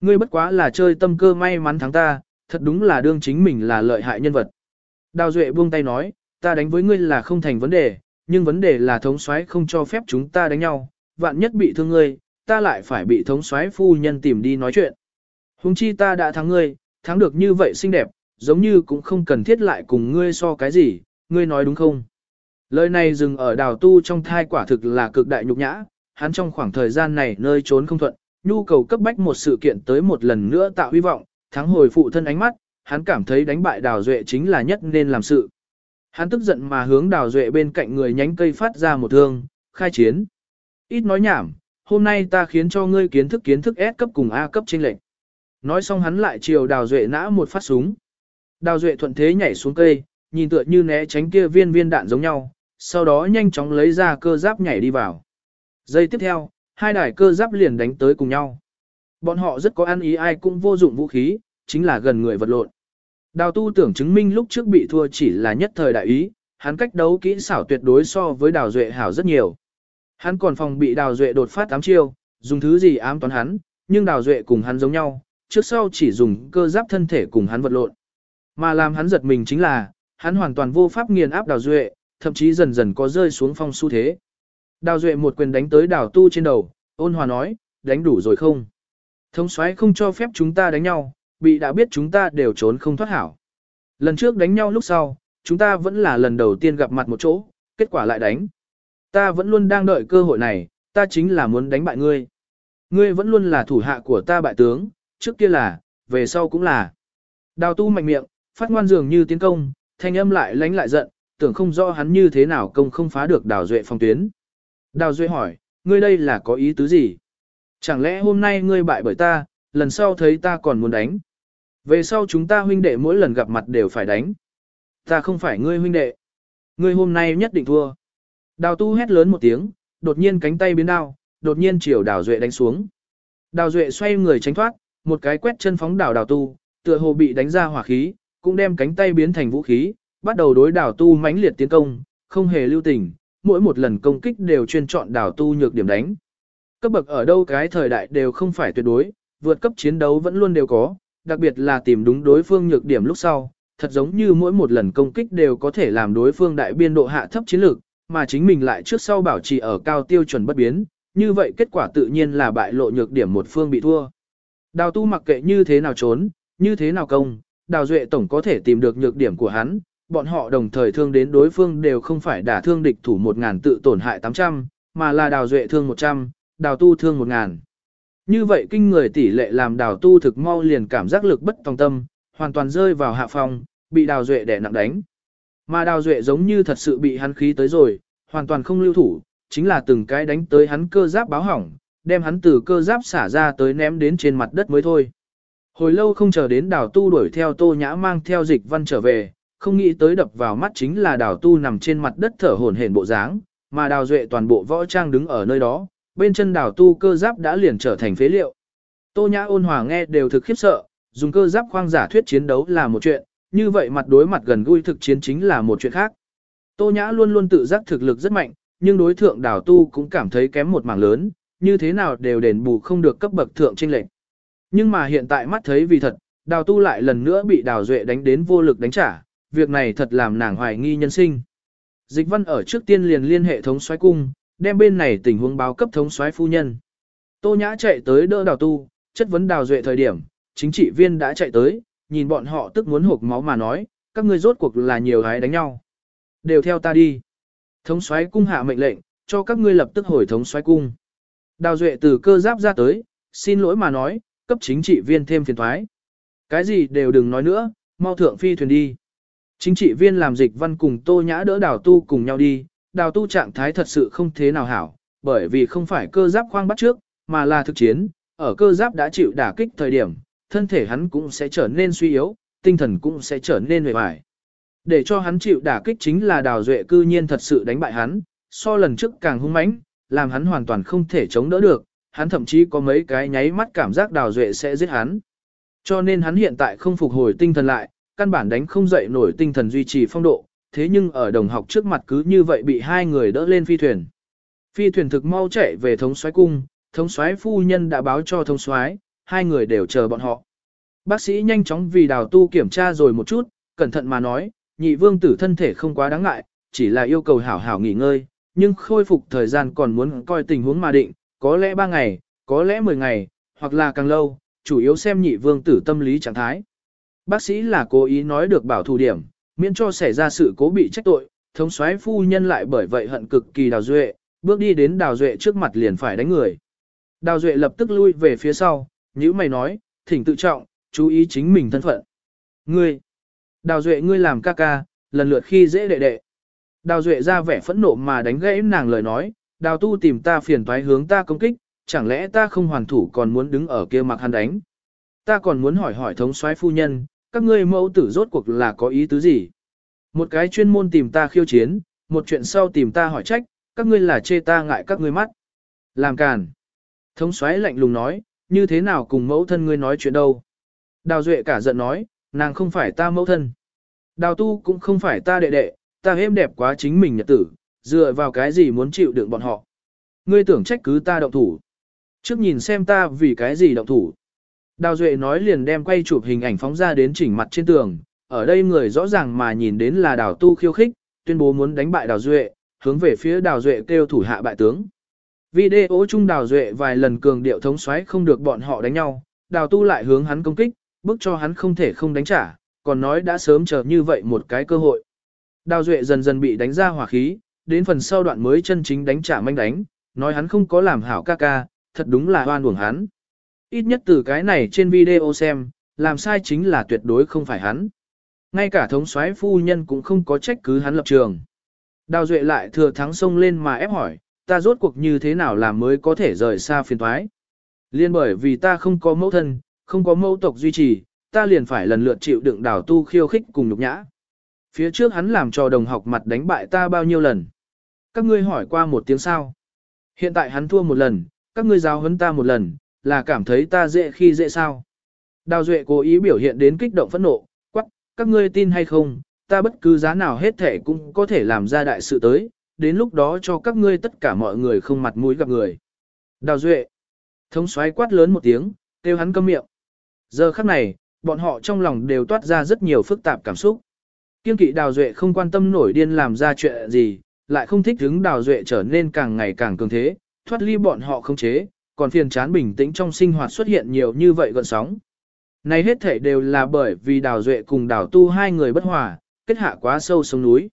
Ngươi bất quá là chơi tâm cơ may mắn thắng ta, thật đúng là đương chính mình là lợi hại nhân vật. Đào Duệ buông tay nói, ta đánh với ngươi là không thành vấn đề, nhưng vấn đề là thống soái không cho phép chúng ta đánh nhau, vạn nhất bị thương ngươi, ta lại phải bị thống soái phu nhân tìm đi nói chuyện. Hùng chi ta đã thắng ngươi, thắng được như vậy xinh đẹp, giống như cũng không cần thiết lại cùng ngươi so cái gì, ngươi nói đúng không? Lời này dừng ở đào tu trong thai quả thực là cực đại nhục nhã, hắn trong khoảng thời gian này nơi trốn không thuận, nhu cầu cấp bách một sự kiện tới một lần nữa tạo hy vọng, thắng hồi phụ thân ánh mắt, hắn cảm thấy đánh bại đào duệ chính là nhất nên làm sự. Hắn tức giận mà hướng đào duệ bên cạnh người nhánh cây phát ra một thương, khai chiến. Ít nói nhảm, hôm nay ta khiến cho ngươi kiến thức kiến thức S cấp cùng A cấp trên lệnh. Nói xong hắn lại chiều đào duệ nã một phát súng. Đào duệ thuận thế nhảy xuống cây, nhìn tựa như né tránh kia viên viên đạn giống nhau, sau đó nhanh chóng lấy ra cơ giáp nhảy đi vào. Giây tiếp theo, hai đài cơ giáp liền đánh tới cùng nhau. Bọn họ rất có ăn ý ai cũng vô dụng vũ khí, chính là gần người vật lộn. Đào tu tưởng chứng minh lúc trước bị thua chỉ là nhất thời đại ý, hắn cách đấu kỹ xảo tuyệt đối so với đào duệ hảo rất nhiều. Hắn còn phòng bị đào duệ đột phát ám chiêu, dùng thứ gì ám toán hắn, nhưng đào duệ cùng hắn giống nhau, trước sau chỉ dùng cơ giáp thân thể cùng hắn vật lộn. Mà làm hắn giật mình chính là, hắn hoàn toàn vô pháp nghiền áp đào duệ, thậm chí dần dần có rơi xuống phong xu thế. Đào duệ một quyền đánh tới đào tu trên đầu, ôn hòa nói, đánh đủ rồi không? Thống soái không cho phép chúng ta đánh nhau, bị đã biết chúng ta đều trốn không thoát hảo. Lần trước đánh nhau lúc sau, chúng ta vẫn là lần đầu tiên gặp mặt một chỗ, kết quả lại đánh. Ta vẫn luôn đang đợi cơ hội này, ta chính là muốn đánh bại ngươi. Ngươi vẫn luôn là thủ hạ của ta bại tướng, trước kia là, về sau cũng là. Đào tu mạnh miệng, phát ngoan dường như tiến công, thanh âm lại lánh lại giận, tưởng không rõ hắn như thế nào công không phá được đào duệ phong tuyến. Đào duệ hỏi, ngươi đây là có ý tứ gì? Chẳng lẽ hôm nay ngươi bại bởi ta, lần sau thấy ta còn muốn đánh? Về sau chúng ta huynh đệ mỗi lần gặp mặt đều phải đánh. Ta không phải ngươi huynh đệ. Ngươi hôm nay nhất định thua. Đào tu hét lớn một tiếng, đột nhiên cánh tay biến đao, đột nhiên chiều đào duệ đánh xuống. Đào duệ xoay người tránh thoát, một cái quét chân phóng đào đào tu, tựa hồ bị đánh ra hỏa khí, cũng đem cánh tay biến thành vũ khí, bắt đầu đối đảo tu mãnh liệt tiến công, không hề lưu tình, mỗi một lần công kích đều chuyên chọn đảo tu nhược điểm đánh. Cấp bậc ở đâu cái thời đại đều không phải tuyệt đối, vượt cấp chiến đấu vẫn luôn đều có, đặc biệt là tìm đúng đối phương nhược điểm lúc sau, thật giống như mỗi một lần công kích đều có thể làm đối phương đại biên độ hạ thấp chiến lược, mà chính mình lại trước sau bảo trì ở cao tiêu chuẩn bất biến, như vậy kết quả tự nhiên là bại lộ nhược điểm một phương bị thua. Đào tu mặc kệ như thế nào trốn, như thế nào công, đào duệ tổng có thể tìm được nhược điểm của hắn, bọn họ đồng thời thương đến đối phương đều không phải đả thương địch thủ 1.000 tự tổn hại 800, mà là đào duệ thương 100, đào tu thương 1.000. Như vậy kinh người tỷ lệ làm đào tu thực mau liền cảm giác lực bất tòng tâm, hoàn toàn rơi vào hạ phòng, bị đào duệ đẻ nặng đánh. Mà đào duệ giống như thật sự bị hắn khí tới rồi, hoàn toàn không lưu thủ, chính là từng cái đánh tới hắn cơ giáp báo hỏng, đem hắn từ cơ giáp xả ra tới ném đến trên mặt đất mới thôi. Hồi lâu không chờ đến đào tu đuổi theo tô nhã mang theo dịch văn trở về, không nghĩ tới đập vào mắt chính là đào tu nằm trên mặt đất thở hổn hển bộ dáng, mà đào duệ toàn bộ võ trang đứng ở nơi đó, bên chân đào tu cơ giáp đã liền trở thành phế liệu. Tô nhã ôn hòa nghe đều thực khiếp sợ, dùng cơ giáp khoang giả thuyết chiến đấu là một chuyện, như vậy mặt đối mặt gần gũi thực chiến chính là một chuyện khác. Tô nhã luôn luôn tự giác thực lực rất mạnh, nhưng đối thượng đào tu cũng cảm thấy kém một mảng lớn, như thế nào đều đền bù không được cấp bậc thượng trinh lệnh. Nhưng mà hiện tại mắt thấy vì thật, đào tu lại lần nữa bị đào duệ đánh đến vô lực đánh trả, việc này thật làm nàng hoài nghi nhân sinh. Dịch văn ở trước tiên liền liên hệ thống xoáy cung, đem bên này tình huống báo cấp thống soái phu nhân. Tô Nhã chạy tới đỡ đào tu, chất vấn đào duệ thời điểm, chính trị viên đã chạy tới, nhìn bọn họ tức muốn hộp máu mà nói, các ngươi rốt cuộc là nhiều gái đánh nhau. Đều theo ta đi. Thống soái cung hạ mệnh lệnh, cho các ngươi lập tức hồi thống soái cung. Đào duệ từ cơ giáp ra tới, xin lỗi mà nói, cấp chính trị viên thêm phiền thoái. Cái gì đều đừng nói nữa, mau thượng phi thuyền đi. Chính trị viên làm dịch văn cùng tô nhã đỡ đào tu cùng nhau đi, đào tu trạng thái thật sự không thế nào hảo, bởi vì không phải cơ giáp khoang bắt trước, mà là thực chiến, ở cơ giáp đã chịu đả kích thời điểm, thân thể hắn cũng sẽ trở nên suy yếu, tinh thần cũng sẽ trở nên mệt mỏi. Để cho hắn chịu đả kích chính là đào duệ cư nhiên thật sự đánh bại hắn, so lần trước càng hung mãnh, làm hắn hoàn toàn không thể chống đỡ được, hắn thậm chí có mấy cái nháy mắt cảm giác đào duệ sẽ giết hắn. Cho nên hắn hiện tại không phục hồi tinh thần lại, căn bản đánh không dậy nổi tinh thần duy trì phong độ, thế nhưng ở đồng học trước mặt cứ như vậy bị hai người đỡ lên phi thuyền. Phi thuyền thực mau chạy về thống soái cung, thống soái phu nhân đã báo cho thống soái, hai người đều chờ bọn họ. Bác sĩ nhanh chóng vì đào tu kiểm tra rồi một chút, cẩn thận mà nói, nhị vương tử thân thể không quá đáng ngại, chỉ là yêu cầu hảo hảo nghỉ ngơi, nhưng khôi phục thời gian còn muốn coi tình huống mà định, có lẽ 3 ngày, có lẽ 10 ngày, hoặc là càng lâu, chủ yếu xem nhị vương tử tâm lý trạng thái. Bác sĩ là cố ý nói được bảo thủ điểm, miễn cho xảy ra sự cố bị trách tội, thống soái phu nhân lại bởi vậy hận cực kỳ đào duệ, bước đi đến đào duệ trước mặt liền phải đánh người. Đào duệ lập tức lui về phía sau, nhữ mày nói, thỉnh tự trọng, chú ý chính mình thân phận. Ngươi, đào duệ ngươi làm ca ca, lần lượt khi dễ đệ đệ. Đào duệ ra vẻ phẫn nộ mà đánh gãy nàng lời nói, đào tu tìm ta phiền toái hướng ta công kích, chẳng lẽ ta không hoàn thủ còn muốn đứng ở kia mặc hắn đánh. Ta còn muốn hỏi hỏi thống soái phu nhân, các ngươi mẫu tử rốt cuộc là có ý tứ gì? Một cái chuyên môn tìm ta khiêu chiến, một chuyện sau tìm ta hỏi trách, các ngươi là chê ta ngại các ngươi mắt. Làm càn. Thống xoáy lạnh lùng nói, như thế nào cùng mẫu thân ngươi nói chuyện đâu. Đào Duệ cả giận nói, nàng không phải ta mẫu thân. Đào tu cũng không phải ta đệ đệ, ta êm đẹp quá chính mình nhật tử, dựa vào cái gì muốn chịu đựng bọn họ. Ngươi tưởng trách cứ ta động thủ. Trước nhìn xem ta vì cái gì động thủ. Đào Duệ nói liền đem quay chụp hình ảnh phóng ra đến chỉnh mặt trên tường, ở đây người rõ ràng mà nhìn đến là đào tu khiêu khích, tuyên bố muốn đánh bại đào Duệ, hướng về phía đào Duệ kêu thủ hạ bại tướng. Video chung đào Duệ vài lần cường điệu thống xoáy không được bọn họ đánh nhau, đào tu lại hướng hắn công kích, bức cho hắn không thể không đánh trả, còn nói đã sớm chờ như vậy một cái cơ hội. Đào Duệ dần dần bị đánh ra hỏa khí, đến phần sau đoạn mới chân chính đánh trả manh đánh, nói hắn không có làm hảo ca ca, thật đúng là hoan uổng hắn. Ít nhất từ cái này trên video xem, làm sai chính là tuyệt đối không phải hắn. Ngay cả thống soái phu nhân cũng không có trách cứ hắn lập trường. Đào Duệ lại thừa thắng sông lên mà ép hỏi, ta rốt cuộc như thế nào làm mới có thể rời xa phiền thoái. Liên bởi vì ta không có mẫu thân, không có mẫu tộc duy trì, ta liền phải lần lượt chịu đựng đào tu khiêu khích cùng nhục nhã. Phía trước hắn làm cho đồng học mặt đánh bại ta bao nhiêu lần. Các ngươi hỏi qua một tiếng sao. Hiện tại hắn thua một lần, các ngươi giáo huấn ta một lần, là cảm thấy ta dễ khi dễ sao. Đào Duệ cố ý biểu hiện đến kích động phẫn nộ, quắc, các ngươi tin hay không, ta bất cứ giá nào hết thể cũng có thể làm ra đại sự tới, đến lúc đó cho các ngươi tất cả mọi người không mặt mũi gặp người. Đào Duệ, thống xoáy quát lớn một tiếng, kêu hắn câm miệng. Giờ khắc này, bọn họ trong lòng đều toát ra rất nhiều phức tạp cảm xúc. Kiên kỵ Đào Duệ không quan tâm nổi điên làm ra chuyện gì, lại không thích hứng Đào Duệ trở nên càng ngày càng cường thế, thoát ly bọn họ không chế, còn phiền chán bình tĩnh trong sinh hoạt xuất hiện nhiều như vậy gọn sóng. Này hết thể đều là bởi vì Đào Duệ cùng Đào Tu hai người bất hòa, kết hạ quá sâu sông núi.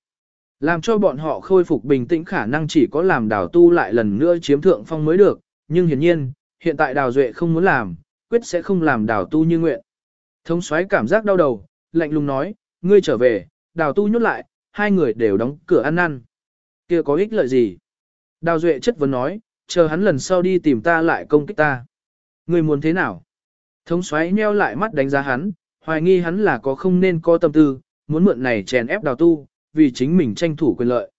Làm cho bọn họ khôi phục bình tĩnh khả năng chỉ có làm Đào Tu lại lần nữa chiếm thượng phong mới được, nhưng hiển nhiên, hiện tại Đào Duệ không muốn làm, quyết sẽ không làm Đào Tu như nguyện. Thống xoáy cảm giác đau đầu, lạnh lùng nói, ngươi trở về, Đào Tu nhốt lại, hai người đều đóng cửa ăn năn. kia có ích lợi gì? Đào Duệ chất vấn nói, chờ hắn lần sau đi tìm ta lại công kích ta. Ngươi muốn thế nào? Thống xoáy nheo lại mắt đánh giá hắn, hoài nghi hắn là có không nên có tâm tư, muốn mượn này chèn ép đào tu, vì chính mình tranh thủ quyền lợi.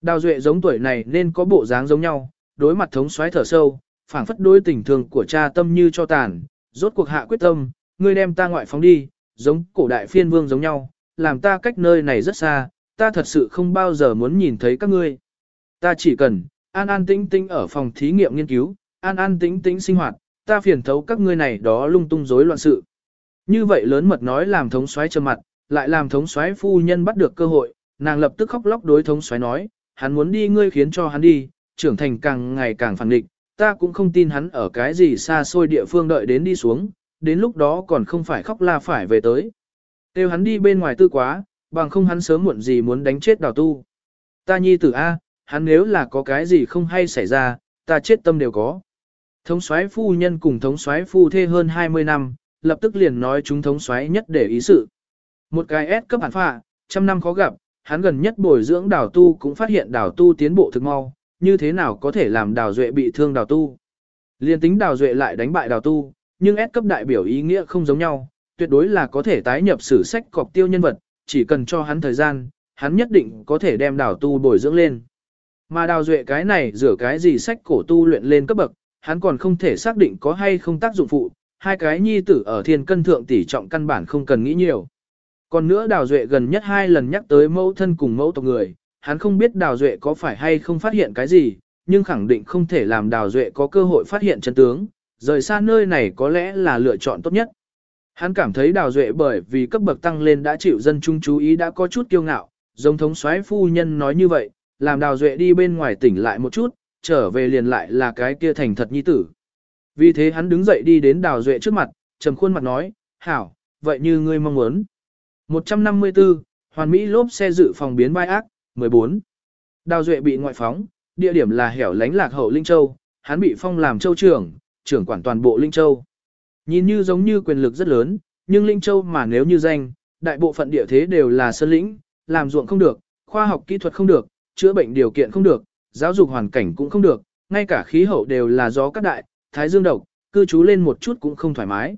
Đào duệ giống tuổi này nên có bộ dáng giống nhau, đối mặt thống xoáy thở sâu, phảng phất đối tình thương của cha tâm như cho tàn, rốt cuộc hạ quyết tâm, ngươi đem ta ngoại phóng đi, giống cổ đại phiên vương giống nhau, làm ta cách nơi này rất xa, ta thật sự không bao giờ muốn nhìn thấy các ngươi. Ta chỉ cần, an an tĩnh tĩnh ở phòng thí nghiệm nghiên cứu, an an tĩnh tĩnh sinh hoạt, ta phiền thấu các ngươi này đó lung tung rối loạn sự. Như vậy lớn mật nói làm thống soái trầm mặt, lại làm thống soái phu nhân bắt được cơ hội, nàng lập tức khóc lóc đối thống soái nói, hắn muốn đi ngươi khiến cho hắn đi, trưởng thành càng ngày càng phản định, ta cũng không tin hắn ở cái gì xa xôi địa phương đợi đến đi xuống, đến lúc đó còn không phải khóc la phải về tới. Tiêu hắn đi bên ngoài tư quá, bằng không hắn sớm muộn gì muốn đánh chết đào tu. Ta nhi tử A, hắn nếu là có cái gì không hay xảy ra, ta chết tâm đều có. Thống soái phu nhân cùng thống soái phu thê hơn 20 năm, lập tức liền nói chúng thống soái nhất để ý sự. Một cái S cấp hẳn phạ, trăm năm khó gặp, hắn gần nhất bồi dưỡng đào tu cũng phát hiện đào tu tiến bộ thực mau, như thế nào có thể làm đào duệ bị thương đào tu. Liên tính đào duệ lại đánh bại đào tu, nhưng S cấp đại biểu ý nghĩa không giống nhau, tuyệt đối là có thể tái nhập sử sách cọc tiêu nhân vật, chỉ cần cho hắn thời gian, hắn nhất định có thể đem đào tu bồi dưỡng lên. Mà đào duệ cái này rửa cái gì sách cổ tu luyện lên cấp bậc, hắn còn không thể xác định có hay không tác dụng phụ, hai cái nhi tử ở thiên cân thượng tỷ trọng căn bản không cần nghĩ nhiều. Còn nữa đào duệ gần nhất hai lần nhắc tới mẫu thân cùng mẫu tộc người, hắn không biết đào duệ có phải hay không phát hiện cái gì, nhưng khẳng định không thể làm đào duệ có cơ hội phát hiện chân tướng, rời xa nơi này có lẽ là lựa chọn tốt nhất. Hắn cảm thấy đào duệ bởi vì cấp bậc tăng lên đã chịu dân chúng chú ý đã có chút kiêu ngạo, giống thống soái phu nhân nói như vậy, làm đào duệ đi bên ngoài tỉnh lại một chút, trở về liền lại là cái kia thành thật nhi tử. Vì thế hắn đứng dậy đi đến đào duệ trước mặt, trầm khuôn mặt nói, hảo, vậy như ngươi mong muốn. 154, Hoàn Mỹ lốp xe dự phòng biến vai ác, 14. Đào duệ bị ngoại phóng, địa điểm là hẻo lánh lạc hậu Linh Châu, hắn bị phong làm châu trưởng, trưởng quản toàn bộ Linh Châu. Nhìn như giống như quyền lực rất lớn, nhưng Linh Châu mà nếu như danh, đại bộ phận địa thế đều là sơn lĩnh, làm ruộng không được, khoa học kỹ thuật không được, chữa bệnh điều kiện không được, giáo dục hoàn cảnh cũng không được, ngay cả khí hậu đều là gió cát đại, thái dương độc, cư trú lên một chút cũng không thoải mái.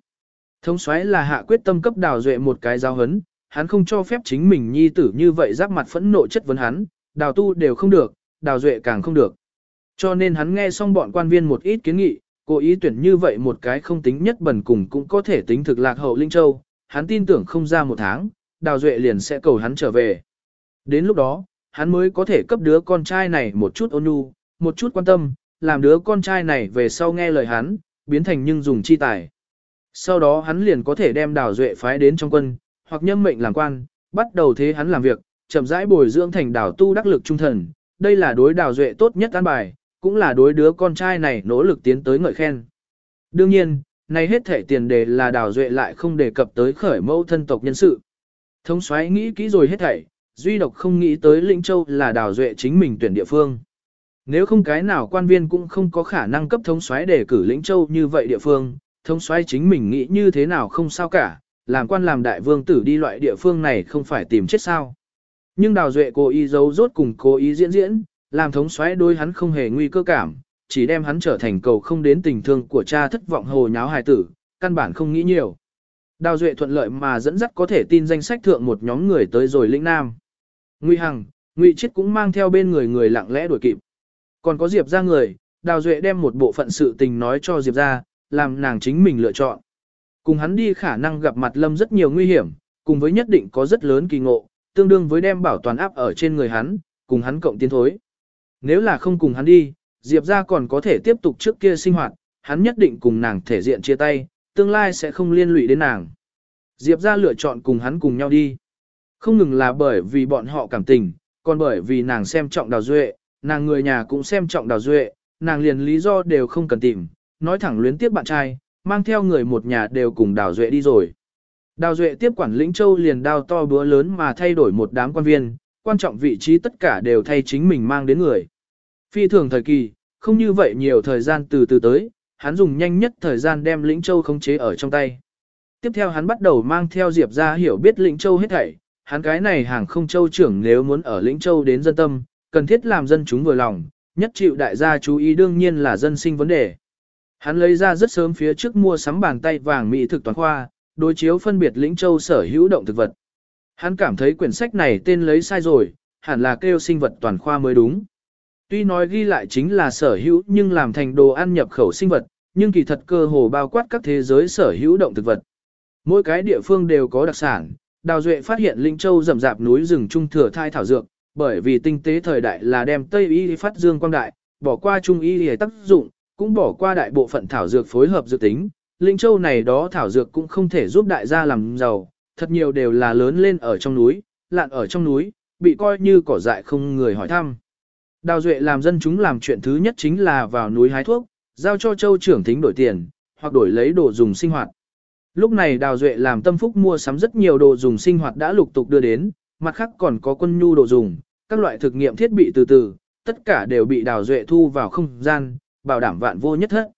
Thống soái là hạ quyết tâm cấp đào duệ một cái giáo hấn, hắn không cho phép chính mình nhi tử như vậy giáp mặt phẫn nộ chất vấn hắn, đào tu đều không được, đào duệ càng không được. Cho nên hắn nghe xong bọn quan viên một ít kiến nghị, cố ý tuyển như vậy một cái không tính nhất bẩn cùng cũng có thể tính thực lạc hậu Linh Châu, hắn tin tưởng không ra một tháng, đào duệ liền sẽ cầu hắn trở về. Đến lúc đó, hắn mới có thể cấp đứa con trai này một chút ôn nhu, một chút quan tâm, làm đứa con trai này về sau nghe lời hắn, biến thành nhưng dùng chi tài. Sau đó hắn liền có thể đem đào duệ phái đến trong quân, hoặc nhâm mệnh làm quan, bắt đầu thế hắn làm việc, chậm rãi bồi dưỡng thành đào tu đắc lực trung thần. Đây là đối đào duệ tốt nhất an bài, cũng là đối đứa con trai này nỗ lực tiến tới ngợi khen. Đương nhiên, nay hết thể tiền đề là đào duệ lại không đề cập tới khởi mẫu thân tộc nhân sự. Thống soái nghĩ kỹ rồi hết thảy, duy độc không nghĩ tới Lĩnh Châu là đào duệ chính mình tuyển địa phương. Nếu không cái nào quan viên cũng không có khả năng cấp thống soái để cử Lĩnh Châu như vậy địa phương, thống soái chính mình nghĩ như thế nào không sao cả, làm quan làm đại vương tử đi loại địa phương này không phải tìm chết sao. Nhưng đào duệ cố ý giấu rốt cùng cố ý diễn diễn, làm thống soái đối hắn không hề nguy cơ cảm, chỉ đem hắn trở thành cầu không đến tình thương của cha thất vọng hồ nháo hài tử, căn bản không nghĩ nhiều. Đào duệ thuận lợi mà dẫn dắt có thể tin danh sách thượng một nhóm người tới rồi lĩnh nam. Ngụy Hằng, Ngụy Chiết cũng mang theo bên người người lặng lẽ đuổi kịp. Còn có Diệp ra người, Đào Duệ đem một bộ phận sự tình nói cho Diệp ra, làm nàng chính mình lựa chọn. Cùng hắn đi khả năng gặp mặt Lâm rất nhiều nguy hiểm, cùng với nhất định có rất lớn kỳ ngộ, tương đương với đem bảo toàn áp ở trên người hắn, cùng hắn cộng tiến thối. Nếu là không cùng hắn đi, Diệp ra còn có thể tiếp tục trước kia sinh hoạt, hắn nhất định cùng nàng thể diện chia tay, tương lai sẽ không liên lụy đến nàng. Diệp ra lựa chọn cùng hắn cùng nhau đi. Không ngừng là bởi vì bọn họ cảm tình, còn bởi vì nàng xem trọng đào duệ, nàng người nhà cũng xem trọng đào duệ, nàng liền lý do đều không cần tìm, nói thẳng luyến tiếp bạn trai, mang theo người một nhà đều cùng đào duệ đi rồi. Đào duệ tiếp quản lĩnh châu liền đao to bữa lớn mà thay đổi một đám quan viên, quan trọng vị trí tất cả đều thay chính mình mang đến người. Phi thường thời kỳ, không như vậy nhiều thời gian từ từ tới, hắn dùng nhanh nhất thời gian đem lĩnh châu khống chế ở trong tay. Tiếp theo hắn bắt đầu mang theo Diệp ra hiểu biết lĩnh châu hết thảy, hắn cái này hàng không châu trưởng nếu muốn ở lĩnh châu đến dân tâm, cần thiết làm dân chúng vừa lòng, nhất chịu đại gia chú ý đương nhiên là dân sinh vấn đề. Hắn lấy ra rất sớm phía trước mua sắm bàn tay vàng mỹ thực toàn khoa, đối chiếu phân biệt lĩnh châu sở hữu động thực vật. Hắn cảm thấy quyển sách này tên lấy sai rồi, hẳn là kêu sinh vật toàn khoa mới đúng. Tuy nói ghi lại chính là sở hữu nhưng làm thành đồ ăn nhập khẩu sinh vật, nhưng kỳ thật cơ hồ bao quát các thế giới sở hữu động thực vật. Mỗi cái địa phương đều có đặc sản, Đào Duệ phát hiện Linh Châu rậm rạp núi rừng trung thừa thai thảo dược, bởi vì tinh tế thời đại là đem Tây y phát dương quang đại, bỏ qua Trung y để tác dụng, cũng bỏ qua đại bộ phận thảo dược phối hợp dự tính. Linh Châu này đó thảo dược cũng không thể giúp đại gia làm giàu, thật nhiều đều là lớn lên ở trong núi, lạn ở trong núi, bị coi như cỏ dại không người hỏi thăm. Đào Duệ làm dân chúng làm chuyện thứ nhất chính là vào núi hái thuốc, giao cho châu trưởng thính đổi tiền, hoặc đổi lấy đồ dùng sinh hoạt. Lúc này Đào Duệ làm tâm phúc mua sắm rất nhiều đồ dùng sinh hoạt đã lục tục đưa đến, mặt khác còn có quân nhu đồ dùng, các loại thực nghiệm thiết bị từ từ, tất cả đều bị Đào Duệ thu vào không gian, bảo đảm vạn vô nhất hết.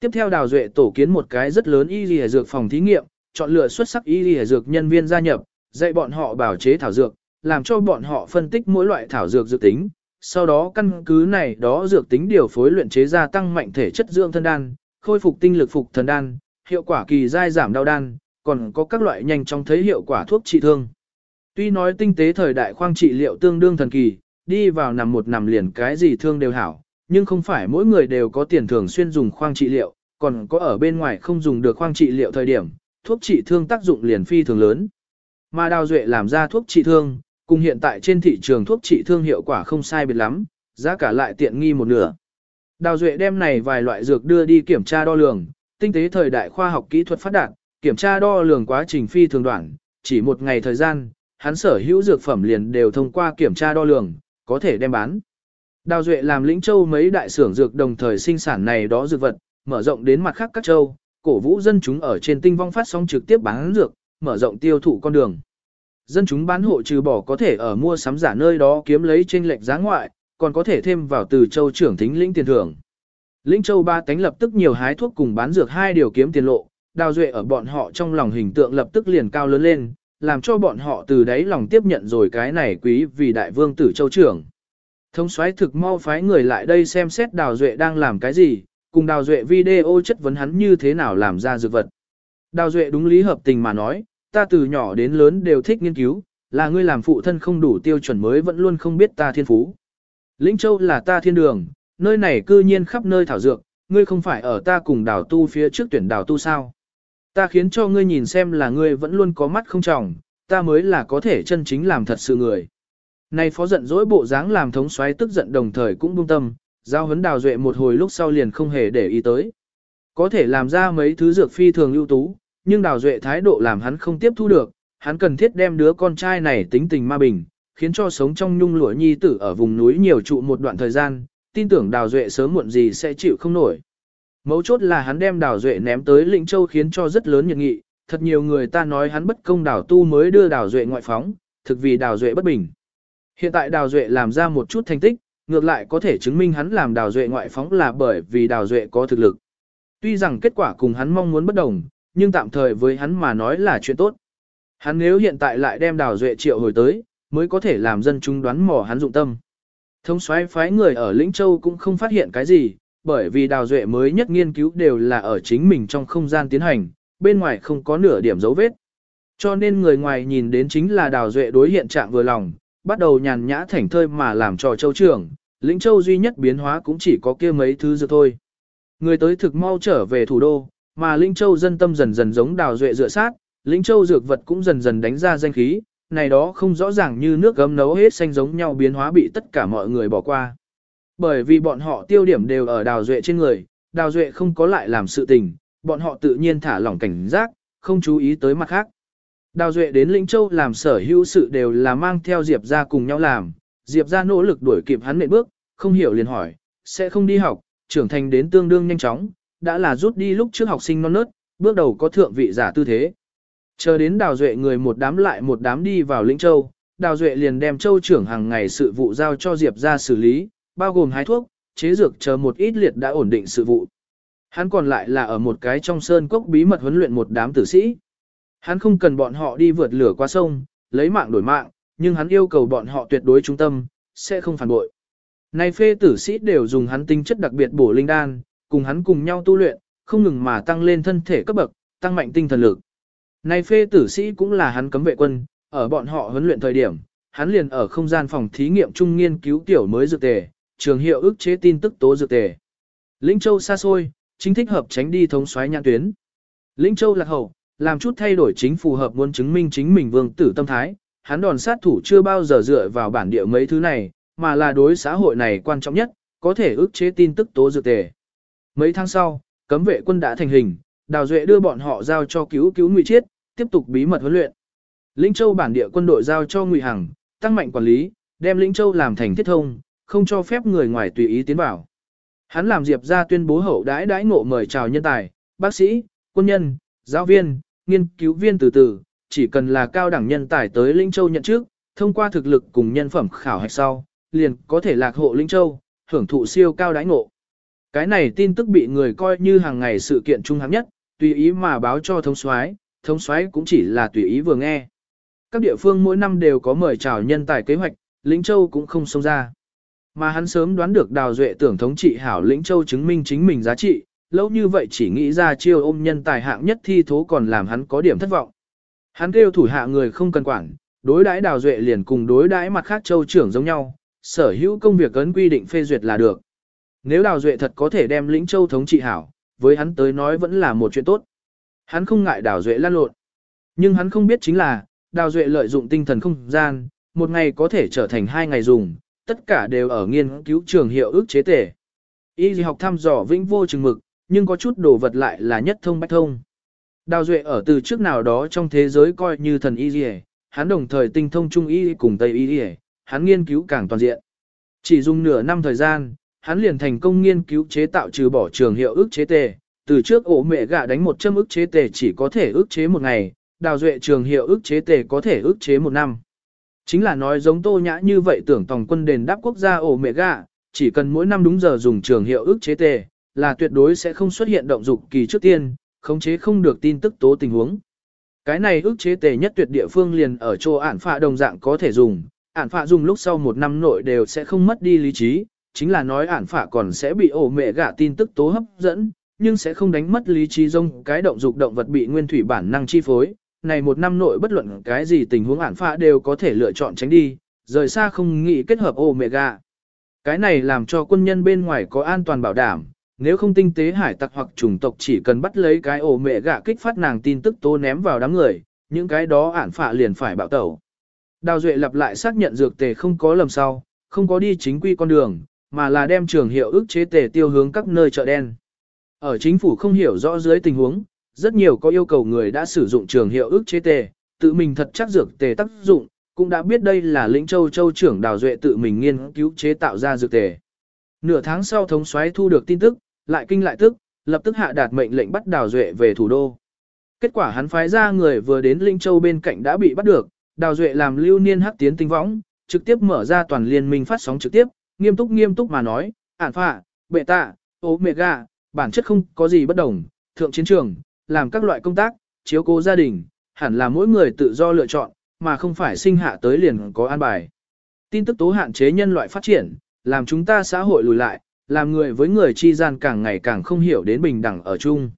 Tiếp theo Đào Duệ tổ kiến một cái rất lớn y lìa dược phòng thí nghiệm, chọn lựa xuất sắc y lìa dược nhân viên gia nhập, dạy bọn họ bảo chế thảo dược, làm cho bọn họ phân tích mỗi loại thảo dược dược tính, sau đó căn cứ này đó dược tính điều phối luyện chế ra tăng mạnh thể chất dưỡng thân đan, khôi phục tinh lực phục thần đan, hiệu quả kỳ dai giảm đau đan, còn có các loại nhanh chóng thấy hiệu quả thuốc trị thương. Tuy nói tinh tế thời đại khoang trị liệu tương đương thần kỳ, đi vào nằm một nằm liền cái gì thương đều hảo, nhưng không phải mỗi người đều có tiền thường xuyên dùng khoang trị liệu, còn có ở bên ngoài không dùng được khoang trị liệu thời điểm, thuốc trị thương tác dụng liền phi thường lớn. Mà Đào Duệ làm ra thuốc trị thương, cùng hiện tại trên thị trường thuốc trị thương hiệu quả không sai biệt lắm, giá cả lại tiện nghi một nửa. Đào Duệ đem này vài loại dược đưa đi kiểm tra đo lường, tinh tế thời đại khoa học kỹ thuật phát đạt, kiểm tra đo lường quá trình phi thường đoạn, chỉ một ngày thời gian, hắn sở hữu dược phẩm liền đều thông qua kiểm tra đo lường, có thể đem bán. Đào Duệ làm lĩnh châu mấy đại xưởng dược đồng thời sinh sản này đó dược vật, mở rộng đến mặt khác các châu, cổ vũ dân chúng ở trên tinh vong phát sóng trực tiếp bán dược, mở rộng tiêu thụ con đường. Dân chúng bán hộ trừ bỏ có thể ở mua sắm giả nơi đó kiếm lấy trên lệch giá ngoại, còn có thể thêm vào từ châu trưởng thính lĩnh tiền thưởng. Linh Châu ba tánh lập tức nhiều hái thuốc cùng bán dược hai điều kiếm tiền lộ, đào duệ ở bọn họ trong lòng hình tượng lập tức liền cao lớn lên, làm cho bọn họ từ đấy lòng tiếp nhận rồi cái này quý vì đại vương tử châu trưởng. Thống soái thực mau phái người lại đây xem xét đào duệ đang làm cái gì, cùng Đào Duệ video chất vấn hắn như thế nào làm ra dược vật. Đào Duệ đúng lý hợp tình mà nói, ta từ nhỏ đến lớn đều thích nghiên cứu, là ngươi làm phụ thân không đủ tiêu chuẩn mới vẫn luôn không biết ta thiên phú. Lĩnh Châu là ta thiên đường, nơi này cư nhiên khắp nơi thảo dược, ngươi không phải ở ta cùng đào tu phía trước tuyển đào tu sao. Ta khiến cho ngươi nhìn xem là ngươi vẫn luôn có mắt không trọng, ta mới là có thể chân chính làm thật sự người. Này phó giận dỗi bộ dáng làm thống xoáy tức giận đồng thời cũng buông tâm, giao hấn đào duệ một hồi lúc sau liền không hề để ý tới. Có thể làm ra mấy thứ dược phi thường ưu tú, nhưng đào duệ thái độ làm hắn không tiếp thu được, hắn cần thiết đem đứa con trai này tính tình ma bình, khiến cho sống trong nhung lụa nhi tử ở vùng núi nhiều trụ một đoạn thời gian, tin tưởng đào duệ sớm muộn gì sẽ chịu không nổi. Mấu chốt là hắn đem đào duệ ném tới lĩnh châu khiến cho rất lớn nhiệt nghị, thật nhiều người ta nói hắn bất công đào tu mới đưa đào duệ ngoại phóng, thực vì đào duệ bất bình. Hiện tại đào duệ làm ra một chút thành tích, ngược lại có thể chứng minh hắn làm đào duệ ngoại phóng là bởi vì đào duệ có thực lực. Tuy rằng kết quả cùng hắn mong muốn bất đồng, nhưng tạm thời với hắn mà nói là chuyện tốt. Hắn nếu hiện tại lại đem đào duệ triệu hồi tới, mới có thể làm dân chúng đoán mò hắn dụng tâm. Thống soái phái người ở Lĩnh Châu cũng không phát hiện cái gì, bởi vì đào duệ mới nhất nghiên cứu đều là ở chính mình trong không gian tiến hành, bên ngoài không có nửa điểm dấu vết. Cho nên người ngoài nhìn đến chính là đào duệ đối hiện trạng vừa lòng, bắt đầu nhàn nhã thảnh thơi mà làm trò châu trưởng, lĩnh châu duy nhất biến hóa cũng chỉ có kia mấy thứ dược thôi. Người tới thực mau trở về thủ đô, mà lĩnh châu dân tâm dần dần giống đào duệ dựa sát, lĩnh châu dược vật cũng dần dần đánh ra danh khí, này đó không rõ ràng như nước gấm nấu hết xanh giống nhau biến hóa bị tất cả mọi người bỏ qua. Bởi vì bọn họ tiêu điểm đều ở đào duệ trên người, đào duệ không có lại làm sự tình, bọn họ tự nhiên thả lỏng cảnh giác, không chú ý tới mặt khác. Đào Duệ đến Lĩnh Châu làm sở hữu sự đều là mang theo Diệp ra cùng nhau làm, Diệp ra nỗ lực đuổi kịp hắn nệm bước, không hiểu liền hỏi, sẽ không đi học, trưởng thành đến tương đương nhanh chóng, đã là rút đi lúc trước học sinh non nớt, bước đầu có thượng vị giả tư thế. Chờ đến Đào Duệ người một đám lại một đám đi vào Lĩnh Châu, Đào Duệ liền đem Châu trưởng hàng ngày sự vụ giao cho Diệp ra xử lý, bao gồm hái thuốc, chế dược chờ một ít liệt đã ổn định sự vụ. Hắn còn lại là ở một cái trong sơn cốc bí mật huấn luyện một đám tử sĩ. Hắn không cần bọn họ đi vượt lửa qua sông, lấy mạng đổi mạng, nhưng hắn yêu cầu bọn họ tuyệt đối trung tâm, sẽ không phản bội. nay phê tử sĩ đều dùng hắn tinh chất đặc biệt bổ linh đan, cùng hắn cùng nhau tu luyện, không ngừng mà tăng lên thân thể cấp bậc, tăng mạnh tinh thần lực. Này phê tử sĩ cũng là hắn cấm vệ quân, ở bọn họ huấn luyện thời điểm, hắn liền ở không gian phòng thí nghiệm trung nghiên cứu tiểu mới dược tề, trường hiệu ức chế tin tức tố dược tề. Lĩnh Châu xa xôi, chính thích hợp tránh đi thống xoáy nhãn tuyến. Lĩnh Châu lạc hậu, làm chút thay đổi chính phù hợp muốn chứng minh chính mình vương tử tâm thái, hắn đòn sát thủ chưa bao giờ dựa vào bản địa mấy thứ này, mà là đối xã hội này quan trọng nhất, có thể ức chế tin tức tố dược tề. Mấy tháng sau, cấm vệ quân đã thành hình, Đào Duệ đưa bọn họ giao cho cứu cứu Ngụy Chiết, tiếp tục bí mật huấn luyện. linh Châu bản địa quân đội giao cho Ngụy Hằng, tăng mạnh quản lý, đem linh Châu làm thành thiết thông, không cho phép người ngoài tùy ý tiến vào. Hắn làm Diệp ra tuyên bố hậu đãi đãi ngộ mời chào nhân tài, bác sĩ, quân nhân, giáo viên, nghiên cứu viên từ từ, chỉ cần là cao đẳng nhân tài tới Linh Châu nhận trước, thông qua thực lực cùng nhân phẩm khảo hạch sau, liền có thể lạc hộ Linh Châu, hưởng thụ siêu cao đãi ngộ. Cái này tin tức bị người coi như hàng ngày sự kiện trung hạng nhất, tùy ý mà báo cho thống soái, thống soái cũng chỉ là tùy ý vừa nghe. Các địa phương mỗi năm đều có mời chào nhân tài kế hoạch, lĩnh Châu cũng không xông ra. Mà hắn sớm đoán được Đào Duệ tưởng thống trị hảo Lĩnh Châu chứng minh chính mình giá trị, lâu như vậy chỉ nghĩ ra chiêu ôm nhân tài hạng nhất thi thố còn làm hắn có điểm thất vọng. Hắn kêu thủ hạ người không cần quản, đối đãi Đào Duệ liền cùng đối đãi mặt khác châu trưởng giống nhau, sở hữu công việc ấn quy định phê duyệt là được. Nếu Đào Duệ thật có thể đem Lĩnh Châu thống trị hảo, với hắn tới nói vẫn là một chuyện tốt. Hắn không ngại Đào Duệ lan lộn. Nhưng hắn không biết chính là, Đào Duệ lợi dụng tinh thần không gian, một ngày có thể trở thành hai ngày dùng, tất cả đều ở nghiên cứu trường hiệu ước chế tể. Y học thăm dò vĩnh vô chừng mực, nhưng có chút đồ vật lại là nhất thông bách thông. Đào Duệ ở từ trước nào đó trong thế giới coi như thần y gì hắn đồng thời tinh thông trung y cùng tây y hắn nghiên cứu càng toàn diện. Chỉ dùng nửa năm thời gian, hắn liền thành công nghiên cứu chế tạo trừ bỏ trường hiệu ước chế tề, từ trước ổ mẹ gạ đánh một châm ước chế tề chỉ có thể ước chế một ngày, đào duệ trường hiệu ước chế tề có thể ước chế một năm. Chính là nói giống tô nhã như vậy tưởng tòng quân đền đáp quốc gia ổ mẹ gạ, chỉ cần mỗi năm đúng giờ dùng trường hiệu ước chế tề, là tuyệt đối sẽ không xuất hiện động dục kỳ trước tiên, khống chế không được tin tức tố tình huống. Cái này ước chế tề nhất tuyệt địa phương liền ở chỗ ản phạ đồng dạng có thể dùng, ản phạ dùng lúc sau một năm nội đều sẽ không mất đi lý trí, chính là nói ản phả còn sẽ bị ổ mẹ gạ tin tức tố hấp dẫn, nhưng sẽ không đánh mất lý trí rông cái động dục động vật bị nguyên thủy bản năng chi phối. Này một năm nội bất luận cái gì tình huống ản phả đều có thể lựa chọn tránh đi, rời xa không nghĩ kết hợp ổ mẹ gạ. Cái này làm cho quân nhân bên ngoài có an toàn bảo đảm, nếu không tinh tế hải tặc hoặc chủng tộc chỉ cần bắt lấy cái ổ mẹ gạ kích phát nàng tin tức tố ném vào đám người, những cái đó ản phạ liền phải bạo tẩu. Đào Duệ lặp lại xác nhận dược tề không có lầm sau, không có đi chính quy con đường, mà là đem trường hiệu ức chế tề tiêu hướng các nơi chợ đen. Ở chính phủ không hiểu rõ dưới tình huống, rất nhiều có yêu cầu người đã sử dụng trường hiệu ức chế tề, tự mình thật chắc dược tề tác dụng, cũng đã biết đây là lĩnh châu châu trưởng Đào Duệ tự mình nghiên cứu chế tạo ra dược tề. Nửa tháng sau thống soái thu được tin tức, lại kinh lại tức, lập tức hạ đạt mệnh lệnh bắt Đào Duệ về thủ đô. Kết quả hắn phái ra người vừa đến Linh Châu bên cạnh đã bị bắt được, Đào Duệ làm lưu niên hắc tiến tinh võng, trực tiếp mở ra toàn liên minh phát sóng trực tiếp, nghiêm túc nghiêm túc mà nói, ản phạ, bệ tạ, ố mẹ gà, bản chất không có gì bất đồng, thượng chiến trường, làm các loại công tác, chiếu cố gia đình, hẳn là mỗi người tự do lựa chọn, mà không phải sinh hạ tới liền có an bài. Tin tức tố hạn chế nhân loại phát triển, làm chúng ta xã hội lùi lại, làm người với người chi gian càng ngày càng không hiểu đến bình đẳng ở chung.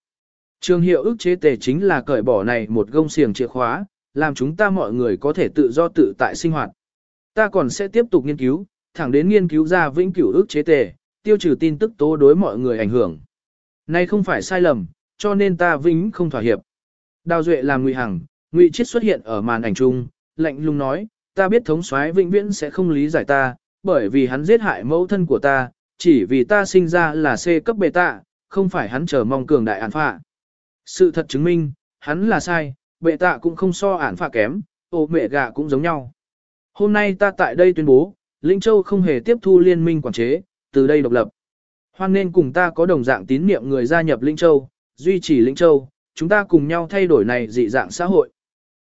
Trường hiệu ức chế tề chính là cởi bỏ này một gông xiềng chìa khóa, làm chúng ta mọi người có thể tự do tự tại sinh hoạt. Ta còn sẽ tiếp tục nghiên cứu, thẳng đến nghiên cứu ra vĩnh cửu ước chế tề, tiêu trừ tin tức tố đối mọi người ảnh hưởng. nay không phải sai lầm, cho nên ta vĩnh không thỏa hiệp. Đào Duệ làm Ngụy Hằng, Ngụy Chiết xuất hiện ở màn ảnh chung, lạnh lùng nói, ta biết thống soái vĩnh viễn sẽ không lý giải ta, bởi vì hắn giết hại mẫu thân của ta, chỉ vì ta sinh ra là C cấp bề tạ, không phải hắn chờ mong cường đại án phạ. Sự thật chứng minh, hắn là sai, bệ tạ cũng không so ản phạ kém, ô mẹ gà cũng giống nhau. Hôm nay ta tại đây tuyên bố, Linh Châu không hề tiếp thu liên minh quản chế, từ đây độc lập. Hoan nên cùng ta có đồng dạng tín niệm người gia nhập Linh Châu, duy trì Linh Châu, chúng ta cùng nhau thay đổi này dị dạng xã hội.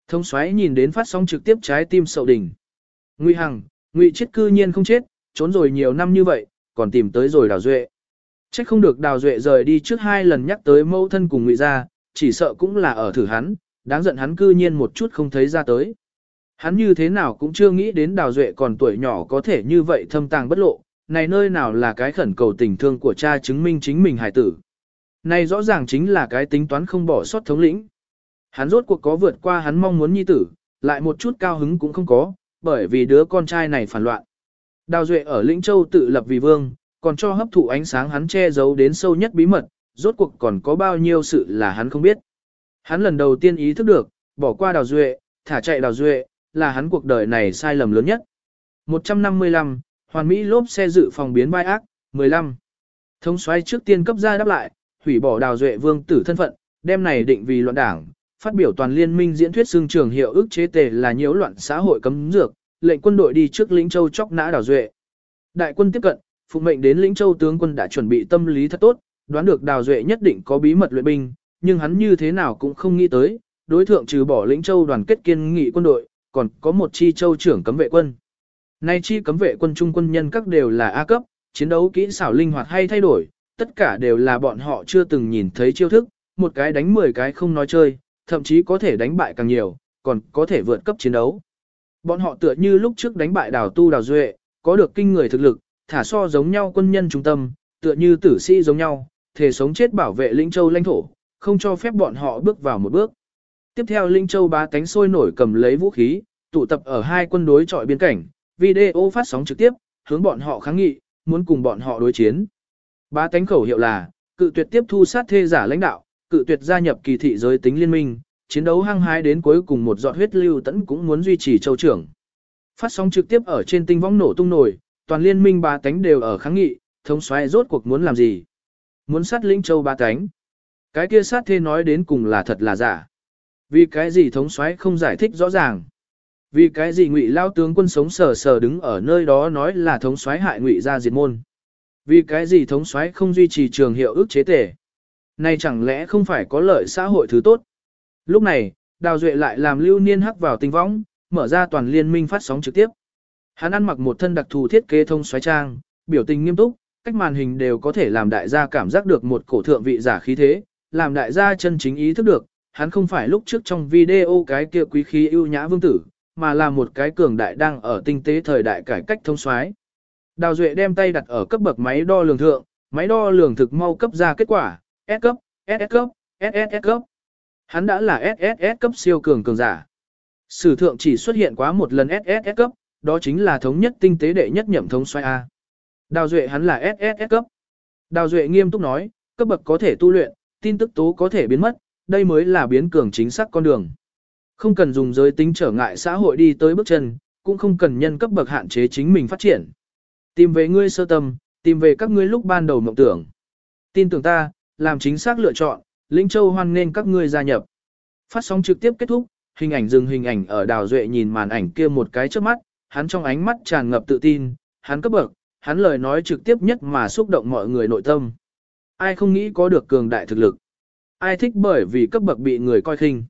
Thông xoáy nhìn đến phát sóng trực tiếp trái tim sậu đỉnh. Nguy Hằng, Ngụy chết cư nhiên không chết, trốn rồi nhiều năm như vậy, còn tìm tới rồi Đào Duệ. Trách không được Đào Duệ rời đi trước hai lần nhắc tới mâu thân cùng Ngụy gia, chỉ sợ cũng là ở thử hắn, đáng giận hắn cư nhiên một chút không thấy ra tới. Hắn như thế nào cũng chưa nghĩ đến Đào Duệ còn tuổi nhỏ có thể như vậy thâm tàng bất lộ, này nơi nào là cái khẩn cầu tình thương của cha chứng minh chính mình hài tử. Này rõ ràng chính là cái tính toán không bỏ sót thống lĩnh. Hắn rốt cuộc có vượt qua hắn mong muốn nhi tử, lại một chút cao hứng cũng không có, bởi vì đứa con trai này phản loạn. Đào Duệ ở Lĩnh Châu tự lập vì vương, còn cho hấp thụ ánh sáng hắn che giấu đến sâu nhất bí mật, rốt cuộc còn có bao nhiêu sự là hắn không biết. Hắn lần đầu tiên ý thức được, bỏ qua Đào Duệ, thả chạy Đào Duệ, là hắn cuộc đời này sai lầm lớn nhất. 155, Hoàn Mỹ lốp xe dự phòng biến vai ác, 15. Thông xoay trước tiên cấp ra đáp lại, hủy bỏ Đào Duệ vương tử thân phận, đem này định vì loạn đảng, phát biểu toàn liên minh diễn thuyết xương trường hiệu ức chế tề là nhiễu loạn xã hội cấm dược, lệnh quân đội đi trước lĩnh châu chóc nã đào duệ. Đại quân tiếp cận, phụ mệnh đến lĩnh châu tướng quân đã chuẩn bị tâm lý thật tốt, đoán được đào duệ nhất định có bí mật luyện binh, nhưng hắn như thế nào cũng không nghĩ tới, đối thượng trừ bỏ lĩnh châu đoàn kết kiên nghị quân đội, còn có một chi châu trưởng cấm vệ quân. Nay chi cấm vệ quân trung quân nhân các đều là A cấp, chiến đấu kỹ xảo linh hoạt hay thay đổi, tất cả đều là bọn họ chưa từng nhìn thấy chiêu thức, một cái đánh 10 cái không nói chơi, thậm chí có thể đánh bại càng nhiều, còn có thể vượt cấp chiến đấu. Bọn họ tựa như lúc trước đánh bại đào tu đào duệ, có được kinh người thực lực, thả so giống nhau quân nhân trung tâm, tựa như tử sĩ giống nhau, thể sống chết bảo vệ Linh Châu lãnh thổ, không cho phép bọn họ bước vào một bước. Tiếp theo Linh Châu bá tánh sôi nổi cầm lấy vũ khí, tụ tập ở hai quân đối trọi biên cảnh, video phát sóng trực tiếp, hướng bọn họ kháng nghị, muốn cùng bọn họ đối chiến. Bá tánh khẩu hiệu là, cự tuyệt tiếp thu sát thê giả lãnh đạo, cự tuyệt gia nhập kỳ thị giới tính liên minh, chiến đấu hăng hái đến cuối cùng một giọt huyết lưu tẫn cũng muốn duy trì châu trưởng. Phát sóng trực tiếp ở trên tinh võng nổ tung nổi, toàn liên minh ba tánh đều ở kháng nghị, thống soái rốt cuộc muốn làm gì? Muốn sát linh châu ba tánh. Cái kia sát thê nói đến cùng là thật là giả. Vì cái gì thống soái không giải thích rõ ràng? Vì cái gì ngụy lao tướng quân sống sờ sờ đứng ở nơi đó nói là thống soái hại ngụy ra diệt môn? Vì cái gì thống soái không duy trì trường hiệu ước chế tể? Này chẳng lẽ không phải có lợi xã hội thứ tốt? Lúc này, Đào Duệ lại làm lưu niên hắc vào tinh võng, mở ra toàn liên minh phát sóng trực tiếp. Hắn ăn mặc một thân đặc thù thiết kế thông xoáy trang, biểu tình nghiêm túc, cách màn hình đều có thể làm đại gia cảm giác được một cổ thượng vị giả khí thế, làm đại gia chân chính ý thức được, hắn không phải lúc trước trong video cái kia quý khí ưu nhã vương tử, mà là một cái cường đại đang ở tinh tế thời đại cải cách thông xoáy. Đào Duệ đem tay đặt ở cấp bậc máy đo lường thượng, máy đo lường thực mau cấp ra kết quả, S cấp, SS cấp, SSS cấp. Hắn đã là SSS cấp siêu cường cường giả. Sử thượng chỉ xuất hiện quá một lần SSS cấp, đó chính là thống nhất tinh tế đệ nhất nhậm thống xoay A. Đào Duệ hắn là SSS cấp. Đào Duệ nghiêm túc nói, cấp bậc có thể tu luyện, tin tức tố có thể biến mất, đây mới là biến cường chính xác con đường. Không cần dùng giới tính trở ngại xã hội đi tới bước chân, cũng không cần nhân cấp bậc hạn chế chính mình phát triển. Tìm về ngươi sơ tâm, tìm về các ngươi lúc ban đầu mộng tưởng. Tin tưởng ta, làm chính xác lựa chọn, Linh Châu hoan nên các ngươi gia nhập. Phát sóng trực tiếp kết thúc, hình ảnh dừng hình ảnh ở đào duệ nhìn màn ảnh kia một cái trước mắt, hắn trong ánh mắt tràn ngập tự tin, hắn cấp bậc, hắn lời nói trực tiếp nhất mà xúc động mọi người nội tâm. Ai không nghĩ có được cường đại thực lực? Ai thích bởi vì cấp bậc bị người coi khinh?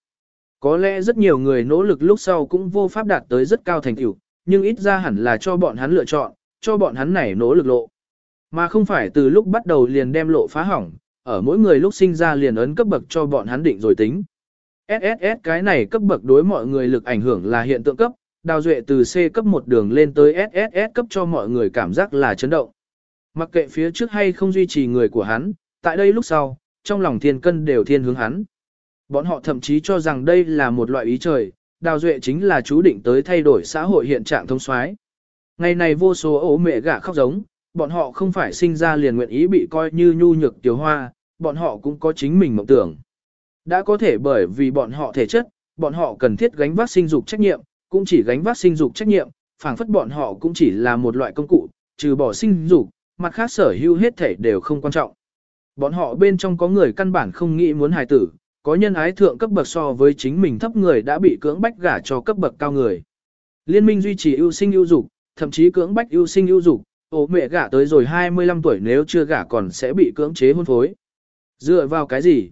Có lẽ rất nhiều người nỗ lực lúc sau cũng vô pháp đạt tới rất cao thành tựu, nhưng ít ra hẳn là cho bọn hắn lựa chọn, cho bọn hắn này nỗ lực lộ. Mà không phải từ lúc bắt đầu liền đem lộ phá hỏng, ở mỗi người lúc sinh ra liền ấn cấp bậc cho bọn hắn định rồi tính. SSS cái này cấp bậc đối mọi người lực ảnh hưởng là hiện tượng cấp, đào duệ từ C cấp một đường lên tới SSS cấp cho mọi người cảm giác là chấn động. Mặc kệ phía trước hay không duy trì người của hắn, tại đây lúc sau, trong lòng thiên cân đều thiên hướng hắn. Bọn họ thậm chí cho rằng đây là một loại ý trời, đào duệ chính là chú định tới thay đổi xã hội hiện trạng thông soái. Ngày này vô số ố mẹ gả khóc giống, bọn họ không phải sinh ra liền nguyện ý bị coi như nhu nhược tiểu hoa, bọn họ cũng có chính mình mộng tưởng. Đã có thể bởi vì bọn họ thể chất, bọn họ cần thiết gánh vác sinh dục trách nhiệm, cũng chỉ gánh vác sinh dục trách nhiệm, phảng phất bọn họ cũng chỉ là một loại công cụ, trừ bỏ sinh dục, mặt khác sở hữu hết thể đều không quan trọng. Bọn họ bên trong có người căn bản không nghĩ muốn hài tử, có nhân ái thượng cấp bậc so với chính mình thấp người đã bị cưỡng bách gả cho cấp bậc cao người. Liên minh duy trì ưu sinh ưu dục, thậm chí cưỡng bách ưu sinh ưu dục, ố mẹ gả tới rồi 25 tuổi nếu chưa gả còn sẽ bị cưỡng chế hôn phối. Dựa vào cái gì?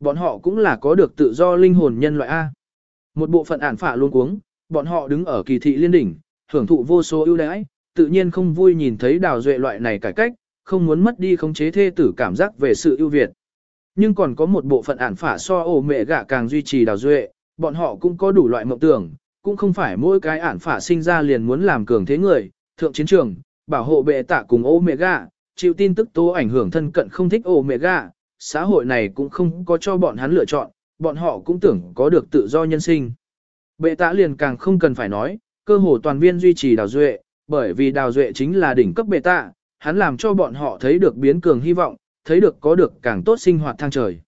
Bọn họ cũng là có được tự do linh hồn nhân loại A. Một bộ phận ản phạ luôn cuống, bọn họ đứng ở kỳ thị liên đỉnh, hưởng thụ vô số ưu đãi, tự nhiên không vui nhìn thấy đào duệ loại này cải cách, không muốn mất đi khống chế thê tử cảm giác về sự ưu việt. Nhưng còn có một bộ phận ản phả so ổ mẹ gạ càng duy trì đào duệ, bọn họ cũng có đủ loại mộng tưởng, cũng không phải mỗi cái ản phả sinh ra liền muốn làm cường thế người, thượng chiến trường, bảo hộ bệ tạ cùng ổ mẹ gạ chịu tin tức tố ảnh hưởng thân cận không thích ổ mẹ gạ, xã hội này cũng không có cho bọn hắn lựa chọn, bọn họ cũng tưởng có được tự do nhân sinh. Bệ tạ liền càng không cần phải nói, cơ hồ toàn viên duy trì đào duệ, bởi vì đào duệ chính là đỉnh cấp bệ tạ, hắn làm cho bọn họ thấy được biến cường hy vọng, thấy được có được càng tốt sinh hoạt thang trời.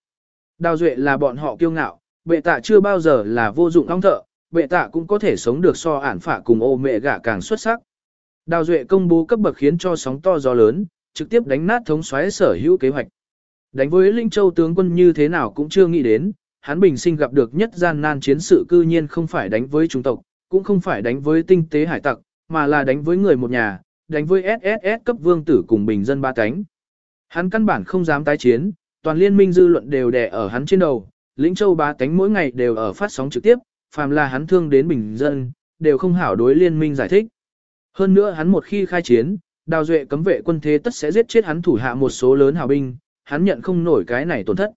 Đào duệ là bọn họ kiêu ngạo, bệ tạ chưa bao giờ là vô dụng ong thợ, bệ tạ cũng có thể sống được so ản phả cùng ô mẹ gả càng xuất sắc. Đào duệ công bố cấp bậc khiến cho sóng to gió lớn, trực tiếp đánh nát thống xoáy sở hữu kế hoạch. Đánh với Linh Châu tướng quân như thế nào cũng chưa nghĩ đến, hắn bình sinh gặp được nhất gian nan chiến sự cư nhiên không phải đánh với trung tộc, cũng không phải đánh với tinh tế hải tặc, mà là đánh với người một nhà, đánh với SSS cấp vương tử cùng bình dân ba cánh. Hắn căn bản không dám tái chiến, toàn liên minh dư luận đều đè ở hắn trên đầu, lĩnh châu ba cánh mỗi ngày đều ở phát sóng trực tiếp, phàm là hắn thương đến bình dân, đều không hảo đối liên minh giải thích. Hơn nữa hắn một khi khai chiến, đào duệ cấm vệ quân thế tất sẽ giết chết hắn thủ hạ một số lớn hào binh, hắn nhận không nổi cái này tổn thất.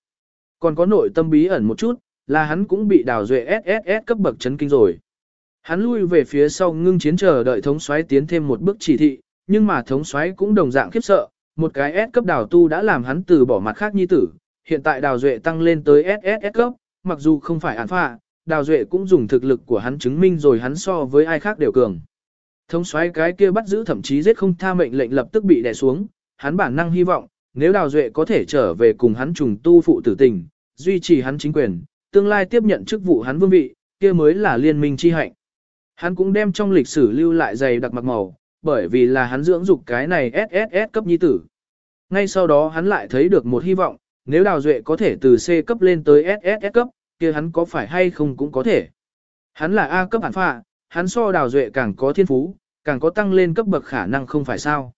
Còn có nội tâm bí ẩn một chút, là hắn cũng bị đào duệ SSS cấp bậc chấn kinh rồi. Hắn lui về phía sau ngưng chiến chờ đợi thống soái tiến thêm một bước chỉ thị, nhưng mà thống soái cũng đồng dạng khiếp sợ, một cái S cấp đào tu đã làm hắn từ bỏ mặt khác nhi tử, hiện tại đào duệ tăng lên tới SSS cấp, mặc dù không phải án phạ, đào duệ cũng dùng thực lực của hắn chứng minh rồi hắn so với ai khác đều cường. Thống soái cái kia bắt giữ thậm chí giết không tha mệnh lệnh lập tức bị đè xuống, hắn bản năng hy vọng, nếu đào duệ có thể trở về cùng hắn trùng tu phụ tử tình, duy trì hắn chính quyền, tương lai tiếp nhận chức vụ hắn vương vị, kia mới là liên minh chi hạnh. Hắn cũng đem trong lịch sử lưu lại dày đặc mặc màu, bởi vì là hắn dưỡng dục cái này SSS cấp nhi tử. Ngay sau đó hắn lại thấy được một hy vọng, nếu Đào Duệ có thể từ C cấp lên tới SSS cấp, kia hắn có phải hay không cũng có thể. Hắn là A cấp hẳn phạ, hắn so Đào Duệ càng có thiên phú, càng có tăng lên cấp bậc khả năng không phải sao.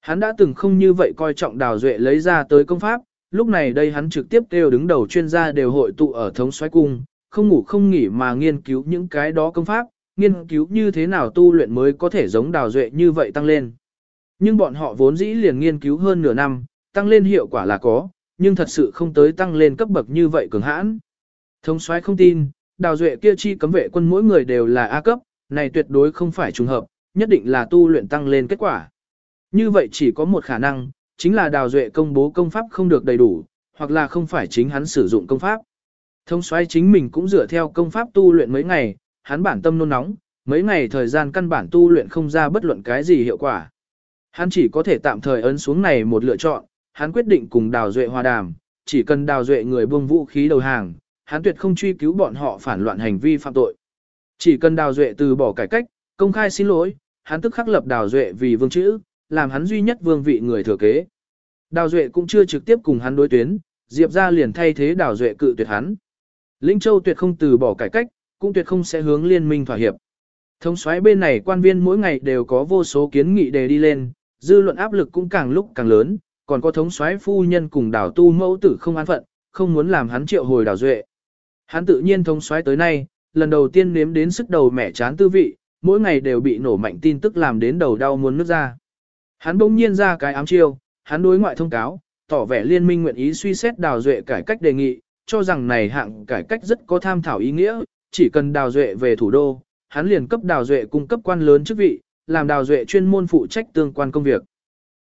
Hắn đã từng không như vậy coi trọng Đào Duệ lấy ra tới công pháp, lúc này đây hắn trực tiếp kêu đứng đầu chuyên gia đều hội tụ ở thống xoáy cung, không ngủ không nghỉ mà nghiên cứu những cái đó công pháp, nghiên cứu như thế nào tu luyện mới có thể giống đào duệ như vậy tăng lên. Nhưng bọn họ vốn dĩ liền nghiên cứu hơn nửa năm, tăng lên hiệu quả là có, nhưng thật sự không tới tăng lên cấp bậc như vậy cường hãn. Thống soái không tin, đào duệ kia chi cấm vệ quân mỗi người đều là A cấp, này tuyệt đối không phải trùng hợp, nhất định là tu luyện tăng lên kết quả. Như vậy chỉ có một khả năng, chính là đào duệ công bố công pháp không được đầy đủ, hoặc là không phải chính hắn sử dụng công pháp. Thông soái chính mình cũng dựa theo công pháp tu luyện mấy ngày, hắn bản tâm nôn nóng, mấy ngày thời gian căn bản tu luyện không ra bất luận cái gì hiệu quả. Hắn chỉ có thể tạm thời ấn xuống này một lựa chọn, hắn quyết định cùng đào duệ hòa đàm, chỉ cần đào duệ người buông vũ khí đầu hàng, hắn tuyệt không truy cứu bọn họ phản loạn hành vi phạm tội. Chỉ cần đào duệ từ bỏ cải cách, công khai xin lỗi, hắn tức khắc lập đào duệ vì vương chữ, làm hắn duy nhất vương vị người thừa kế. Đào duệ cũng chưa trực tiếp cùng hắn đối tuyến, Diệp ra liền thay thế đào duệ cự tuyệt hắn. Linh Châu tuyệt không từ bỏ cải cách, cũng tuyệt không sẽ hướng liên minh thỏa hiệp. Thống soái bên này quan viên mỗi ngày đều có vô số kiến nghị đề đi lên, dư luận áp lực cũng càng lúc càng lớn, còn có thống soái phu nhân cùng đảo tu mẫu tử không an phận, không muốn làm hắn triệu hồi đảo duệ. Hắn tự nhiên thống soái tới nay, lần đầu tiên nếm đến sức đầu mẻ chán tư vị, mỗi ngày đều bị nổ mạnh tin tức làm đến đầu đau muốn nước ra. Hắn bỗng nhiên ra cái ám chiêu, hắn đối ngoại thông cáo, tỏ vẻ liên minh nguyện ý suy xét đào duệ cải cách đề nghị, cho rằng này hạng cải cách rất có tham thảo ý nghĩa, chỉ cần đào duệ về thủ đô, hắn liền cấp đào duệ cung cấp quan lớn chức vị, làm đào duệ chuyên môn phụ trách tương quan công việc.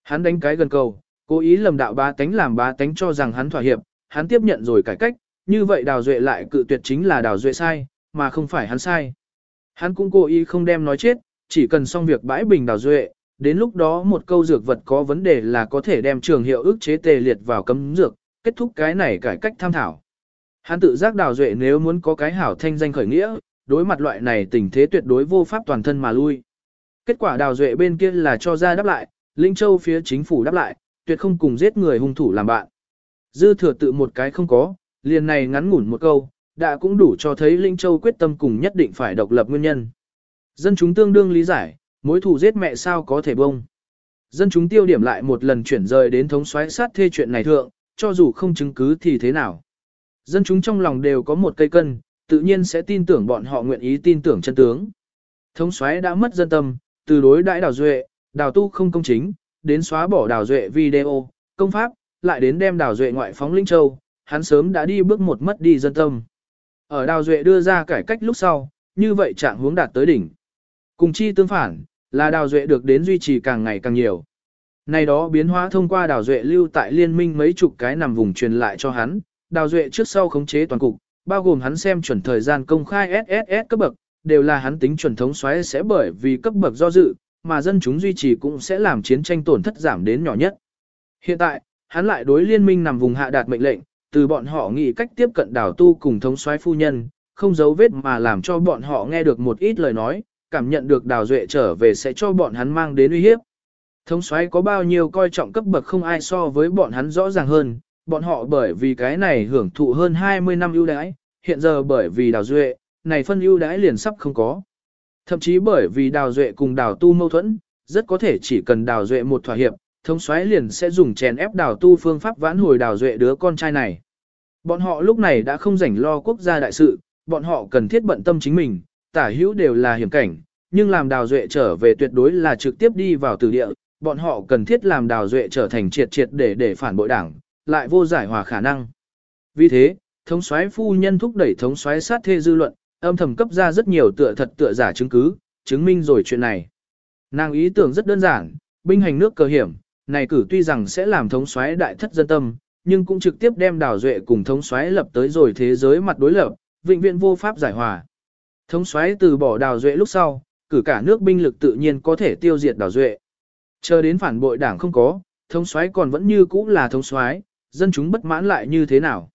Hắn đánh cái gần cầu, cố ý lầm đạo ba tánh làm ba tánh cho rằng hắn thỏa hiệp, hắn tiếp nhận rồi cải cách, như vậy đào duệ lại cự tuyệt chính là đào duệ sai, mà không phải hắn sai. Hắn cũng cố ý không đem nói chết, chỉ cần xong việc bãi bình đào duệ, đến lúc đó một câu dược vật có vấn đề là có thể đem trường hiệu ức chế tề liệt vào cấm dược, kết thúc cái này cải cách tham thảo. Hắn tự giác đào duệ nếu muốn có cái hảo thanh danh khởi nghĩa, đối mặt loại này tình thế tuyệt đối vô pháp toàn thân mà lui. Kết quả đào duệ bên kia là cho ra đáp lại, Linh Châu phía chính phủ đáp lại, tuyệt không cùng giết người hung thủ làm bạn. Dư thừa tự một cái không có, liền này ngắn ngủn một câu, đã cũng đủ cho thấy Linh Châu quyết tâm cùng nhất định phải độc lập nguyên nhân. Dân chúng tương đương lý giải, mối thù giết mẹ sao có thể bông. Dân chúng tiêu điểm lại một lần chuyển rời đến thống soái sát thê chuyện này thượng, cho dù không chứng cứ thì thế nào. Dân chúng trong lòng đều có một cây cân, tự nhiên sẽ tin tưởng bọn họ nguyện ý tin tưởng chân tướng. Thống soái đã mất dân tâm, từ đối đãi đào duệ, đào tu không công chính, đến xóa bỏ đào duệ video, công pháp, lại đến đem đào duệ ngoại phóng linh châu, hắn sớm đã đi bước một mất đi dân tâm. Ở đào duệ đưa ra cải cách lúc sau, như vậy trạng hướng đạt tới đỉnh. Cùng chi tương phản, là đào duệ được đến duy trì càng ngày càng nhiều. Này đó biến hóa thông qua đào duệ lưu tại liên minh mấy chục cái nằm vùng truyền lại cho hắn, đào duệ trước sau khống chế toàn cục, bao gồm hắn xem chuẩn thời gian công khai SSS cấp bậc, đều là hắn tính chuẩn thống xoáy sẽ bởi vì cấp bậc do dự, mà dân chúng duy trì cũng sẽ làm chiến tranh tổn thất giảm đến nhỏ nhất. Hiện tại, hắn lại đối liên minh nằm vùng hạ đạt mệnh lệnh, từ bọn họ nghĩ cách tiếp cận đảo tu cùng thống soái phu nhân, không giấu vết mà làm cho bọn họ nghe được một ít lời nói, cảm nhận được đào duệ trở về sẽ cho bọn hắn mang đến uy hiếp. Thống soái có bao nhiêu coi trọng cấp bậc không ai so với bọn hắn rõ ràng hơn, bọn họ bởi vì cái này hưởng thụ hơn 20 năm ưu đãi, hiện giờ bởi vì đào duệ, này phân ưu đãi liền sắp không có. Thậm chí bởi vì đào duệ cùng đào tu mâu thuẫn, rất có thể chỉ cần đào duệ một thỏa hiệp, thống soái liền sẽ dùng chèn ép đào tu phương pháp vãn hồi đào duệ đứa con trai này. Bọn họ lúc này đã không rảnh lo quốc gia đại sự, bọn họ cần thiết bận tâm chính mình, tả hữu đều là hiểm cảnh, nhưng làm đào duệ trở về tuyệt đối là trực tiếp đi vào từ địa, bọn họ cần thiết làm đào duệ trở thành triệt triệt để để phản bội đảng, lại vô giải hòa khả năng. Vì thế, thống soái phu nhân thúc đẩy thống soái sát thê dư luận, âm thầm cấp ra rất nhiều tựa thật tựa giả chứng cứ, chứng minh rồi chuyện này. Nàng ý tưởng rất đơn giản, binh hành nước cờ hiểm, này cử tuy rằng sẽ làm thống soái đại thất dân tâm, nhưng cũng trực tiếp đem đào duệ cùng thống soái lập tới rồi thế giới mặt đối lập, vĩnh viễn vô pháp giải hòa. Thống soái từ bỏ đào duệ lúc sau, cử cả nước binh lực tự nhiên có thể tiêu diệt đào duệ. Chờ đến phản bội đảng không có, thống soái còn vẫn như cũ là thống soái, dân chúng bất mãn lại như thế nào.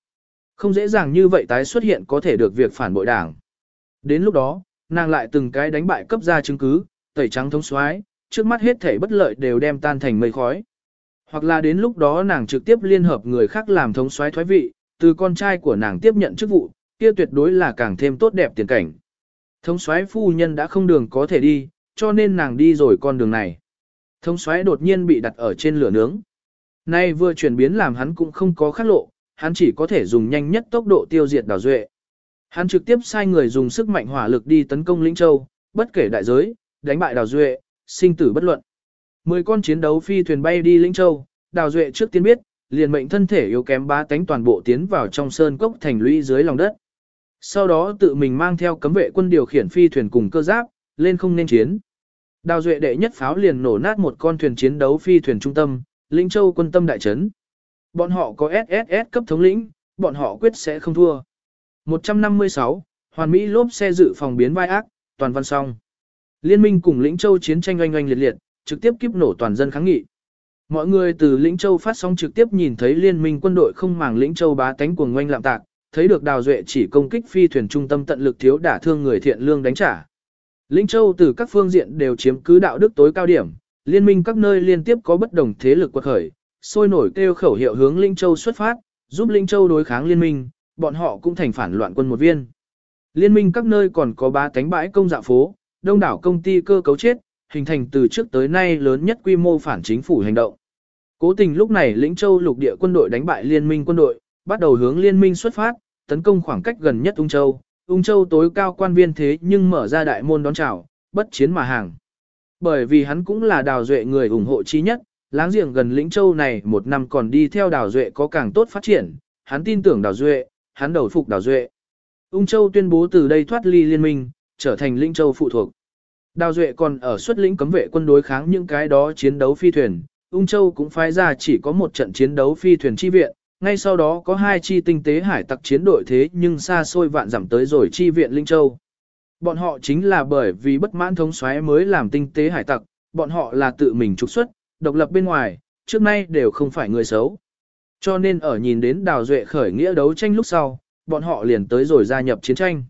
Không dễ dàng như vậy tái xuất hiện có thể được việc phản bội đảng. Đến lúc đó, nàng lại từng cái đánh bại cấp ra chứng cứ, tẩy trắng thống soái, trước mắt hết thể bất lợi đều đem tan thành mây khói. Hoặc là đến lúc đó nàng trực tiếp liên hợp người khác làm thống soái thoái vị, từ con trai của nàng tiếp nhận chức vụ, kia tuyệt đối là càng thêm tốt đẹp tiền cảnh. Thống soái phu nhân đã không đường có thể đi, cho nên nàng đi rồi con đường này. Thống soái đột nhiên bị đặt ở trên lửa nướng. Nay vừa chuyển biến làm hắn cũng không có khắc lộ, hắn chỉ có thể dùng nhanh nhất tốc độ tiêu diệt đào duệ. Hắn trực tiếp sai người dùng sức mạnh hỏa lực đi tấn công Linh Châu, bất kể đại giới, đánh bại đào duệ, sinh tử bất luận. Mười con chiến đấu phi thuyền bay đi Linh Châu, đào duệ trước tiên biết, liền mệnh thân thể yếu kém bá tánh toàn bộ tiến vào trong sơn cốc thành lũy dưới lòng đất. Sau đó tự mình mang theo cấm vệ quân điều khiển phi thuyền cùng cơ giáp, lên không nên chiến. Đào Duệ đệ nhất pháo liền nổ nát một con thuyền chiến đấu phi thuyền trung tâm, Linh Châu quân tâm đại trấn. Bọn họ có SSS cấp thống lĩnh, bọn họ quyết sẽ không thua. 156, Hoàn Mỹ lốp xe dự phòng biến vai ác, toàn văn song. Liên minh cùng Lĩnh Châu chiến tranh oanh oanh liệt liệt, trực tiếp kiếp nổ toàn dân kháng nghị. Mọi người từ Lĩnh Châu phát sóng trực tiếp nhìn thấy liên minh quân đội không màng Lĩnh Châu bá tánh cuồng ngoanh lạm tạc, thấy được Đào Duệ chỉ công kích phi thuyền trung tâm tận lực thiếu đả thương người thiện lương đánh trả. Lĩnh Châu từ các phương diện đều chiếm cứ đạo đức tối cao điểm, liên minh các nơi liên tiếp có bất đồng thế lực quật khởi, sôi nổi kêu khẩu hiệu hướng Linh Châu xuất phát, giúp Linh Châu đối kháng liên minh, bọn họ cũng thành phản loạn quân một viên. Liên minh các nơi còn có ba cánh bãi công dạ phố, đông đảo công ty cơ cấu chết, hình thành từ trước tới nay lớn nhất quy mô phản chính phủ hành động. Cố tình lúc này Lĩnh Châu lục địa quân đội đánh bại liên minh quân đội, bắt đầu hướng liên minh xuất phát, tấn công khoảng cách gần nhất Ung Châu. Ung Châu tối cao quan viên thế nhưng mở ra đại môn đón chào, bất chiến mà hàng. Bởi vì hắn cũng là đào duệ người ủng hộ chí nhất, láng giềng gần Lĩnh Châu này một năm còn đi theo đào duệ có càng tốt phát triển, hắn tin tưởng đào duệ, hắn đầu phục đào duệ. Ung Châu tuyên bố từ đây thoát ly liên minh, trở thành Lĩnh Châu phụ thuộc. Đào Duệ còn ở xuất lĩnh cấm vệ quân đối kháng những cái đó chiến đấu phi thuyền, Ung Châu cũng phái ra chỉ có một trận chiến đấu phi thuyền chi viện, ngay sau đó có hai chi tinh tế hải tặc chiến đội thế nhưng xa xôi vạn giảm tới rồi chi viện Linh Châu. Bọn họ chính là bởi vì bất mãn thống soái mới làm tinh tế hải tặc, bọn họ là tự mình trục xuất, độc lập bên ngoài, trước nay đều không phải người xấu. Cho nên ở nhìn đến Đào Duệ khởi nghĩa đấu tranh lúc sau, bọn họ liền tới rồi gia nhập chiến tranh.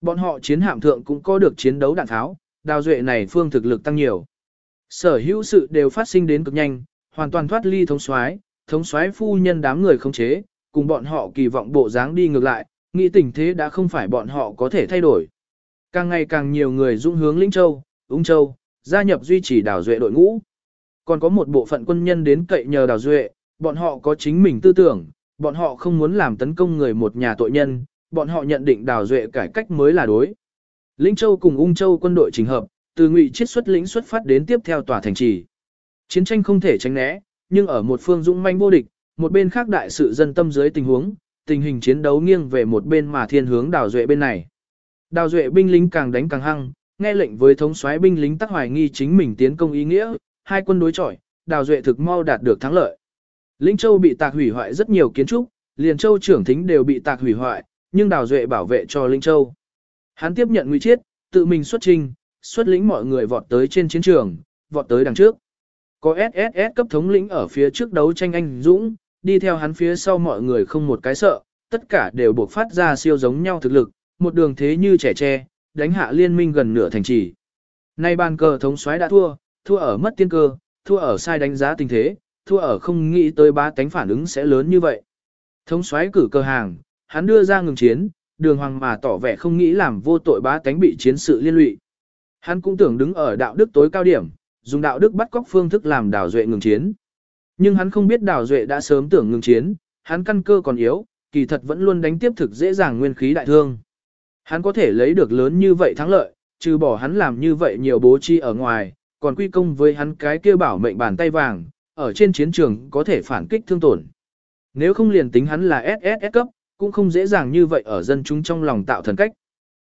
Bọn họ chiến hạm thượng cũng có được chiến đấu đạn tháo, Đào Duệ này phương thực lực tăng nhiều. Sở hữu sự đều phát sinh đến cực nhanh, hoàn toàn thoát ly thống soái, thống soái phu nhân đám người không chế, cùng bọn họ kỳ vọng bộ dáng đi ngược lại, nghĩ tình thế đã không phải bọn họ có thể thay đổi. Càng ngày càng nhiều người dũng hướng Lĩnh Châu, Ung Châu, gia nhập duy trì đào duệ đội ngũ. Còn có một bộ phận quân nhân đến cậy nhờ đào duệ, bọn họ có chính mình tư tưởng, bọn họ không muốn làm tấn công người một nhà tội nhân, bọn họ nhận định đào duệ cải cách mới là đối. Lĩnh Châu cùng Ung Châu quân đội trình hợp, từ ngụy chiết xuất lĩnh xuất phát đến tiếp theo tòa thành trì. Chiến tranh không thể tránh né, nhưng ở một phương dũng manh vô địch, một bên khác đại sự dân tâm dưới tình huống, tình hình chiến đấu nghiêng về một bên mà thiên hướng đào duệ bên này. Đào duệ binh lính càng đánh càng hăng, nghe lệnh với thống soái binh lính tắc hoài nghi chính mình tiến công ý nghĩa, hai quân đối chọi, đào duệ thực mau đạt được thắng lợi. Linh Châu bị tạc hủy hoại rất nhiều kiến trúc, liền Châu trưởng thính đều bị tạc hủy hoại, nhưng đào duệ bảo vệ cho Linh Châu. Hắn tiếp nhận nguy chiết, tự mình xuất trình, xuất lĩnh mọi người vọt tới trên chiến trường, vọt tới đằng trước. Có SSS cấp thống lĩnh ở phía trước đấu tranh anh Dũng, đi theo hắn phía sau mọi người không một cái sợ, tất cả đều buộc phát ra siêu giống nhau thực lực, một đường thế như trẻ tre, đánh hạ liên minh gần nửa thành trì. Nay bàn cờ thống soái đã thua, thua ở mất tiên cơ, thua ở sai đánh giá tình thế, thua ở không nghĩ tới ba tánh phản ứng sẽ lớn như vậy. Thống soái cử cơ hàng, hắn đưa ra ngừng chiến, đường hoàng mà tỏ vẻ không nghĩ làm vô tội ba tánh bị chiến sự liên lụy. Hắn cũng tưởng đứng ở đạo đức tối cao điểm, dùng đạo đức bắt cóc phương thức làm đào duệ ngừng chiến. Nhưng hắn không biết đào duệ đã sớm tưởng ngừng chiến, hắn căn cơ còn yếu, kỳ thật vẫn luôn đánh tiếp thực dễ dàng nguyên khí đại thương. Hắn có thể lấy được lớn như vậy thắng lợi, trừ bỏ hắn làm như vậy nhiều bố trí ở ngoài, còn quy công với hắn cái kia bảo mệnh bàn tay vàng, ở trên chiến trường có thể phản kích thương tổn. Nếu không liền tính hắn là SSS cấp, cũng không dễ dàng như vậy ở dân chúng trong lòng tạo thần cách.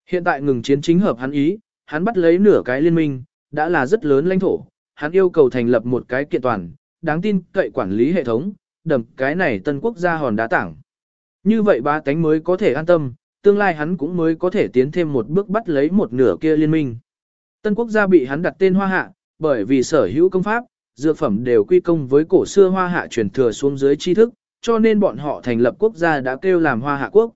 Hiện tại ngừng chiến chính hợp hắn ý, hắn bắt lấy nửa cái liên minh, đã là rất lớn lãnh thổ, hắn yêu cầu thành lập một cái kiện toàn, đáng tin cậy quản lý hệ thống, đầm cái này tân quốc gia hòn đá tảng. Như vậy ba tánh mới có thể an tâm, tương lai hắn cũng mới có thể tiến thêm một bước bắt lấy một nửa kia liên minh. Tân quốc gia bị hắn đặt tên hoa hạ, bởi vì sở hữu công pháp, dược phẩm đều quy công với cổ xưa hoa hạ truyền thừa xuống dưới tri thức, cho nên bọn họ thành lập quốc gia đã kêu làm hoa hạ quốc.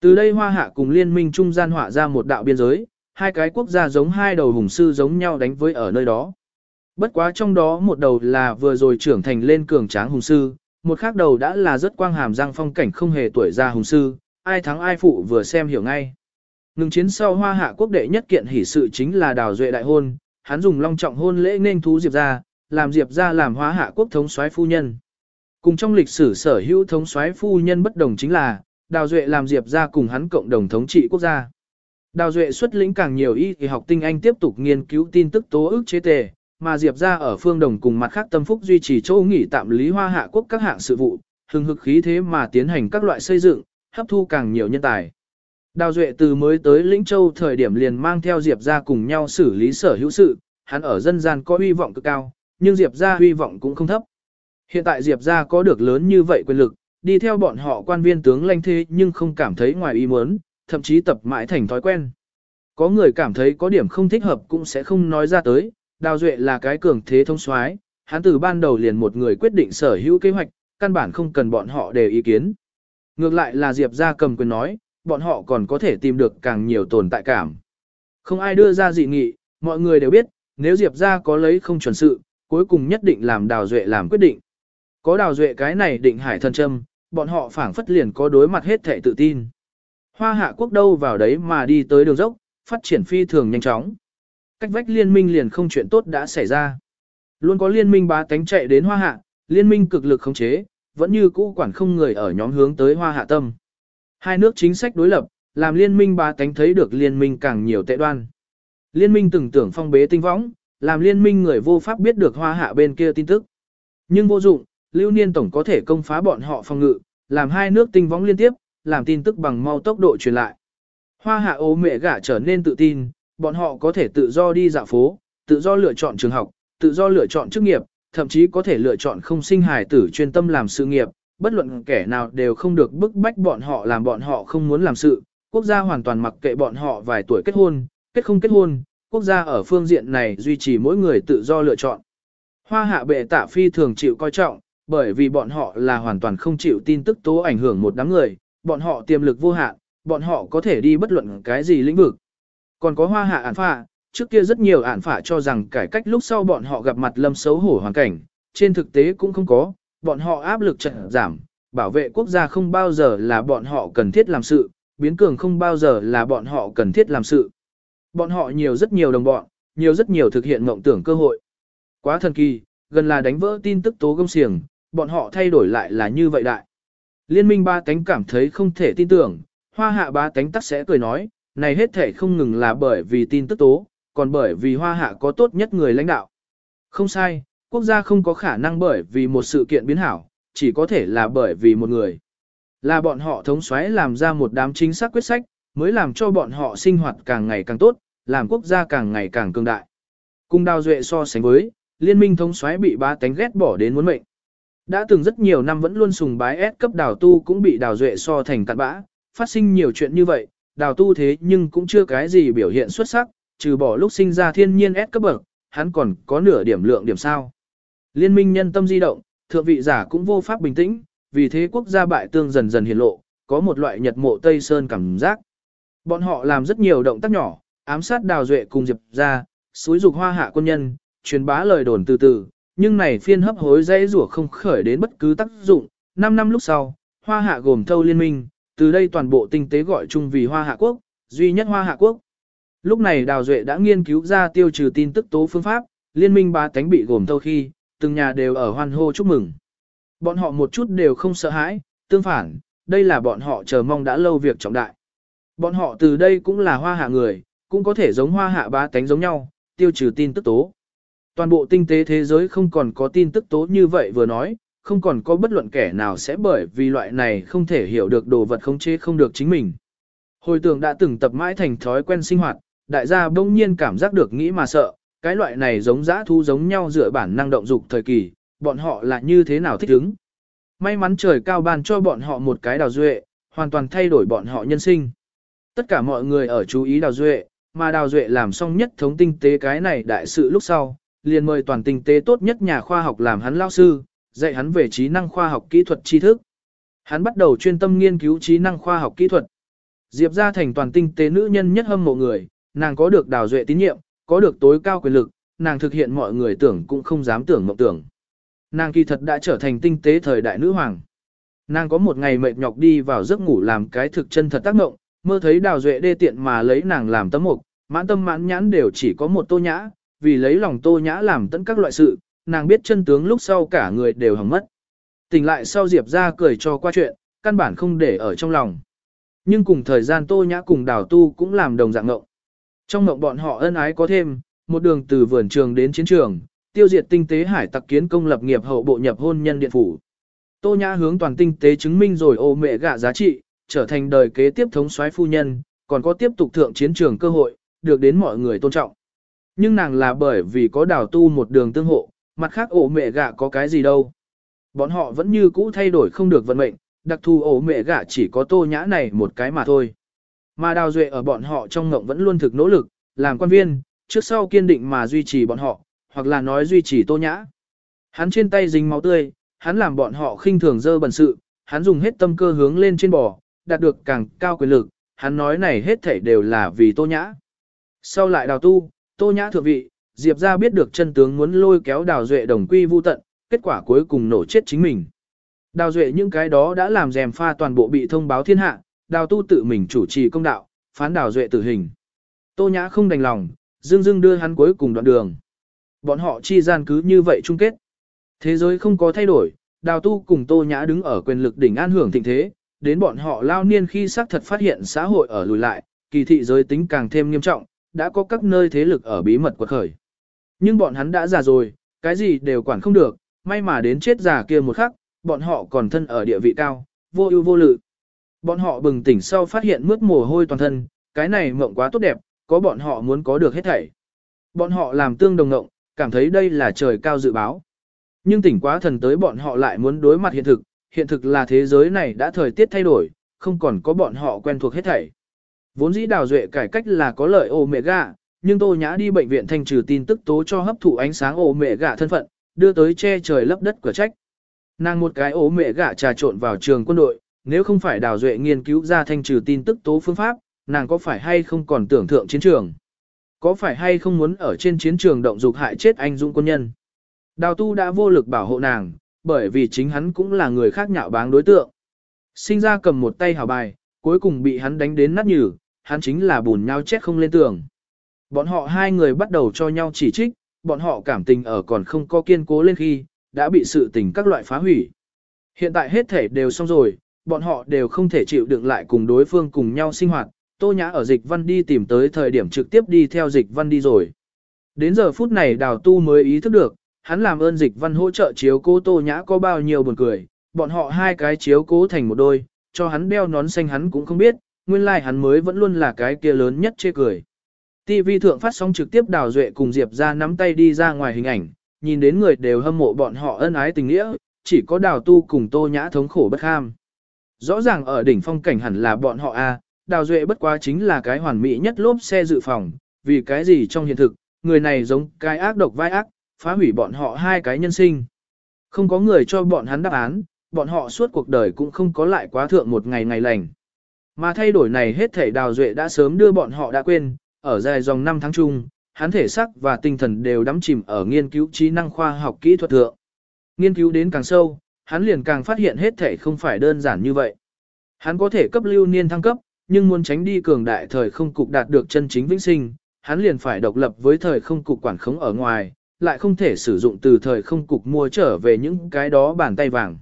Từ đây hoa hạ cùng liên minh trung gian họa ra một đạo biên giới, hai cái quốc gia giống hai đầu hùng sư giống nhau đánh với ở nơi đó. Bất quá trong đó một đầu là vừa rồi trưởng thành lên cường tráng hùng sư, một khác đầu đã là rất quang hàm răng phong cảnh không hề tuổi già hùng sư, ai thắng ai phụ vừa xem hiểu ngay. Ngừng chiến sau hoa hạ quốc đệ nhất kiện hỷ sự chính là đào duệ đại hôn, hắn dùng long trọng hôn lễ nên thú Diệp ra, làm Diệp ra làm hoa hạ quốc thống soái phu nhân. Cùng trong lịch sử sở hữu thống soái phu nhân bất đồng chính là, đào duệ làm Diệp ra cùng hắn cộng đồng thống trị quốc gia. Đào Duệ xuất lĩnh càng nhiều y thì học tinh anh tiếp tục nghiên cứu tin tức tố ức chế tề, mà Diệp ra ở phương đồng cùng mặt khác tâm phúc duy trì châu nghỉ tạm lý hoa hạ quốc các hạng sự vụ, hừng hực khí thế mà tiến hành các loại xây dựng, hấp thu càng nhiều nhân tài. Đào Duệ từ mới tới Lĩnh Châu thời điểm liền mang theo Diệp ra cùng nhau xử lý sở hữu sự, hắn ở dân gian có hy vọng cực cao, nhưng Diệp gia hy vọng cũng không thấp. Hiện tại Diệp gia có được lớn như vậy quyền lực, đi theo bọn họ quan viên tướng lãnh thế nhưng không cảm thấy ngoài ý muốn, thậm chí tập mãi thành thói quen. Có người cảm thấy có điểm không thích hợp cũng sẽ không nói ra tới, Đào Duệ là cái cường thế thông soái, hắn từ ban đầu liền một người quyết định sở hữu kế hoạch, căn bản không cần bọn họ để ý kiến. Ngược lại là Diệp gia cầm quyền nói, bọn họ còn có thể tìm được càng nhiều tồn tại cảm. Không ai đưa ra dị nghị, mọi người đều biết, nếu Diệp gia có lấy không chuẩn sự, cuối cùng nhất định làm Đào Duệ làm quyết định. Có Đào Duệ cái này định hải thân châm, bọn họ phảng phất liền có đối mặt hết thể tự tin. Hoa hạ quốc đâu vào đấy mà đi tới đường dốc, phát triển phi thường nhanh chóng. Cách vách liên minh liền không chuyện tốt đã xảy ra. Luôn có liên minh bá tánh chạy đến hoa hạ, liên minh cực lực khống chế, vẫn như cũ quản không người ở nhóm hướng tới hoa hạ tâm. Hai nước chính sách đối lập, làm liên minh ba tánh thấy được liên minh càng nhiều tệ đoan. Liên minh từng tưởng phong bế tinh võng, làm liên minh người vô pháp biết được hoa hạ bên kia tin tức. Nhưng vô dụng, lưu niên tổng có thể công phá bọn họ phòng ngự, làm hai nước tinh võng liên tiếp, làm tin tức bằng mau tốc độ truyền lại. Hoa hạ ố mẹ gả trở nên tự tin, bọn họ có thể tự do đi dạo phố, tự do lựa chọn trường học, tự do lựa chọn chức nghiệp, thậm chí có thể lựa chọn không sinh hài tử chuyên tâm làm sự nghiệp, bất luận kẻ nào đều không được bức bách bọn họ làm bọn họ không muốn làm sự, quốc gia hoàn toàn mặc kệ bọn họ vài tuổi kết hôn, kết không kết hôn, quốc gia ở phương diện này duy trì mỗi người tự do lựa chọn. Hoa hạ bệ tạ phi thường chịu coi trọng, bởi vì bọn họ là hoàn toàn không chịu tin tức tố ảnh hưởng một đám người, bọn họ tiềm lực vô hạn, bọn họ có thể đi bất luận cái gì lĩnh vực. Còn có hoa hạ ản phạ, trước kia rất nhiều ản phả cho rằng cải cách lúc sau bọn họ gặp mặt lâm xấu hổ hoàn cảnh, trên thực tế cũng không có, bọn họ áp lực trận giảm, bảo vệ quốc gia không bao giờ là bọn họ cần thiết làm sự, biến cường không bao giờ là bọn họ cần thiết làm sự. Bọn họ nhiều rất nhiều đồng bọn, nhiều rất nhiều thực hiện mộng tưởng cơ hội. Quá thần kỳ, gần là đánh vỡ tin tức tố gông xiềng, bọn họ thay đổi lại là như vậy đại. Liên minh ba tánh cảm thấy không thể tin tưởng, hoa hạ ba tánh tắc sẽ cười nói, này hết thể không ngừng là bởi vì tin tức tố, còn bởi vì hoa hạ có tốt nhất người lãnh đạo. Không sai, quốc gia không có khả năng bởi vì một sự kiện biến hảo, chỉ có thể là bởi vì một người. Là bọn họ thống xoáy làm ra một đám chính xác quyết sách, mới làm cho bọn họ sinh hoạt càng ngày càng tốt, làm quốc gia càng ngày càng cường đại. Cùng đào duệ so sánh với, liên minh thống xoáy bị ba tánh ghét bỏ đến muốn mệnh. Đã từng rất nhiều năm vẫn luôn sùng bái S cấp đào tu cũng bị đào duệ so thành cặn bã, phát sinh nhiều chuyện như vậy, đào tu thế nhưng cũng chưa cái gì biểu hiện xuất sắc, trừ bỏ lúc sinh ra thiên nhiên S cấp bậc, hắn còn có nửa điểm lượng điểm sao. Liên minh nhân tâm di động, thượng vị giả cũng vô pháp bình tĩnh, vì thế quốc gia bại tương dần dần hiện lộ, có một loại nhật mộ Tây Sơn cảm giác. Bọn họ làm rất nhiều động tác nhỏ, ám sát đào duệ cùng diệp ra, suối dục hoa hạ quân nhân, truyền bá lời đồn từ từ, nhưng này phiên hấp hối dãy rủa không khởi đến bất cứ tác dụng. 5 năm lúc sau, hoa hạ gồm thâu liên minh, từ đây toàn bộ tinh tế gọi chung vì hoa hạ quốc, duy nhất hoa hạ quốc. Lúc này Đào Duệ đã nghiên cứu ra tiêu trừ tin tức tố phương pháp, liên minh ba tánh bị gồm thâu khi, từng nhà đều ở hoan hô chúc mừng. Bọn họ một chút đều không sợ hãi, tương phản, đây là bọn họ chờ mong đã lâu việc trọng đại. Bọn họ từ đây cũng là hoa hạ người, cũng có thể giống hoa hạ ba tánh giống nhau, tiêu trừ tin tức tố. Toàn bộ tinh tế thế giới không còn có tin tức tố như vậy vừa nói, không còn có bất luận kẻ nào sẽ bởi vì loại này không thể hiểu được đồ vật không chế không được chính mình. Hồi tưởng đã từng tập mãi thành thói quen sinh hoạt, đại gia bỗng nhiên cảm giác được nghĩ mà sợ, cái loại này giống dã thu giống nhau dựa bản năng động dục thời kỳ, bọn họ là như thế nào thích ứng. May mắn trời cao ban cho bọn họ một cái đào duệ, hoàn toàn thay đổi bọn họ nhân sinh. Tất cả mọi người ở chú ý đào duệ, mà đào duệ làm xong nhất thống tinh tế cái này đại sự lúc sau, liền mời toàn tinh tế tốt nhất nhà khoa học làm hắn lao sư, dạy hắn về trí năng khoa học kỹ thuật tri thức. Hắn bắt đầu chuyên tâm nghiên cứu trí năng khoa học kỹ thuật. Diệp ra thành toàn tinh tế nữ nhân nhất hâm mộ người, nàng có được đào duệ tín nhiệm, có được tối cao quyền lực, nàng thực hiện mọi người tưởng cũng không dám tưởng mộng tưởng. Nàng kỳ thật đã trở thành tinh tế thời đại nữ hoàng. Nàng có một ngày mệt nhọc đi vào giấc ngủ làm cái thực chân thật tác mộng, mơ thấy đào duệ đê tiện mà lấy nàng làm tấm mục, mãn tâm mãn nhãn đều chỉ có một tô nhã, vì lấy lòng tô nhã làm tận các loại sự, nàng biết chân tướng lúc sau cả người đều hỏng mất. Tỉnh lại sau Diệp ra cười cho qua chuyện, căn bản không để ở trong lòng. Nhưng cùng thời gian tô nhã cùng đào tu cũng làm đồng dạng ngộng. Trong mộng bọn họ ân ái có thêm, một đường từ vườn trường đến chiến trường, tiêu diệt tinh tế hải tặc kiến công lập nghiệp hậu bộ nhập hôn nhân điện phủ. Tô nhã hướng toàn tinh tế chứng minh rồi ô mẹ gạ giá trị, trở thành đời kế tiếp thống soái phu nhân, còn có tiếp tục thượng chiến trường cơ hội, được đến mọi người tôn trọng. Nhưng nàng là bởi vì có đào tu một đường tương hộ, mặt khác ổ mẹ gạ có cái gì đâu. Bọn họ vẫn như cũ thay đổi không được vận mệnh, đặc thù ổ mẹ gạ chỉ có tô nhã này một cái mà thôi. Mà đào duệ ở bọn họ trong ngộng vẫn luôn thực nỗ lực, làm quan viên, trước sau kiên định mà duy trì bọn họ, hoặc là nói duy trì tô nhã. Hắn trên tay dính máu tươi, hắn làm bọn họ khinh thường dơ bẩn sự, hắn dùng hết tâm cơ hướng lên trên bò, đạt được càng cao quyền lực, hắn nói này hết thảy đều là vì tô nhã. Sau lại đào tu, tô nhã thượng vị, Diệp ra biết được chân tướng muốn lôi kéo đào duệ đồng quy vu tận, kết quả cuối cùng nổ chết chính mình. Đào duệ những cái đó đã làm rèm pha toàn bộ bị thông báo thiên hạ, đào tu tự mình chủ trì công đạo, phán đào duệ tử hình. Tô nhã không đành lòng, dương dương đưa hắn cuối cùng đoạn đường. Bọn họ chi gian cứ như vậy chung kết. Thế giới không có thay đổi, đào tu cùng tô nhã đứng ở quyền lực đỉnh an hưởng thịnh thế, đến bọn họ lao niên khi xác thật phát hiện xã hội ở lùi lại, kỳ thị giới tính càng thêm nghiêm trọng, đã có các nơi thế lực ở bí mật quật khởi. Nhưng bọn hắn đã già rồi, cái gì đều quản không được, may mà đến chết già kia một khắc, bọn họ còn thân ở địa vị cao, vô ưu vô lự. Bọn họ bừng tỉnh sau phát hiện mướt mồ hôi toàn thân, cái này mộng quá tốt đẹp, có bọn họ muốn có được hết thảy. Bọn họ làm tương đồng ngộng, cảm thấy đây là trời cao dự báo. Nhưng tỉnh quá thần tới bọn họ lại muốn đối mặt hiện thực, hiện thực là thế giới này đã thời tiết thay đổi, không còn có bọn họ quen thuộc hết thảy. Vốn dĩ đào duệ cải cách là có lợi ô mẹ gà, nhưng tô nhã đi bệnh viện thanh trừ tin tức tố cho hấp thụ ánh sáng ô mẹ gà thân phận, đưa tới che trời lấp đất cửa trách. Nàng một cái ô mẹ gà trà trộn vào trường quân đội, nếu không phải đào duệ nghiên cứu ra thanh trừ tin tức tố phương pháp, nàng có phải hay không còn tưởng thượng chiến trường? Có phải hay không muốn ở trên chiến trường động dục hại chết anh dũng quân nhân? Đào tu đã vô lực bảo hộ nàng, bởi vì chính hắn cũng là người khác nhạo báng đối tượng. Sinh ra cầm một tay hào bài, cuối cùng bị hắn đánh đến nát nhừ, hắn chính là bùn nhau chết không lên tường. Bọn họ hai người bắt đầu cho nhau chỉ trích, bọn họ cảm tình ở còn không có kiên cố lên khi, đã bị sự tình các loại phá hủy. Hiện tại hết thể đều xong rồi, bọn họ đều không thể chịu đựng lại cùng đối phương cùng nhau sinh hoạt, Tô Nhã ở dịch văn đi tìm tới thời điểm trực tiếp đi theo dịch văn đi rồi. Đến giờ phút này đào tu mới ý thức được, hắn làm ơn dịch văn hỗ trợ chiếu cố Tô Nhã có bao nhiêu buồn cười, bọn họ hai cái chiếu cố thành một đôi, cho hắn đeo nón xanh hắn cũng không biết, nguyên lai like hắn mới vẫn luôn là cái kia lớn nhất chê cười. TV thượng phát sóng trực tiếp đào duệ cùng Diệp ra nắm tay đi ra ngoài hình ảnh, nhìn đến người đều hâm mộ bọn họ ân ái tình nghĩa, chỉ có đào tu cùng Tô Nhã thống khổ bất kham. Rõ ràng ở đỉnh phong cảnh hẳn là bọn họ A, đào duệ bất quá chính là cái hoàn mỹ nhất lốp xe dự phòng, vì cái gì trong hiện thực, người này giống cái ác độc vai ác, phá hủy bọn họ hai cái nhân sinh. Không có người cho bọn hắn đáp án, bọn họ suốt cuộc đời cũng không có lại quá thượng một ngày ngày lành. Mà thay đổi này hết thể đào duệ đã sớm đưa bọn họ đã quên, ở dài dòng năm tháng chung, hắn thể sắc và tinh thần đều đắm chìm ở nghiên cứu trí năng khoa học kỹ thuật thượng. Nghiên cứu đến càng sâu, hắn liền càng phát hiện hết thể không phải đơn giản như vậy. Hắn có thể cấp lưu niên thăng cấp, nhưng muốn tránh đi cường đại thời không cục đạt được chân chính vĩnh sinh, hắn liền phải độc lập với thời không cục quản khống ở ngoài, lại không thể sử dụng từ thời không cục mua trở về những cái đó bàn tay vàng.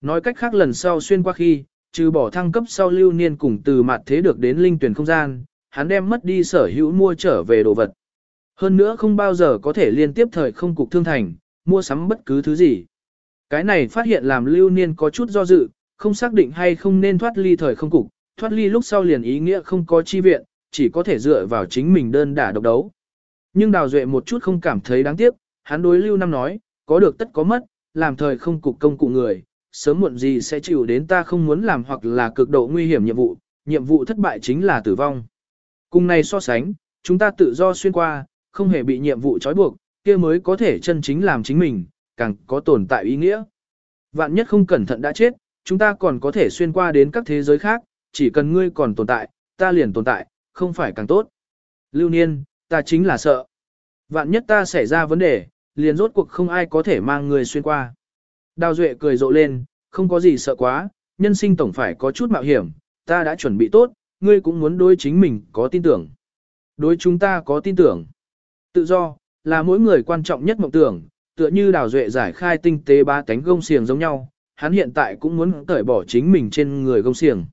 Nói cách khác lần sau xuyên qua khi, trừ bỏ thăng cấp sau lưu niên cùng từ mặt thế được đến linh tuyển không gian, hắn đem mất đi sở hữu mua trở về đồ vật. Hơn nữa không bao giờ có thể liên tiếp thời không cục thương thành, mua sắm bất cứ thứ gì. Cái này phát hiện làm lưu niên có chút do dự, không xác định hay không nên thoát ly thời không cục, thoát ly lúc sau liền ý nghĩa không có chi viện, chỉ có thể dựa vào chính mình đơn đả độc đấu. Nhưng Đào Duệ một chút không cảm thấy đáng tiếc, hắn đối Lưu Năm nói, có được tất có mất, làm thời không cục công cụ người, sớm muộn gì sẽ chịu đến ta không muốn làm hoặc là cực độ nguy hiểm nhiệm vụ, nhiệm vụ thất bại chính là tử vong. Cùng này so sánh, chúng ta tự do xuyên qua, không hề bị nhiệm vụ trói buộc, kia mới có thể chân chính làm chính mình, càng có tồn tại ý nghĩa. Vạn nhất không cẩn thận đã chết, chúng ta còn có thể xuyên qua đến các thế giới khác, chỉ cần ngươi còn tồn tại, ta liền tồn tại, không phải càng tốt. Lưu Niên, ta chính là sợ. Vạn nhất ta xảy ra vấn đề, liền rốt cuộc không ai có thể mang ngươi xuyên qua. Đào Duệ cười rộ lên, không có gì sợ quá, nhân sinh tổng phải có chút mạo hiểm, ta đã chuẩn bị tốt, ngươi cũng muốn đối chính mình có tin tưởng. Đối chúng ta có tin tưởng. Tự do, là mỗi người quan trọng nhất mộng tưởng, tựa như Đào Duệ giải khai tinh tế ba cánh gông xiềng giống nhau, hắn hiện tại cũng muốn cởi bỏ chính mình trên người gông xiềng.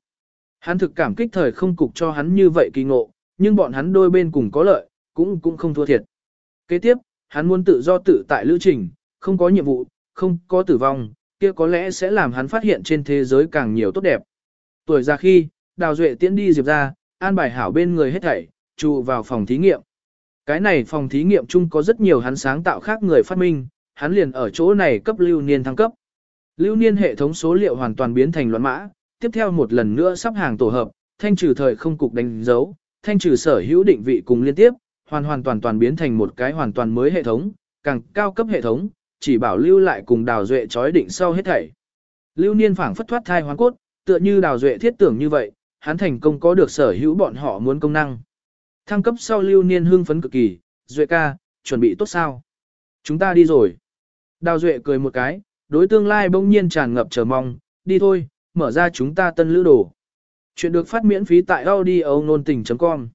Hắn thực cảm kích thời không cục cho hắn như vậy kỳ ngộ, nhưng bọn hắn đôi bên cùng có lợi, cũng cũng không thua thiệt. Kế tiếp, hắn muốn tự do tự tại lữ trình, không có nhiệm vụ, không có tử vong, kia có lẽ sẽ làm hắn phát hiện trên thế giới càng nhiều tốt đẹp. Tuổi già khi, Đào Duệ tiễn đi Diệp ra, an bài hảo bên người hết thảy, trụ vào phòng thí nghiệm. Cái này phòng thí nghiệm chung có rất nhiều hắn sáng tạo khác người phát minh, hắn liền ở chỗ này cấp lưu niên thăng cấp. Lưu niên hệ thống số liệu hoàn toàn biến thành loạn mã, tiếp theo một lần nữa sắp hàng tổ hợp, thanh trừ thời không cục đánh dấu, thanh trừ sở hữu định vị cùng liên tiếp, hoàn hoàn toàn toàn biến thành một cái hoàn toàn mới hệ thống, càng cao cấp hệ thống, chỉ bảo lưu lại cùng đào duệ chói định sau hết thảy. Lưu niên phảng phất thoát thai hoàn cốt, tựa như đào duệ thiết tưởng như vậy, hắn thành công có được sở hữu bọn họ muốn công năng. Thăng cấp sau lưu niên hưng phấn cực kỳ, duệ ca, chuẩn bị tốt sao? Chúng ta đi rồi. Đào duệ cười một cái, đối tương lai bỗng nhiên tràn ngập chờ mong, đi thôi, mở ra chúng ta tân lữ đồ. Chuyện được phát miễn phí tại audio nôn tình.com